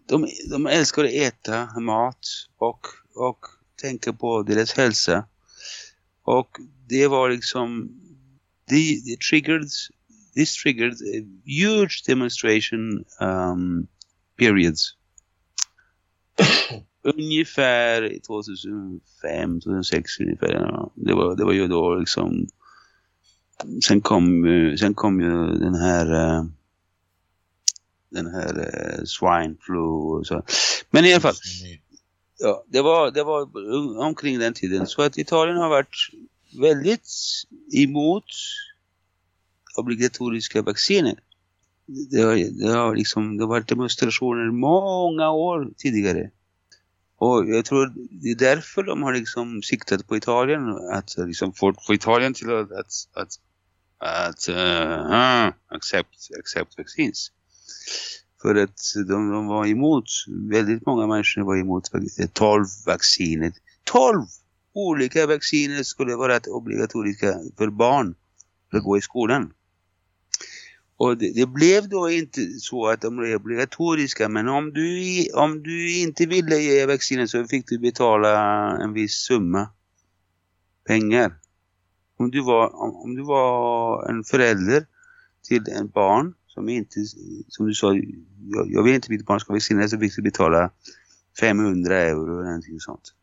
de, de älskar att äta mat och, och tänka på deras hälsa. Och det var liksom det, det triggered this triggered a huge demonstration um, periods. Ungefär 2005, 2006 ungefär. Ja. Det, var, det var ju då liksom sen kom, ju- sen kom ju den här eh, den här eh, swine flu och så. Men i alla fall, ja, det var, det var omkring den tiden. Så att Italien har varit väldigt emot obligatoriska vacciner. Det har, det har liksom det har varit demonstrationer många år tidigare. Och jag tror det är därför de har liksom siktat på Italien att liksom få, få Italien till att, att, att, att uh, accept, accept vaccins. För att de, de var emot, väldigt många människor var emot 12 vacciner. 12 olika vacciner skulle vara obligatoriska för barn för att gå i skolan. Och det, det, blev då inte så att de blev obligatoriska men om du, om du inte ville ge vaccinen så fick du betala en viss summa pengar. Om du var, om, du var en förälder till en barn som inte, som du sa, jag, jag vill inte mitt barn ska vaccineras så fick du betala 500 euro eller någonting sånt.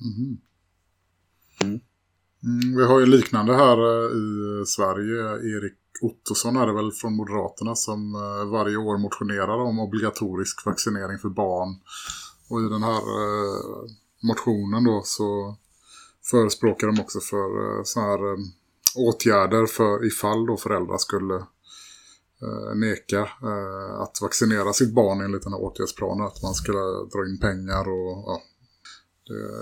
Mm. Mm. Mm, vi har ju liknande här eh, i Sverige. Erik Ottosson är det väl från Moderaterna som eh, varje år motionerar om obligatorisk vaccinering för barn. Och i den här eh, motionen då så förespråkar de också för eh, så här åtgärder för ifall då föräldrar skulle neka att vaccinera sitt barn enligt den här åtgärdsplanen. Att man skulle dra in pengar och ja,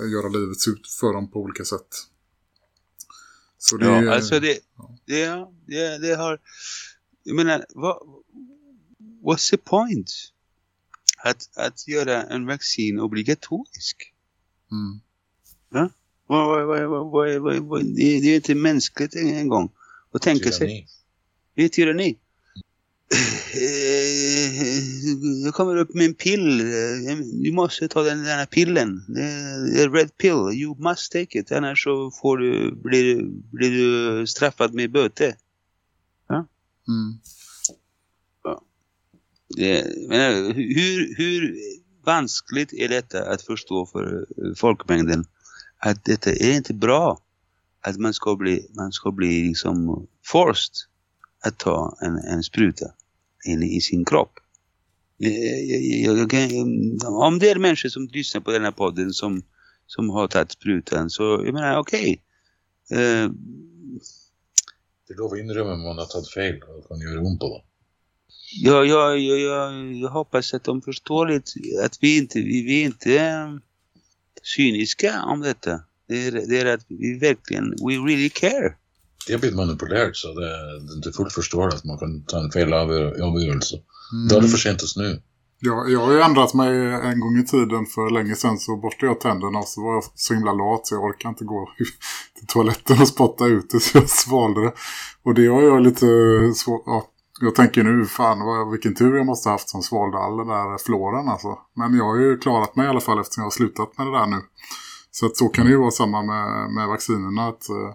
göra livet ut för dem på olika sätt. Så det, ja, alltså det, det, det, det har, jag menar, vad, what's the point? Att, att göra en vaccin obligatorisk. Mm. Ja? Vad, vad, vad, vad, det, är inte mänskligt en gång att tänka sig. Det är tyranni. Eh, jag kommer upp med en pill. Du måste ta den där pillen. Det är red pill. You must take it. Annars så får du, blir, blir du straffad med böte. Ja? Mm. ja. Det, men, hur, hur vanskligt är detta att förstå för folkmängden? Att detta är inte bra. Att man ska bli, man ska bli liksom forced att ta en, en spruta in i sin kropp. Jag, jag, jag, om det är människor som lyssnar på den här podden som, som har tagit sprutan så jag menar okej. Okay. Uh, eh, det går vi inrymma om man har tagit fel och kan göra ont på dem. Ja, ja, ja, ja, jag hoppas att de förstår lite att vi inte, vi, vi är inte cyniska om detta. Det är, det är att vi verkligen, we really care det har blivit manipulerat så det, det är inte fullt förståeligt att man kan ta en fel avgörelse. Mm. Då är det för sent just nu. Ja, jag har ju ändrat mig en gång i tiden för länge sedan så borstade jag tänderna och så var jag så himla lat så jag orkar inte gå till toaletten och spotta ut det så jag svalde det. Och det har jag lite svårt... Ja, jag tänker nu, fan vad, vilken tur jag måste ha haft som svalde all den där floren alltså. Men jag har ju klarat mig i alla fall eftersom jag har slutat med det där nu. Så att så kan det ju vara samma med, med vaccinerna att eh,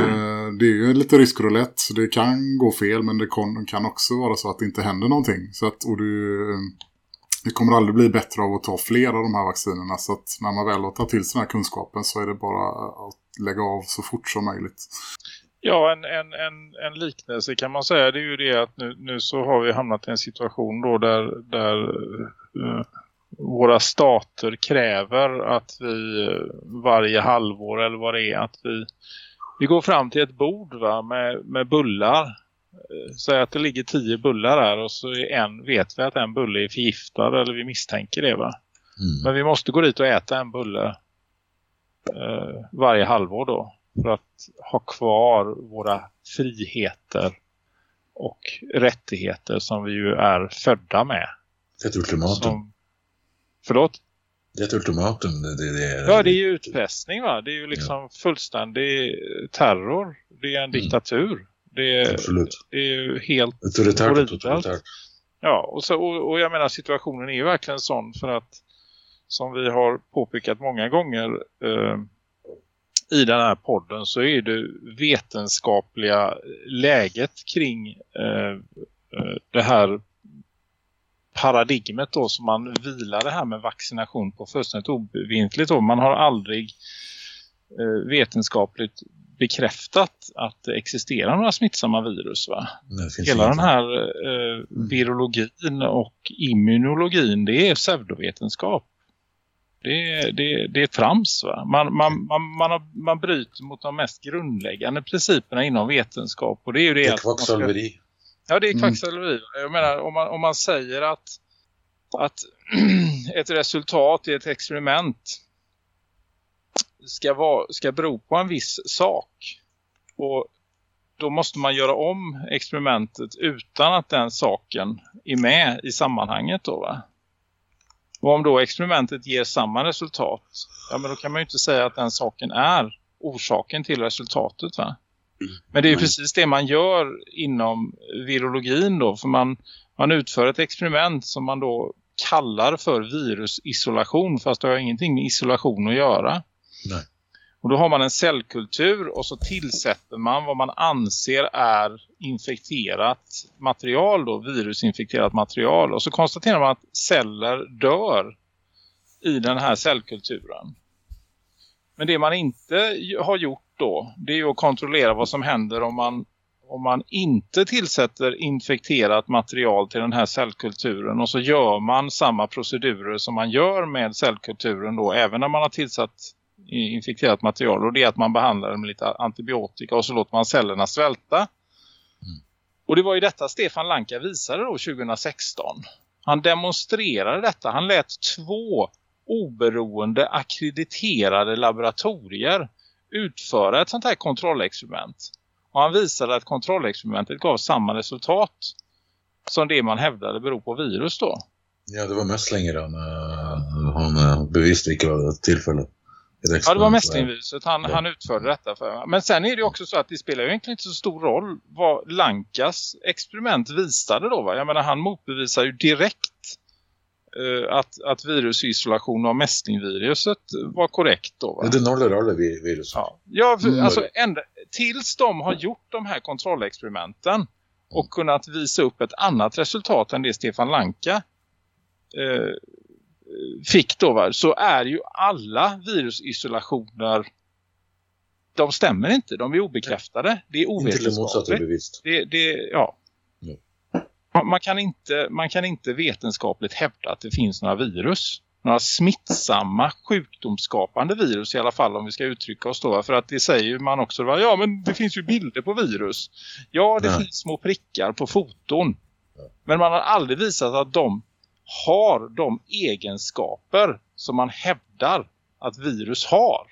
eh det är ju lite riskroulette. Det kan gå fel men det kan också vara så att det inte händer någonting. Så att, och du, det kommer aldrig bli bättre av att ta fler av de här vaccinerna. Så att när man väl har tagit till sig den här kunskapen så är det bara att lägga av så fort som möjligt. Ja, en, en, en, en liknelse kan man säga. Det är ju det att nu, nu så har vi hamnat i en situation då där, där uh, våra stater kräver att vi varje halvår eller vad det är att vi vi går fram till ett bord va, med, med bullar. Eh, säg att det ligger tio bullar där och så är en, vet vi att en bulle är förgiftad eller vi misstänker det va. Mm. Men vi måste gå dit och äta en bulle eh, varje halvår då. För att ha kvar våra friheter och rättigheter som vi ju är födda med. Ett ultimatum. Som, förlåt? Det är ett ultimatum. Det, det, det, ja, det är ju utpressning va? Det är ju liksom ja. fullständig terror. Det är en mm. diktatur. Det är, Absolut. det är ju helt horribelt. Ja, och, så, och, och, jag menar situationen är ju verkligen sån för att som vi har påpekat många gånger eh, i den här podden så är det vetenskapliga läget kring eh, eh det här paradigmet då som man vilar det här med vaccination på fullständigt obevintligt. Då. Man har aldrig eh, vetenskapligt bekräftat att det existerar några smittsamma virus va? Hela den här eh, virologin och immunologin det är pseudovetenskap. Det Det är, det, är trams va? Man, man, man, man, har, man bryter mot de mest grundläggande principerna inom vetenskap. Och det är ju det, Det är man ska- kvacksalveri. Ja, det är Mm. kvacksalveri. Jag menar, om man, om man säger att, att ett resultat i ett experiment ska, vara, ska bero på en viss sak. Och då måste man göra om experimentet utan att den saken är med i sammanhanget då va? Och om då experimentet ger samma resultat, ja men då kan man ju inte säga att den saken är orsaken till resultatet va? Men det är ju precis det man gör inom virologin då. För man, man utför ett experiment som man då kallar för virusisolation. Fast det har ingenting med isolation att göra. Nej. Och då har man en cellkultur och så tillsätter man vad man anser är infekterat material då, virusinfekterat material. Och så konstaterar man att celler dör i den här cellkulturen. Men det man inte har gjort då, det är att kontrollera vad som händer om man, om man inte tillsätter infekterat material till den här cellkulturen och så gör man samma procedurer som man gör med cellkulturen då, även när man har tillsatt infekterat material och det är att man behandlar den med lite antibiotika och så låter man cellerna svälta. Och det var ju detta Stefan Lanka visade då 2016. Han demonstrerade detta. Han lät två oberoende akkrediterade laboratorier utföra ett sånt här kontrollexperiment. Och han visade att kontrollexperimentet gav samma resultat som det man hävdade beror på virus då. Ja, det var mässlingar han, eh, han eh, bevisade vilka var ett tillfälle. Ett Ja, det var mässlingviruset. Han, Ja. han utförde detta för Men sen är det också så att det spelar ju egentligen inte så stor roll vad Lankas experiment visade då. Va? Jag menar, han motbevisar ju direkt eh, att, att virusisolation av mässlingviruset var korrekt då. Va? Det nollar alla vi- virus. Ja, ja för, Mm. alltså ända, tills de har gjort de här kontrollexperimenten och kunnat visa upp ett annat resultat än det Stefan Lanka eh, fick då va, så är ju alla virusisolationer de stämmer inte, de är obekräftade. Det är ovetenskapligt. Det, det, ja. Man- kan inte, man kan inte vetenskapligt hävda att det finns några virus. Några smittsamma sjukdomsskapande virus i alla fall om vi ska uttrycka oss då. För att det säger man också, va? ja men det finns ju bilder på virus. Ja det Ja. finns små prickar på foton. Men man har aldrig visat att de har de egenskaper som man hävdar att virus har.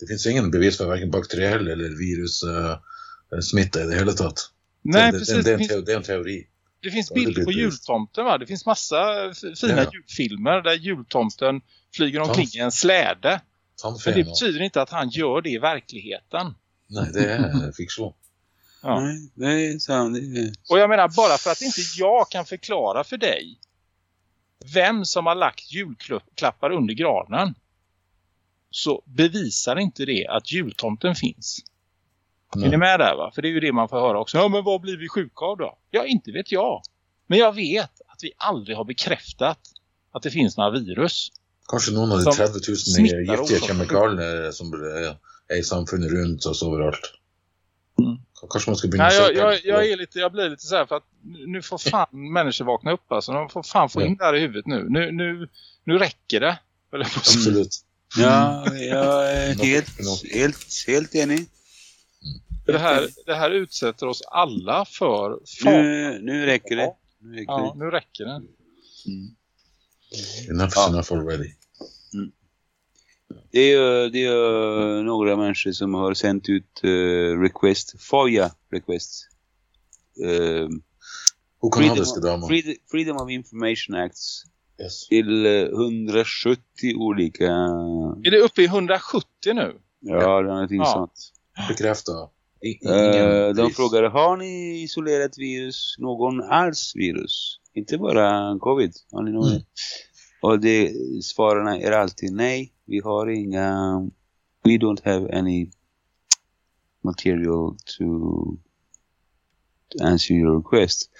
Det finns ingen bevis för varken bakteriell eller virus uh, smitta i det hela tatt. Nej det, precis, det, det, är det en finns det är en teori. Det finns bilder på jultomten va? Det finns massa fina Ja. julfilmer där jultomten flyger omkring Tomf- i en släde. Men det betyder inte att han gör det i verkligheten. Nej, det är fiktion. Ja. Nej, det är sant. Och jag menar bara för att inte jag kan förklara för dig vem som har lagt julklappar under granen så bevisar inte det att jultomten finns. Är ni Nej. med där va? För det är ju det man får höra också. Ja men vad blir vi sjuka av då? Ja inte vet jag. Men jag vet att vi aldrig har bekräftat att det finns några virus. Kanske någon av de Som 30 000 smittar giftiga också. kemikalierna som är, är i samfundet runt oss överallt. Mm. Kanske man ska börja Nej, jag, jag, jag, är lite, jag blir lite så här för att nu får fan människor vakna upp alltså. De får fan få in det här i huvudet nu. Nu, nu, nu räcker det. Absolut. Ja, jag är Något- helt, helt, helt enig. Det här, det här utsätter oss alla för fara. Nu, nu räcker det. Nu räcker Ja, det. nu räcker det. Mm. Enough is enough already. Det är, ju- det är ju några människor som har sänt ut uh, request, FOIA request. Uh, damer. Freedom, Freedom of Information Acts Yes. till eh, 170 olika... Är det uppe i 170 nu? Ja, det är någonting Ja. sånt. Bekräfta. Eh, ingen de frågade, har ni isolerat virus, någon alls virus? Inte bara covid, har ni någon? Mm. Och det, svaren är alltid nej, vi har inga, we don't have any material to, to answer your request.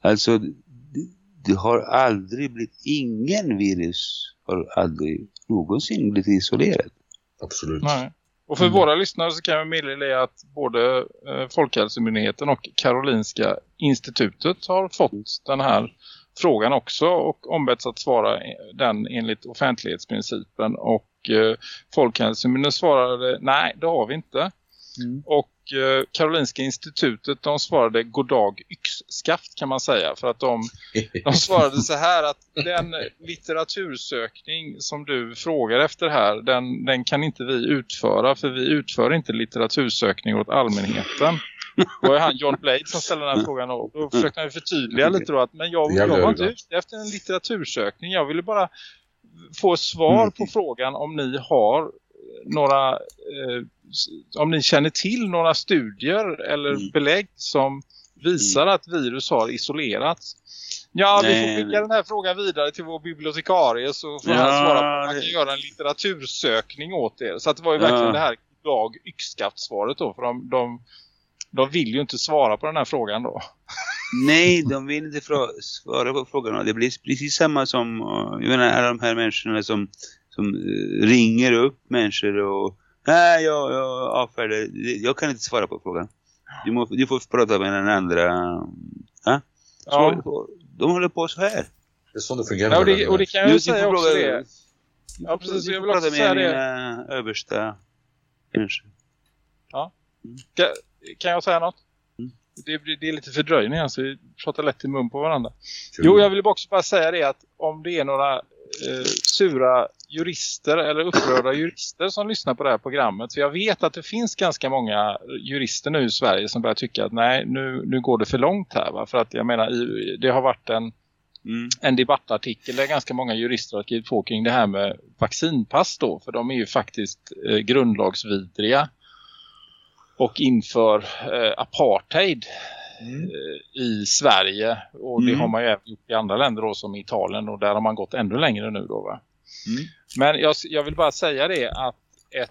Alltså, det, det har aldrig blivit, ingen virus har aldrig någonsin blivit isolerat. Absolut. Nej. Och för Mm. våra lyssnare så kan jag meddela att både eh, Folkhälsomyndigheten och Karolinska institutet har fått den här frågan också och ombetts att svara den enligt offentlighetsprincipen och eh, Folkhälsomyndigheten svarade nej det har vi inte. Mm. Och eh, Karolinska institutet de svarade goddag yxskaft kan man säga. För att de, de svarade så här att den litteratursökning som du frågar efter här den, den kan inte vi utföra. För vi utför inte litteratursökning åt allmänheten. Det var han John Blade som ställde den här frågan och då försökte han förtydliga lite då att men jag, jag var inte ute efter en litteratursökning. Jag ville bara få svar mm. på frågan om ni har några eh, om ni känner till några studier eller mm. belägg som visar mm. att virus har isolerats. Ja, Nej. vi får skicka den här frågan vidare till vår bibliotekarie så får ja, han svara på att man kan göra en litteratursökning åt er. Så det var ju verkligen ja. det här dag yxskaftsvaret då. För de, de, de vill ju inte svara på den här frågan då. Nej, de vill inte svara på frågan. Det blir precis samma som jag menar, alla de här människorna som, som eh, ringer upp människor och nej, jag, jag avfärdar. Jag kan inte svara på frågan. Du, må, du får prata med den andra. Ja? Så, De håller på så här. Det är så det fungerar. Ja, och, det, och det kan jag säga också fråga, det. Ja, precis. Jag vill också säga det. översta människor. Ja. Mm. Kan, jag säga något? det, det är lite fördröjning alltså, vi pratar lätt i mun på varandra. Jo, jag vill också bara säga det att om det är några eh, sura jurister eller upprörda jurister som lyssnar på det här programmet. För jag vet att det finns ganska många jurister nu i Sverige som börjar tycka att nej, nu, nu går det för långt här. Va? För att jag menar, det har varit en, mm. en debattartikel där ganska många jurister har skrivit på kring det här med vaccinpass då. För de är ju faktiskt eh, grundlagsvidriga och inför eh, apartheid mm. eh, i Sverige och mm. det har man ju även gjort i andra länder då, som Italien och där har man gått ännu längre nu då va. Mm. Men jag, jag, vill bara säga det att ett,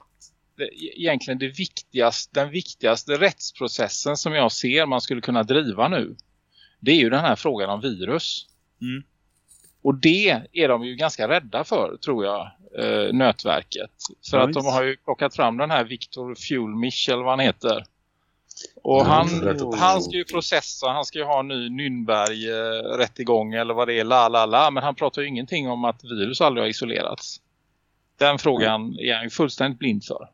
det, egentligen det viktigaste, den viktigaste rättsprocessen som jag ser man skulle kunna driva nu det är ju den här frågan om virus. Mm. Och det är de ju ganska rädda för tror jag eh, nötverket. För ja, att de har ju plockat fram den här Victor Fuelmish eller vad han heter. Och han, han ska ju processa, han ska ju ha en ny Nürnberg-rättegång eller vad det är, la la la. Men han pratar ju ingenting om att virus aldrig har isolerats. Den frågan mm. är han ju fullständigt blind för.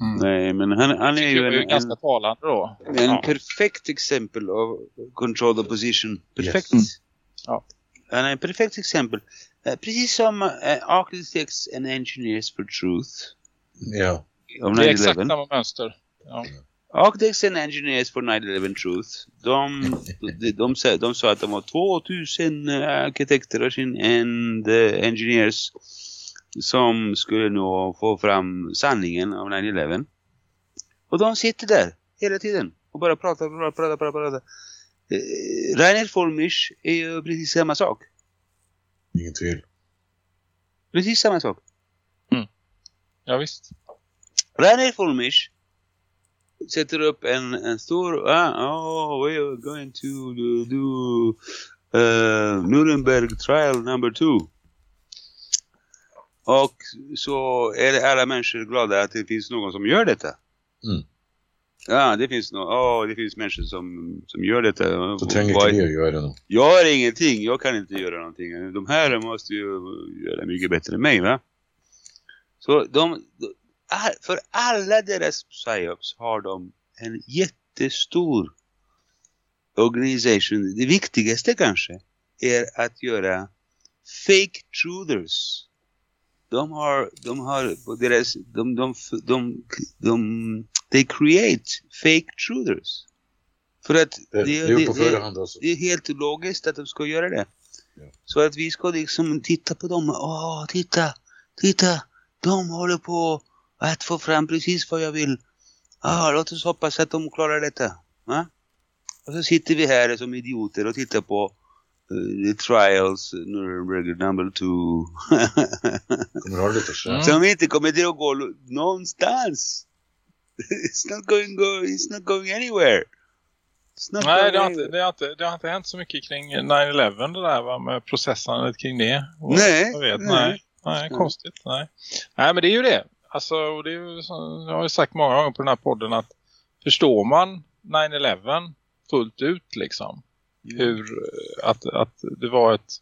Mm. Nej, men han, han är ju en, en, ganska talande då. En ja. perfekt exempel av control the position. Perfekt. Yes. Ja. Han är ett perfekt exempel. Uh, precis som uh, Architects and Engineers for Truth. Ja. Det är exakt samma mönster. Ja. Architects and Engineers for 9-11 Truth. De, de, de, de, de sa att de var 2000 arkitekter och and uh, engineers som skulle nå få fram sanningen av 9-11. Och de sitter där hela tiden och bara pratar, pratar, pratar, pratar. pratar. Uh, Rainer Folmisch är ju precis samma sak. Ingen tvivel. Precis samma sak. Mm. Ja visst. Rainer Folmisch sätter upp en, en stor ah, oh, we are going to do, do uh, Nuremberg trial number two. Och så är alla människor glada att det finns någon som gör detta. Mm. Ja, det finns, no oh, det finns människor som, som gör detta. Så tränger inte det att göra något. Jag har ingenting, jag kan inte göra någonting. De här måste ju göra mycket bättre än mig va? Så de, för alla deras psyops har de en jättestor organisation. Det viktigaste kanske är att göra fake truthers de har, de har deras, de, de, de, de, they create fake truthers. För att det, det, det, det, det är helt logiskt att de ska göra det. Så att vi ska liksom titta på dem. Åh, titta, titta. De håller på att få fram precis vad jag vill. Ah, låt oss hoppas att de klarar detta. Va? Och så sitter vi här som idioter och tittar på the trials Nuremberg number two. kommer du ha lite så? Som inte kommer till att gå någonstans. It's not going, go, it's not going anywhere. Nej, det har, inte, det, har inte, det har inte hänt så mycket kring 9-11 det där va, med processandet kring det. Och, nej, vet, nej. nej. Nej, konstigt. Nej. nej, men det är ju det. Alltså, det är ju, jag har ju sagt många gånger på den här podden att förstår man 9-11 fullt ut liksom hur eh, att, att det var ett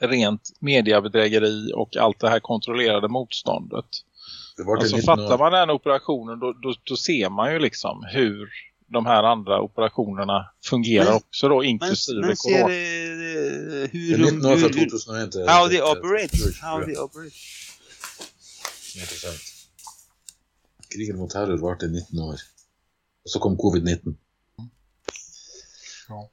rent mediebedrägeri och allt det här kontrollerade motståndet. Det var Alltså fattar man den operationen då, då, då ser man ju liksom hur de här andra operationerna fungerar Men- också då inklusive man ser corona. eh, hur Det är 19 år hur- hur- 2001. How they operate. How they operate. Intressant. Krigen mot terror varte i 19 år. Och så kom covid-19. Ja.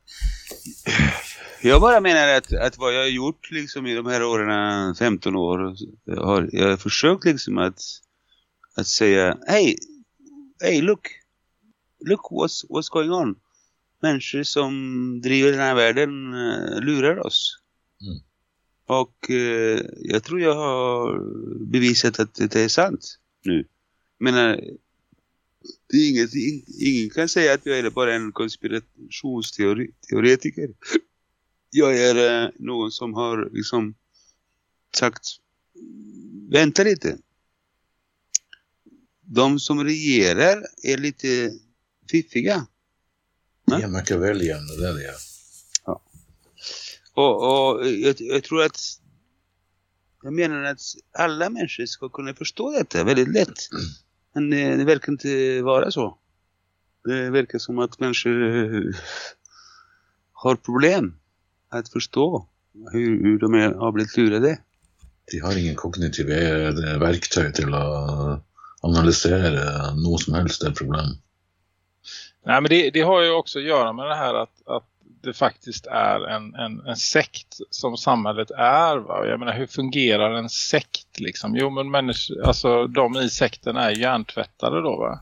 Jag bara menar att, att vad jag har gjort liksom i de här åren, 15 år, jag har, jag har försökt liksom att, att säga, hey, hey look, look what's, what's going on. Människor som driver den här världen eh, lurar oss. Mm. Och eh, jag tror jag har bevisat att det är sant nu. Menar, det är inget, ing- ingen kan säga att jag är bara en konspirationsteoretiker. Jag är eh, någon som har liksom sagt vänta lite. De som regerar är lite fiffiga. Ja. Det är Machiavellian, det är det är. Och, och jag, jag tror att jag menar att alla människor ska kunna förstå detta väldigt lätt. Men det, det verkar inte vara så. Det verkar som att människor eh, har problem att förstå hur, hur de är, har blivit lurade. De har ingen kognitive eh, verktøy til å analysere noe som helst det problem. Nej men det, det har ju också att göra med det här att, att det faktiskt är en, en, en sekt som samhället är. Va? Jag menar hur fungerar en sekt liksom? Jo men människor, alltså de i sekten är hjärntvättade då va?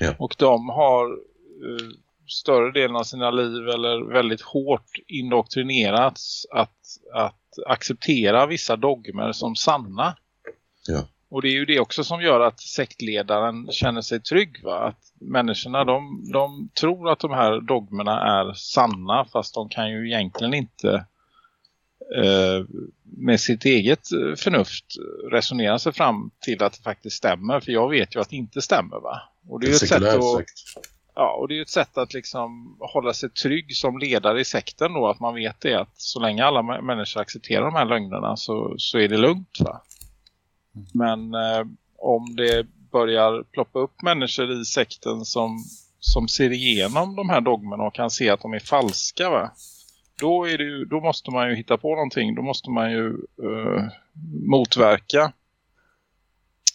Ja. Och de har eh, större delen av sina liv eller väldigt hårt indoktrinerats att, att acceptera vissa dogmer som sanna. Ja. Och det är ju det också som gör att sektledaren känner sig trygg va? Att människorna de, de tror att de här dogmerna är sanna fast de kan ju egentligen inte eh, med sitt eget förnuft resonera sig fram till att det faktiskt stämmer. För jag vet ju att det inte stämmer va? Och det är ju ett sätt att, sekt. ja, och det är ett sätt att liksom hålla sig trygg som ledare i sekten då. Att man vet det att så länge alla mä- människor accepterar de här lögnerna så, så är det lugnt va? Men eh, om det börjar ploppa upp människor i sekten som, som ser igenom de här dogmerna och kan se att de är falska va? Då, är det ju, då måste man ju hitta på någonting. Då måste man ju eh, motverka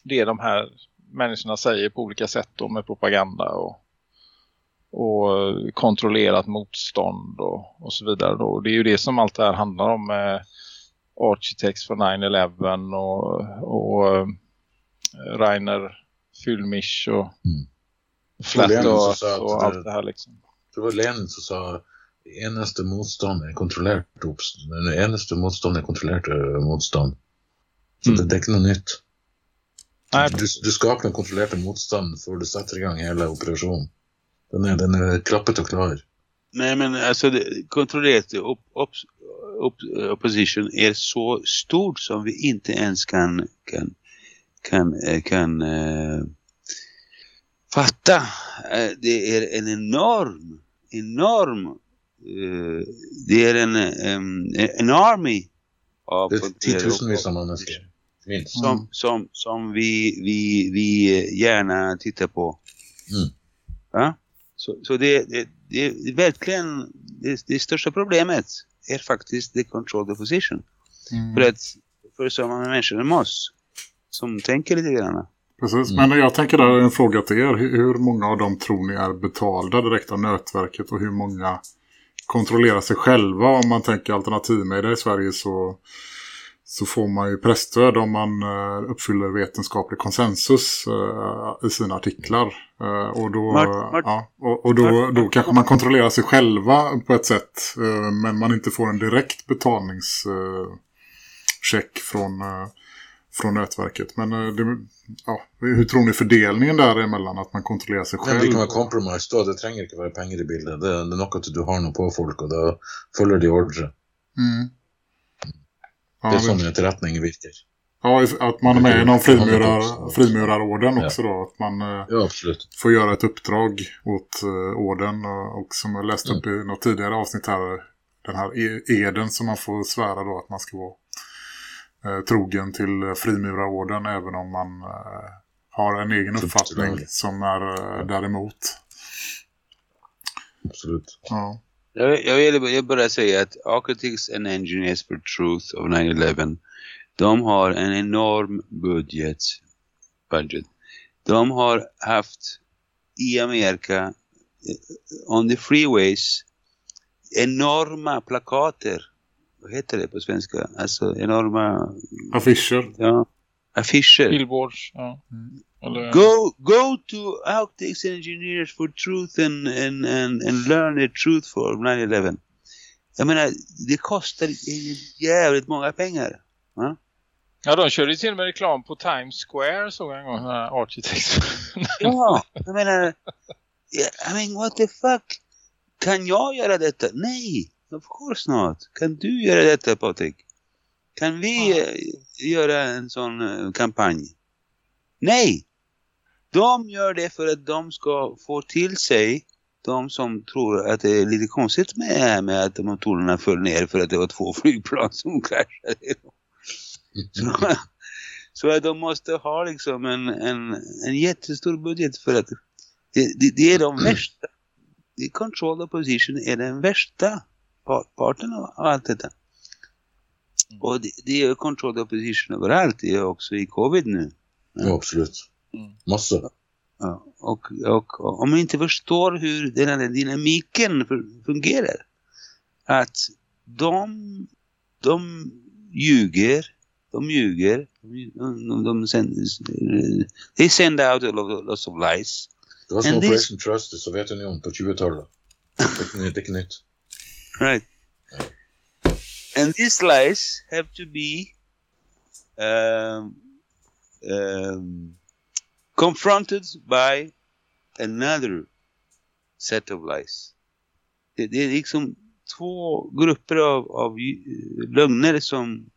det de här människorna säger på olika sätt då med propaganda och, och eh, kontrollerat motstånd och, och så vidare. Då. Och Det är ju det som allt det här handlar om med Architects för 9-11 och, och eh, Rainer Fyllmich och Mm. Flat Earth och det- allt det här liksom. Det var Lenin som sa er kontrollert oppst- Det eneste motstand er kontrollert eh, motstand. Så Mm. det, er ikke noe nytt. Nej, Du, du skaper den kontrollerte motstanden før du setter i gang hele operasjonen. Den er, den er klappet og klar. Nej men alltså det- kontrollerat op, op, op, opposition är så stort som vi inte ens kan kan kan, eh, kan eh, fatta. Eh, det är en enorm enorm eh, det är en em, en army av titusenvis av. Minst. som, som, som vi, vi, vi gärna tittar på. Mm. Ja? Så, så det, det, det är verkligen det, det största problemet är faktiskt the controlled opposition. Mm. För att för sådana människor som oss som tänker lite grann. Precis, Mm. men jag tänker där en fråga till er. Hur, hur många av dem tror ni är betalda direkt av nätverket och hur många kontrollerar sig själva? Om man tänker alternativmedia i Sverige så, så får man ju pressstöd om man eh, uppfyller vetenskaplig konsensus eh, i sina artiklar. Eh, och då, Mart- Mart- ja, och, och då, då kanske man kontrollerar sig själva på ett sätt men man inte får en direkt betalningscheck check från... Från nätverket. Men det, ja, hur tror ni fördelningen där emellan att man kontrollerar sig Men själv? det kan være compromise da, det trenger ikke være penger i bildet. Det, nok at du har noe på folk, og da følger de ordre. Mm. Ja, Det det, sånn etterretning virker. Ja, att man är med i någon frimurar, frimurarorden också då. Att man eh, Ja, får göra ett uppdrag åt uh, orden. Och, och som jag läste upp i något tidigare avsnitt här. Den här e- eden som man får svära då att man ska vara eh, trogen till frimurarorden. Även om man eh, har en egen uppfattning som är eh, däremot. absolut. Ja. Jag, jag, bara säga att Architects and Engineers for Truth of 9-11 de har en enorm budget, budget. De har haft i Amerika eh, on the freeways enorma plakater. Vad heter det på svenska? Alltså enorma Affischer. ja, affischer. Billboards. Ja. Eller, Go go to Architects and Engineers for Truth and, and, and, and learn the truth for 9-11. Jag menar, det kostar jävligt många pengar. Ja, de körde till och med reklam på Times Square såg jag en gång, den här Architects. Ja, jag menar, I mean, what the fuck? Kan jag göra detta? Nej, of course not. Kan du göra detta, Patrik? Kan vi eh, göra en sån eh, kampanj? Nej! De gör det för att de ska få till sig de som tror att det är lite konstigt med med att motorerna föll ner för att det var två flygplan som kraschade. Så, så att de måste ha liksom en, en, en jättestor budget för att det, det, det är de värsta. Control opposition är den värsta pa- parten av allt detta. Och det, det är control opposition överallt. Det är också i covid nu. Ja, absolut. Mm. Massor. Ja, och, och, och om man inte förstår hur den här dynamiken fun- fungerar. Att de, de ljuger, de ljuger, de, de, de send, they send out a lot, lots of lies. Det var som And this- Operation Trust i Sovjetunionen på 20-talet. Det är inte- det är inte nytt. Right. And these lies have to be um, um, confronted by another set of lies. Det, det är liksom två grupper av, av lögner som,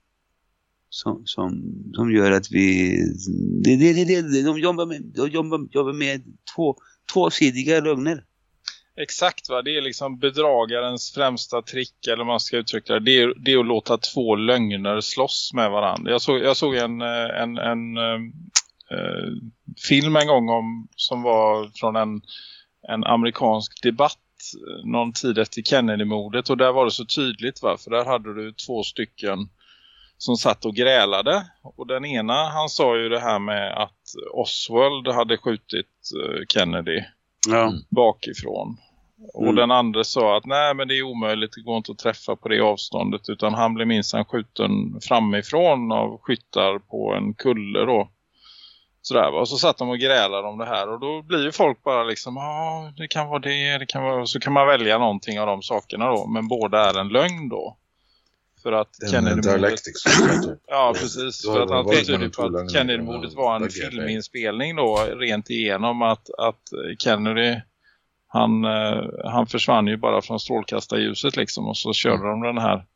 som, som, som gör att vi... Det, det, det, de jobbar med, de jobbar, jobbar med två, tvåsidiga lögner. Exakt va, det är liksom bedragarens främsta trick eller man ska uttrycka det. Det är, det är att låta två lögner slåss med varandra. Jag såg, jag såg en, eh, en, en eh, eh, film en gång om, som var från en, en amerikansk debatt eh, någon tid efter Kennedy-mordet. Och där var det så tydligt va, för där hade du två stycken som satt och grälade. Och den ena han sa ju det här med att Oswald hade skjutit Kennedy. Ja. bakifrån. Och Mm. den andra sa att nej men det är omöjligt, det går inte att träffa på det avståndet utan han blev minsann skjuten framifrån av skyttar på en kulle då. Sådär och så satt de och grälade om det här och då blir ju folk bara liksom, ja det kan vara det, det kan vara, så kan man välja någonting av de sakerna då, men båda är en lögn då. För att Kennedy-mordet om. Ja, precis. Då För att det allt tyder på att. Kennedy-mordet var en filminspelning då, rent igenom att, att Kennedy, han, eh, han försvann ju bara från strålkastarljuset liksom och så körde de den här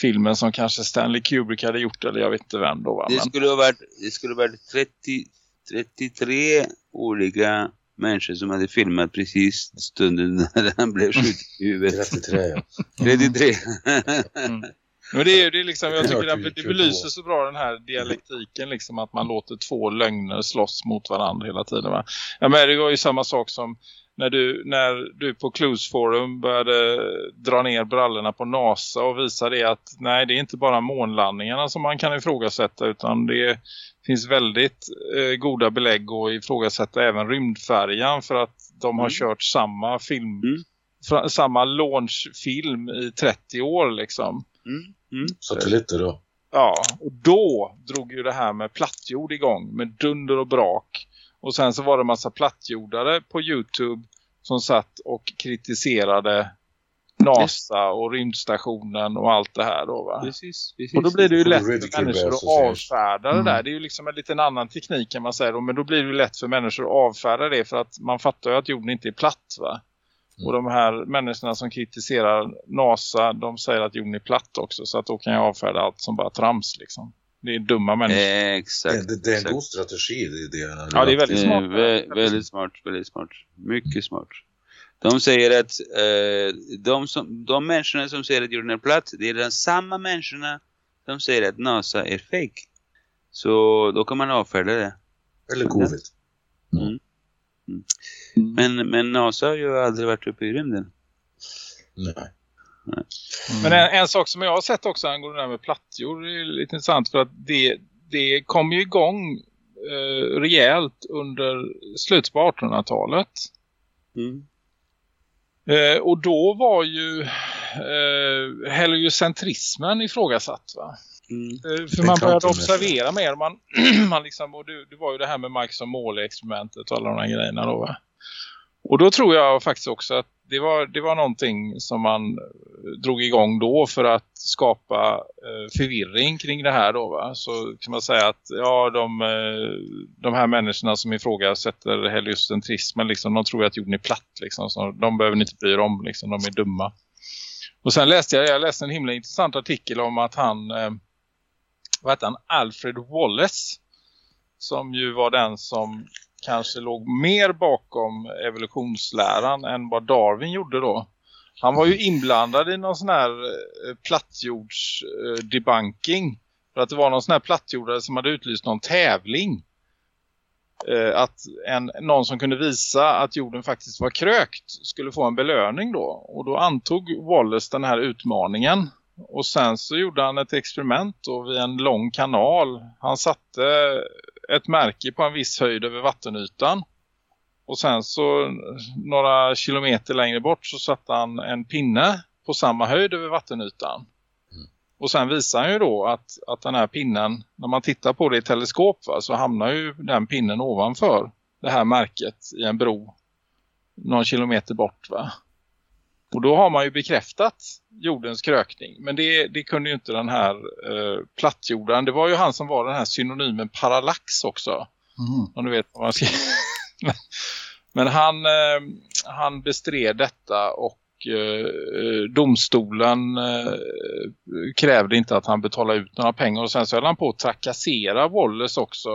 filmen som kanske Stanley Kubrick hade gjort eller jag vet inte vem då va? Det Men, skulle ha varit, det skulle ha varit 30, 33 olika människor som hade filmat precis stunden när han blev skjuten i huvudet. 33, ja. 33. men det är ju det är liksom, jag tycker att det belyser så bra den här dialektiken liksom att man låter två lögner slåss mot varandra hela tiden va? Ja men det var ju samma sak som när du, när du på Clues Forum började dra ner brallorna på NASA och visa det att nej det är inte bara månlandningarna som man kan ifrågasätta utan det finns väldigt eh, goda belägg att ifrågasätta även rymdfärjan för att de har Mm. kört samma film Mm. fra, samma launchfilm i 30 år liksom. Mm. Mm. Satelliter då. Ja, och då drog ju det här med plattjord igång med dunder och brak. Och sen så var det en massa plattjordare på Youtube som satt och kritiserade NASA och rymdstationen och allt det här då va. Precis, precis. Och då blir det ju lätt för människor att avfärda det där. Det är ju liksom en liten annan teknik kan man säga då. Men då blir det ju lätt för människor att avfärda det för att man fattar ju att jorden inte är platt va. Och de här människorna som kritiserar NASA, de säger att jorden är platt också. Så att då kan jag avfärda allt som bara trams liksom. Det är dumma människor. Exakt. Det, det, det är en exakt. god strategi. Det, det, Ja, det är väldigt Eh, smart. vä- väldigt smart, väldigt smart. Mycket smart. De säger att eh, de, som, de människorna som säger att jorden är platt, det är de samma människorna som säger att NASA är fake. Så då kan man avfärda det. Eller covid. Men, men NASA har ju aldrig varit uppe i rymden. Nej. Men en, en sak som jag har sett också angående det här med plattjord är lite intressant för att det, det kom ju igång eh, rejält under slutet på 1800-talet. Mm. Eh, och då var ju eh, heliocentrismen ifrågasatt va? Mm. Eh, för man började observera mer. Man, man liksom, och det, det var ju det här med Marx och Morley-experimentet och alla de här grejerna då va? Och då tror jag faktiskt också att det var, det var någonting som man eh, drog igång då för att skapa eh, förvirring kring det här då va. Så kan man säga att ja de, eh, de här människorna som ifrågasätter heliocentrismen liksom, de tror att jorden är platt liksom. Så de behöver ni inte bry er om liksom, de är dumma. Och sen läste jag, jag läste en himla intressant artikel om att han, eh, vad heter han, Alfred Wallace som ju var den som kanske låg mer bakom evolutionsläran än vad Darwin gjorde då. Han var ju inblandad i någon sån här plattjordsdebunking. plattjords eh, debunking. För att det var någon sån här plattjordare som hade utlyst någon tävling. Eh, att en, någon som kunde visa att jorden faktiskt var krökt skulle få en belöning då. Och då antog Wallace den här utmaningen. Och sen så gjorde han ett experiment då vid en lång kanal. Han satte ett märke på en viss höjd över vattenytan. Och sen så några kilometer längre bort så satte han en pinne på samma höjd över vattenytan. Och sen visar han ju då att, att den här pinnen, när man tittar på det i teleskop va, så hamnar ju den pinnen ovanför det här märket i en bro någon kilometer bort va. Och då har man ju bekräftat jordens krökning. Men det, det kunde ju inte den här eh, plattjorden. Det var ju han som var den här synonymen parallax också. Mm. Om du vet vad man ska... Men han, eh, han bestred detta och eh, domstolen eh, krävde inte att han betalade ut några pengar. Och sen så höll han på att trakassera Wallace också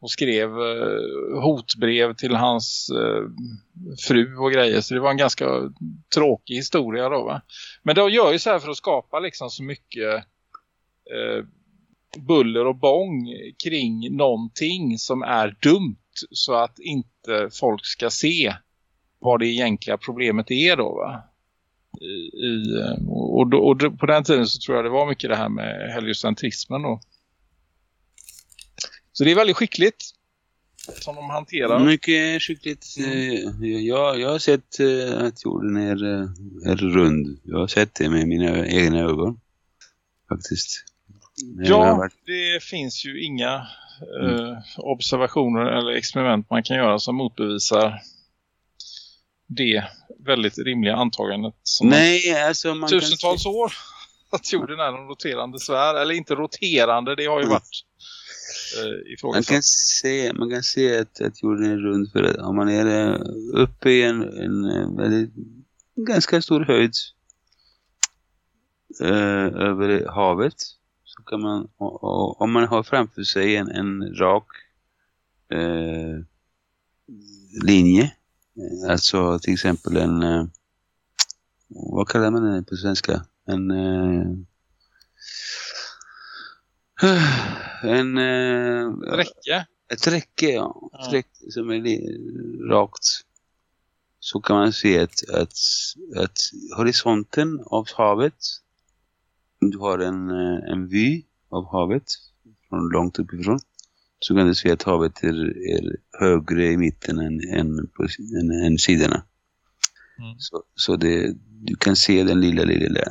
och skrev eh, hotbrev till hans eh, fru och grejer. Så det var en ganska tråkig historia då va. Men det gör ju så här för att skapa liksom så mycket eh, buller och bång kring någonting som är dumt så att inte folk ska se vad det egentliga problemet är då va. I, i, och, då, och på den tiden så tror jag det var mycket det här med heliocentrismen då. Så det är väldigt skickligt som de hanterar. Mycket skickligt. Eh, Jag, jag har sett eh, att jorden är, eh, är rund. Jag har sett det med mina egna ögon. Faktiskt. Ja, varit- det finns ju inga eh, observationer eller experiment man kan göra som motbevisar det väldigt rimliga antagandet som Nej, alltså man kan tusentals år att jorden är en roterande sfär. Eller inte roterande, det har ju Mm. varit eh, Man ifrågasatt. kan se, man kan se att, att jorden är rund för att om man är eh, uppe i en, en eh, väldigt, ganska stor höjd eh, över havet så kan man, och, och, om man har framför sig en, en rak eh, linje, eh, alltså till exempel en, eh, vad kallar man det på svenska? En eh, en eh, Räcke. ett räcke, ja. Ett Ja. räcke som är rakt. Så kan man se att, att, att horisonten av havet, du har en, eh, en vy av havet från långt uppifrån, så kan du se att havet är, är högre i mitten än, än, på, än, än sidorna. Mm. Så, så det, du kan se den lilla, lilla, den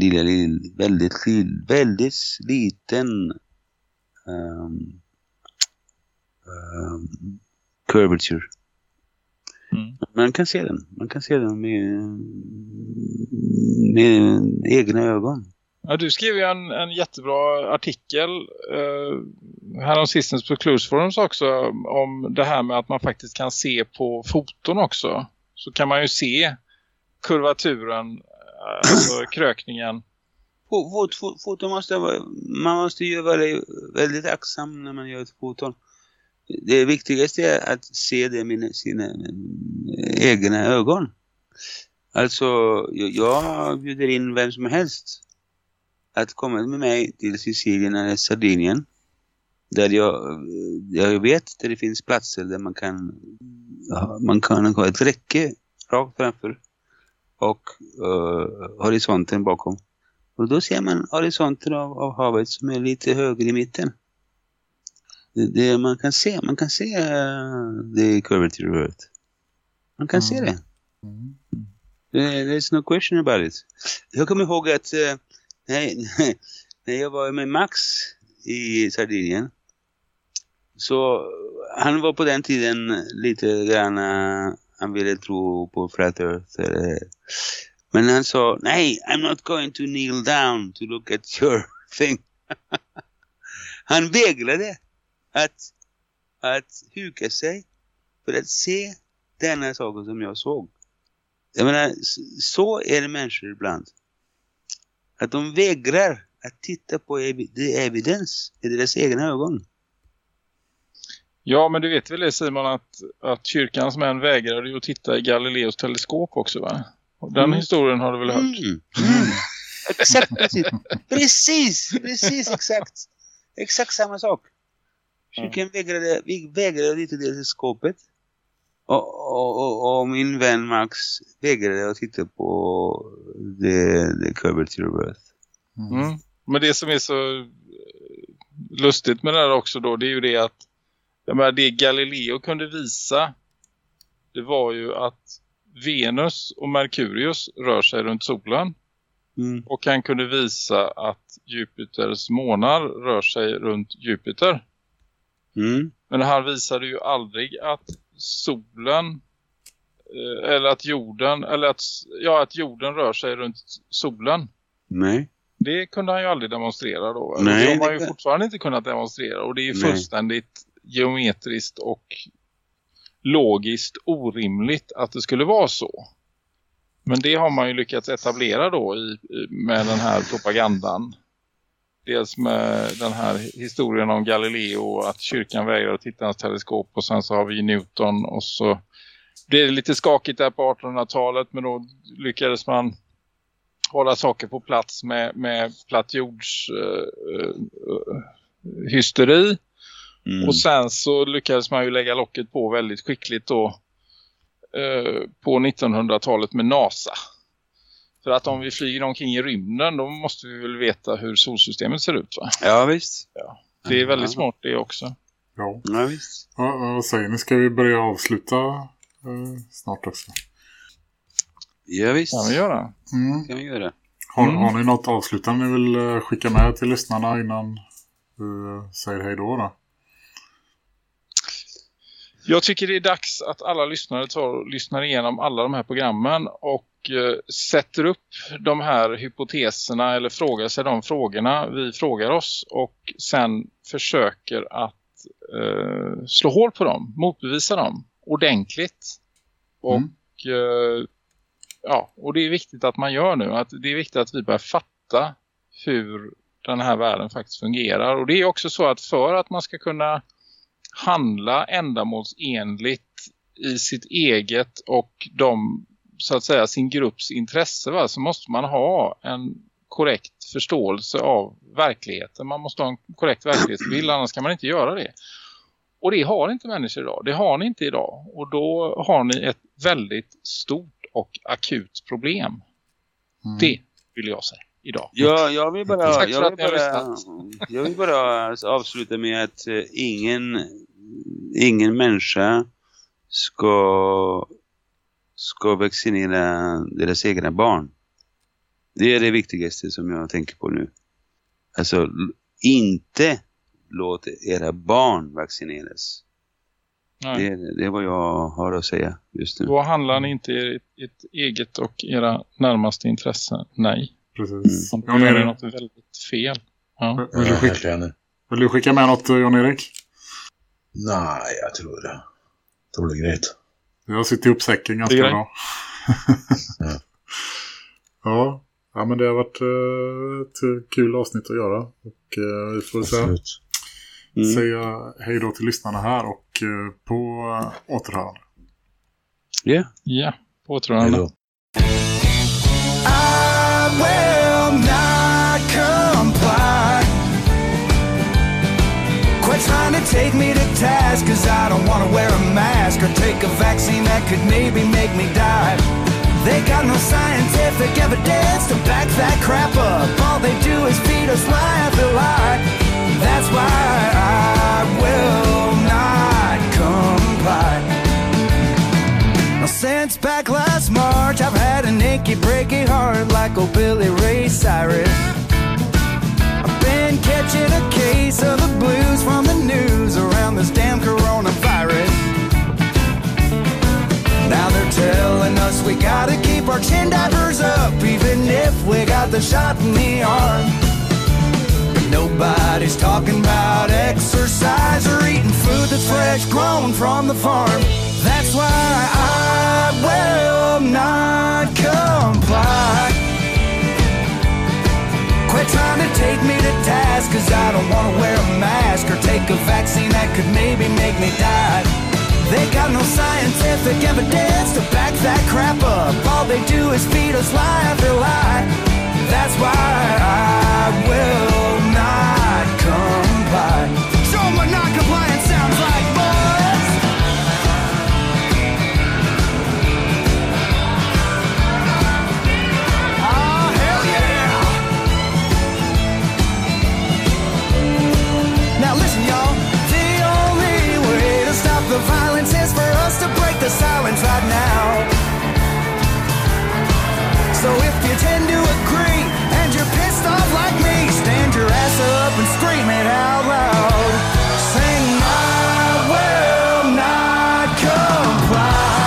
lilla, lilla väldigt, väldigt liten um, um, curvature. Mm. Man kan se den. Man kan se den med, med egna ögon. Ja, du skrev ju en, en jättebra artikel eh, här om sistens på Clues också om det här med att man faktiskt kan se på foton också. Så kan man ju se kurvaturen, alltså krökningen fo- fot, fot, foto måste vara, man måste ju vara väldigt aktsam när man gör ett foto. Det viktigaste är att se det med sina eh, egna ögon. Alltså, jag, bjuder in vem som helst att komma med mig till Sicilien eller Sardinien. Där jag, jag vet att det finns platser där man kan, man kan ha ett räcke rakt framför och eh, horisonten bakom. Och då ser man horisonten av, av havet som är lite högre i mitten. Det, det, man kan se, man kan se uh, the curvature of Earth. Man kan se Mm. det. Mm. Eh, There's no question about it. Jag kommer ihåg att eh, nej, när jag var med Max i Sardinien så han var på den tiden lite grann, eh, han ville tro på Flat Earth. Men han sa, nej, I'm not going to kneel down to look at your thing. han vägrade att, att huka sig för att se denna saken som jag såg. Jag menar, så är det människor ibland. Att de vägrar att titta på ev det evidens i deras egna ögon. Ja, men du vet väl det Simon att, att kyrkans män vägrade ju att titta i Galileos teleskop också va? Och den Mm. historien har du väl hört? Mm. Exakt, precis. precis, precis exakt. Exakt samma sak. Kyrkan vägrade, vi vägrade lite teleskopet. Och, och, och, och min vän Max vägrade att titta på the, the curvature of Earth. Mm. Mm. Men det som är så eh, lustigt med det här också då, det är ju det att jag menar, det Galileo kunde visa det var ju att Venus och Merkurius rör sig runt solen. Mm. Och han kunde visa att Jupiters månar rör sig runt Jupiter. Mm. Men han visade ju aldrig att solen eh, eller att jorden eller att, ja, att jorden rör sig runt solen. Nej. Det kunde han ju aldrig demonstrera då. Nej, det har man det ju kan- fortfarande inte kunnat demonstrera. Och det är ju fullständigt geometriskt och logiskt orimligt att det skulle vara så. Men det har man ju lyckats etablera då i, med den här propagandan. Dels med den här historien om Galileo och att kyrkan vägrar att titta hans teleskop. Och sen så har vi Newton och så blev det lite skakigt där på 1800-talet. Men då lyckades man hålla saker på plats med, med plattjords uh, eh, uh, eh, hysteri. Mm. Och sen så lyckades man ju lägga locket på väldigt skickligt då eh, på 1900-talet med NASA. För att om vi flyger omkring i rymden då måste vi väl veta hur solsystemet ser ut va? Ja, visst. Det är väldigt Ja. smart det också. Ja. Ja, visst. Ja, vad säger ni? Ska vi börja avsluta eh, snart också? Ja, visst. Kan vi göra. Mm. kan vi göra. Har, Mm. har ni något avslutande ni vill eh, skicka med till lyssnarna innan vi eh, säger hej då? då? Jag tycker det är dags att alla lyssnare tar lyssnar igenom alla de här programmen och eh, sätter upp de här hypoteserna eller frågar sig de frågorna vi frågar oss och sen försöker att eh, slå hål på dem, motbevisa dem ordentligt. Och, Mm. eh, ja, och det är viktigt att man gör nu, att det är viktigt att vi börjar fatta hur den här världen faktiskt fungerar. Och det är också så att för att man ska kunna handla ändamålsenligt i sitt eget och de, så att säga sin grupps intresse va, så måste man ha en korrekt förståelse av verkligheten. Man måste ha en korrekt verklighetsbild annars kan man inte göra det. Och det har inte människor idag. Det har ni inte idag. Och då har ni ett väldigt stort och akut problem. Mm. Det vill jag säga idag. Ja, jag vill bara, jag vill bara, jag vill bara avsluta med att eh, ingen, ingen människa ska, ska vaccinera deras egna barn. Det är det viktigaste som jag tänker på nu. Alltså, inte låt era barn vaccineras. Nej. Det, det är vad jag har att säga just nu. Då handlar ni inte i ert, eget och era närmaste intressen. Nej. Precis. Gör ni Erik, något väldigt fel. Ja. vill, du skicka, vill du skicka med något Jan-Erik? Nej, jag tror det. Det blir grejt. Jag sitter ihop säcken ganska bra. Ja. ja. Ja, men det har varit eh, ett kul avsnitt att göra. Och eh, vi får säga. Mm. säga hej då till lyssnarna här och eh, på återhörande. Ja. Ja, på Hej återhörande. då. Trying to take me task, cause I don't wanna wear a mask or take a vaccine that could maybe make me die. They got no scientific evidence to back that crap up. All they do is feed us lie after lie. That's why I will not comply. Now since back last March, I've had an achy, breaky heart like old Billy Ray Cyrus. Catching a case of the blues from the news around this damn coronavirus. Now they're telling us we gotta keep our chin diapers up, even if we got the shot in the arm. Nobody's talking about exercise or eating food that's fresh grown from the farm. That's why I will not comply. Trying to take me to task, cause I don't wanna wear a mask or take a vaccine that could maybe make me die. They got no scientific evidence to back that crap up. All they do is feed us lie after lie. That's why I will not comply. Show 'em what non-compliance the silence right now. So if you tend to agree and you're pissed off like me, stand your ass up and scream it out loud. Sing, I will not comply.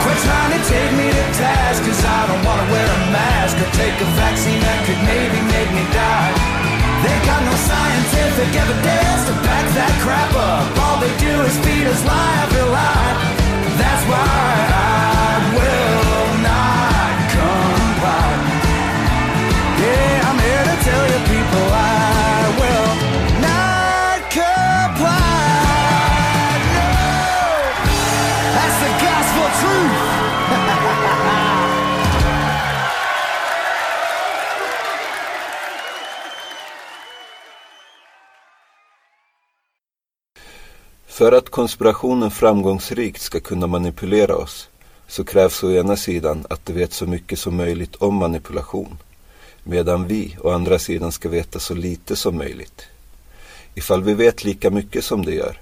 Quit trying to take me to task, cause I don't wanna wear a mask or take a vaccine that could maybe make me die. They no scientific evidence to back that crap up. All they do is feed us after lie. That's why I För att konspirationen framgångsrikt ska kunna manipulera oss så krävs å ena sidan att de vet så mycket som möjligt om manipulation medan vi å andra sidan ska veta så lite som möjligt. Ifall vi vet lika mycket som de gör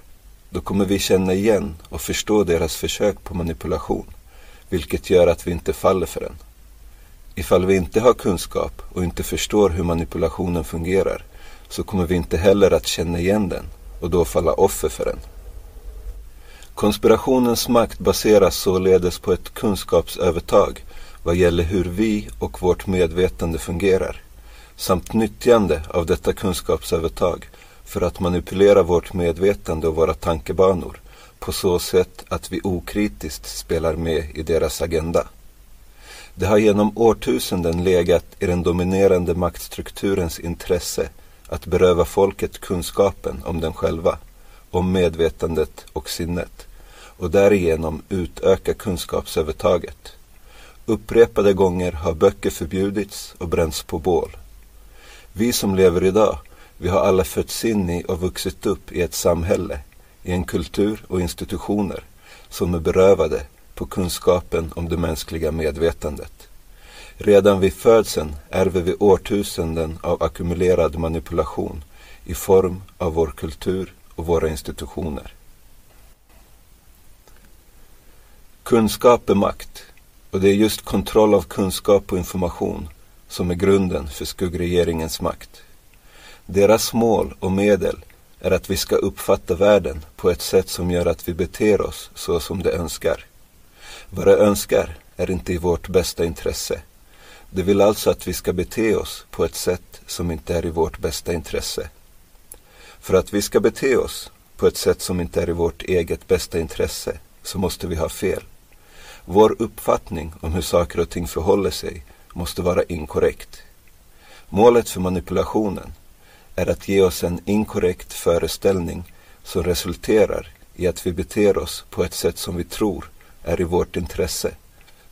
då kommer vi känna igen och förstå deras försök på manipulation vilket gör att vi inte faller för den. Ifall vi inte har kunskap och inte förstår hur manipulationen fungerar så kommer vi inte heller att känna igen den och då falla offer för den. Konspirationens makt baseras således på ett kunskapsövertag vad gäller hur vi och vårt medvetande fungerar samt nyttjande av detta kunskapsövertag för att manipulera vårt medvetande och våra tankebanor på så sätt att vi okritiskt spelar med i deras agenda. Det har genom årtusenden legat i den dominerande maktstrukturens intresse att beröva folket kunskapen om den själva, om medvetandet och sinnet och därigenom utöka kunskapsövertaget. Upprepade gånger har böcker förbjudits och bränts på bål. Vi som lever idag, vi har alla fötts in i och vuxit upp i ett samhälle, i en kultur och institutioner som är berövade på kunskapen om det mänskliga medvetandet. Redan vid födseln ärver vi årtusenden av ackumulerad manipulation i form av vår kultur och våra institutioner. Kunskap är makt och det är just kontroll av kunskap och information som är grunden för skuggregeringens makt. Deras mål och medel är att vi ska uppfatta världen på ett sätt som gör att vi beter oss så som de önskar. Vad de önskar är inte i vårt bästa intresse. De vill alltså att vi ska bete oss på ett sätt som inte är i vårt bästa intresse. För att vi ska bete oss på ett sätt som inte är i vårt eget bästa intresse så måste vi ha fel. Vår uppfattning om hur saker och ting förhåller sig måste vara inkorrekt. Målet för manipulationen är att ge oss en inkorrekt föreställning som resulterar i att vi beter oss på ett sätt som vi tror är i vårt intresse,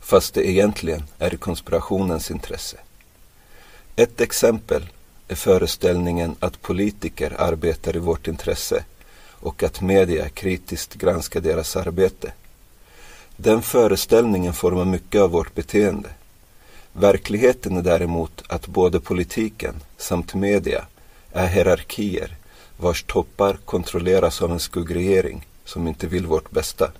fast det egentligen är i konspirationens intresse. Ett exempel är föreställningen att politiker arbetar i vårt intresse och att media kritiskt granskar deras arbete. Den föreställningen formar mycket av vårt beteende. Verkligheten är däremot att både politiken samt media är hierarkier vars toppar kontrolleras av en skuggregering som inte vill vårt bästa.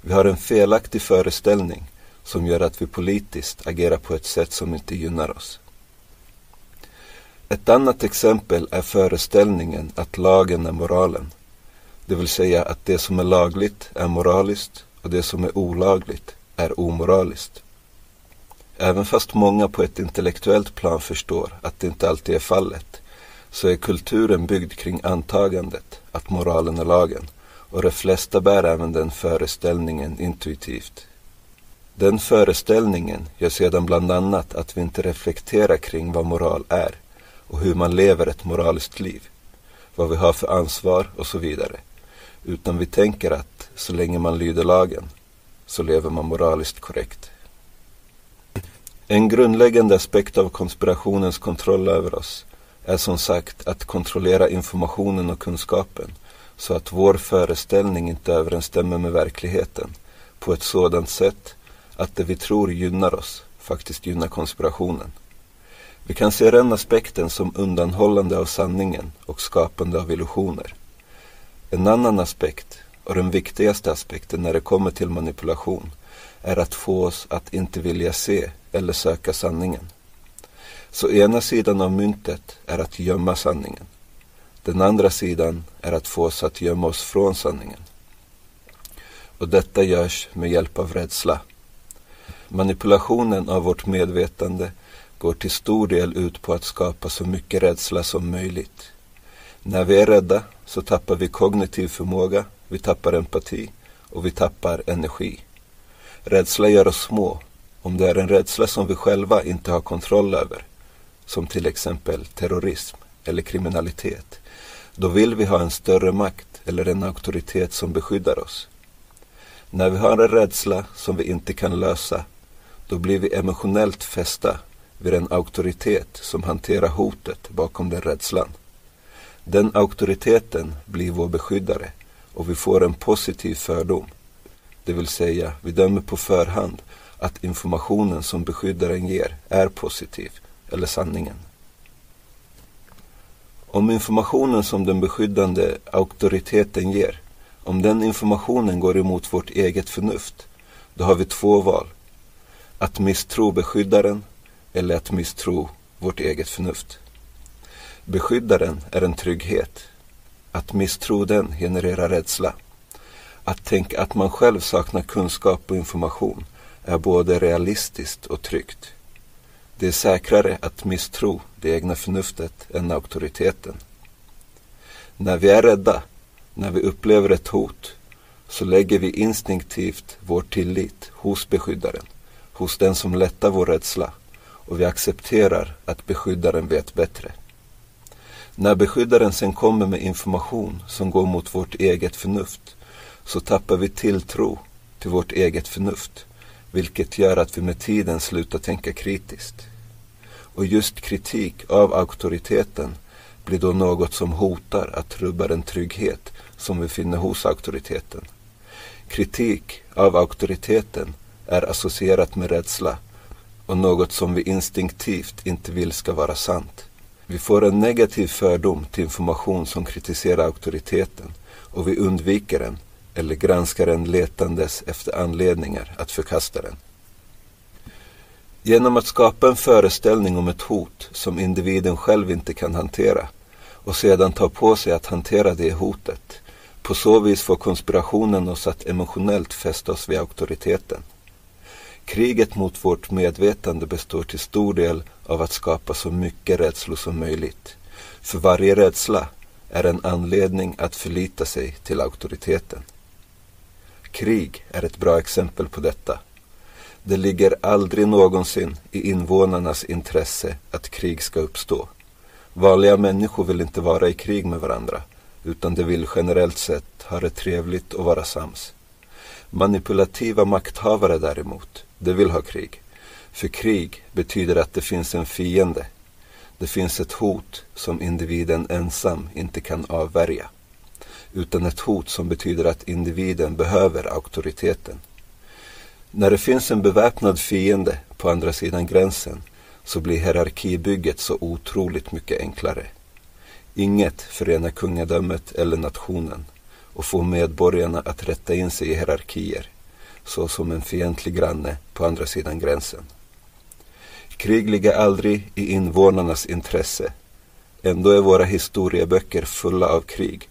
Vi har en felaktig föreställning som gör att vi politiskt agerar på ett sätt som inte gynnar oss. Ett annat exempel är föreställningen att lagen är moralen. Det vill säga att det som är lagligt är moraliskt och det som är olagligt är omoraliskt. Även fast många på ett intellektuellt plan förstår att det inte alltid är fallet så är kulturen byggd kring antagandet att moralen är lagen och de flesta bär även den föreställningen intuitivt. Den föreställningen gör sedan bland annat att vi inte reflekterar kring vad moral är och hur man lever ett moraliskt liv, vad vi har för ansvar och så vidare. Utan vi tänker att så länge man lyder lagen så lever man moraliskt korrekt. En grundläggande aspekt av konspirationens kontroll över oss är som sagt att kontrollera informationen och kunskapen så att vår föreställning inte överensstämmer med verkligheten på ett sådant sätt att det vi tror gynnar oss faktiskt gynnar konspirationen. Vi kan se den aspekten som undanhållande av sanningen och skapande av illusioner. En annan aspekt, och den viktigaste aspekten när det kommer till manipulation, är att få oss att inte vilja se eller söka sanningen. Så ena sidan av myntet är att gömma sanningen. Den andra sidan är att få oss att gömma oss från sanningen. Och detta görs med hjälp av rädsla. Manipulationen av vårt medvetande går till stor del ut på att skapa så mycket rädsla som möjligt. När vi är rädda så tappar vi kognitiv förmåga, vi tappar empati och vi tappar energi. Rädsla gör oss små, om det är en rädsla som vi själva inte har kontroll över, som till exempel terrorism eller kriminalitet, då vill vi ha en större makt eller en auktoritet som beskyddar oss. När vi har en rädsla som vi inte kan lösa, då blir vi emotionellt fästa vid en auktoritet som hanterar hotet bakom den rädslan. Den auktoriteten blir vår beskyddare och vi får en positiv fördom. Det vill säga, vi dömer på förhand att informationen som beskyddaren ger är positiv, eller sanningen. Om informationen som den beskyddande auktoriteten ger, om den informationen går emot vårt eget förnuft, då har vi två val. Att misstro beskyddaren eller att misstro vårt eget förnuft. Beskyddaren är en trygghet. Att misstro den genererar rädsla. Att tänka att man själv saknar kunskap och information är både realistiskt och tryggt. Det är säkrare att misstro det egna förnuftet än auktoriteten. När vi är rädda, när vi upplever ett hot, så lägger vi instinktivt vår tillit hos beskyddaren, hos den som lättar vår rädsla och vi accepterar att beskyddaren vet bättre. När beskyddaren sen kommer med information som går mot vårt eget förnuft så tappar vi tilltro till vårt eget förnuft vilket gör att vi med tiden slutar tänka kritiskt. Och just kritik av auktoriteten blir då något som hotar att rubba den trygghet som vi finner hos auktoriteten. Kritik av auktoriteten är associerat med rädsla och något som vi instinktivt inte vill ska vara sant. Vi får en negativ fördom till information som kritiserar auktoriteten och vi undviker den eller granskar den letandes efter anledningar att förkasta den. Genom att skapa en föreställning om ett hot som individen själv inte kan hantera och sedan ta på sig att hantera det hotet. På så vis får konspirationen oss att emotionellt fästa oss vid auktoriteten. Kriget mot vårt medvetande består till stor del av att skapa så mycket rädslor som möjligt. För varje rädsla är en anledning att förlita sig till auktoriteten. Krig är ett bra exempel på detta. Det ligger aldrig någonsin i invånarnas intresse att krig ska uppstå. Vanliga människor vill inte vara i krig med varandra utan de vill generellt sett ha det trevligt och vara sams. Manipulativa makthavare däremot, de vill ha krig. För krig betyder att det finns en fiende. Det finns ett hot som individen ensam inte kan avvärja. Utan ett hot som betyder att individen behöver auktoriteten. När det finns en beväpnad fiende på andra sidan gränsen så blir hierarkibygget så otroligt mycket enklare. Inget förenar kungadömet eller nationen och får medborgarna att rätta in sig i hierarkier, såsom en fientlig granne på andra sidan gränsen. Krig ligger aldrig i invånarnas intresse. Ändå är våra historieböcker fulla av krig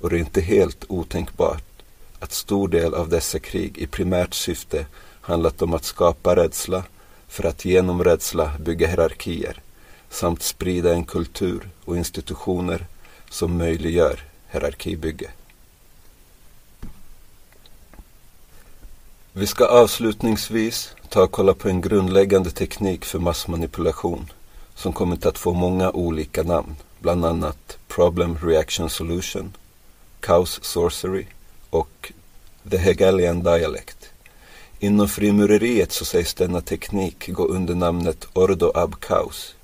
och det är inte helt otänkbart att stor del av dessa krig i primärt syfte handlat om att skapa rädsla för att genom rädsla bygga hierarkier samt sprida en kultur och institutioner som möjliggör hierarkibygge. Vi ska avslutningsvis ta och kolla på en grundläggande teknik för massmanipulation som kommit att få många olika namn, bland annat Problem Reaction Solution, Chaos Sorcery och The Hegelian Dialect. Inom frimureriet så sägs denna teknik gå under namnet Ordo Ab Chaos,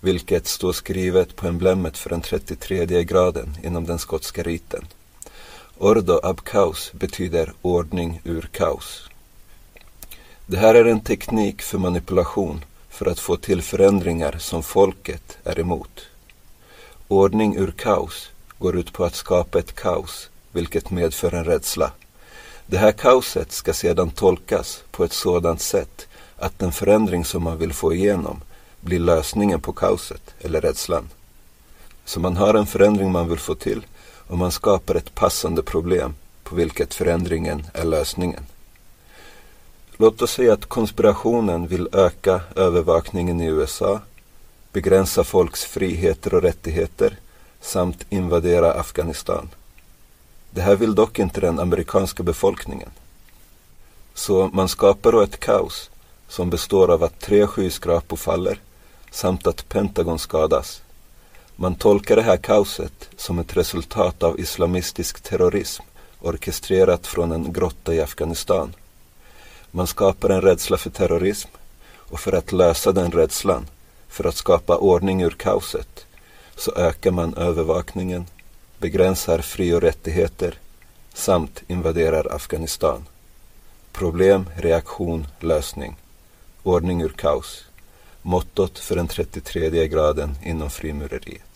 vilket står skrivet på emblemet för den 33 graden inom den skotska riten. Ordo Ab Chaos betyder ordning ur kaos. Det här är en teknik för manipulation för att få till förändringar som folket är emot. Ordning ur kaos går ut på att skapa ett kaos, vilket medför en rädsla. Det här kaoset ska sedan tolkas på ett sådant sätt att den förändring som man vill få igenom blir lösningen på kaoset eller rädslan. Så man har en förändring man vill få till och man skapar ett passande problem på vilket förändringen är lösningen. Låt oss säga att konspirationen vill öka övervakningen i USA, begränsa folks friheter och rättigheter samt invadera Afghanistan. Det här vill dock inte den amerikanska befolkningen. Så man skapar då ett kaos som består av att tre skyskrapor faller samt att Pentagon skadas. Man tolkar det här kaoset som ett resultat av islamistisk terrorism orkestrerat från en grotta i Afghanistan. Man skapar en rädsla för terrorism och för att lösa den rädslan, för att skapa ordning ur kaoset, så ökar man övervakningen, begränsar fri och rättigheter samt invaderar Afghanistan. Problem, reaktion, lösning. Ordning ur kaos. Mottot för den 33 graden inom frimureriet.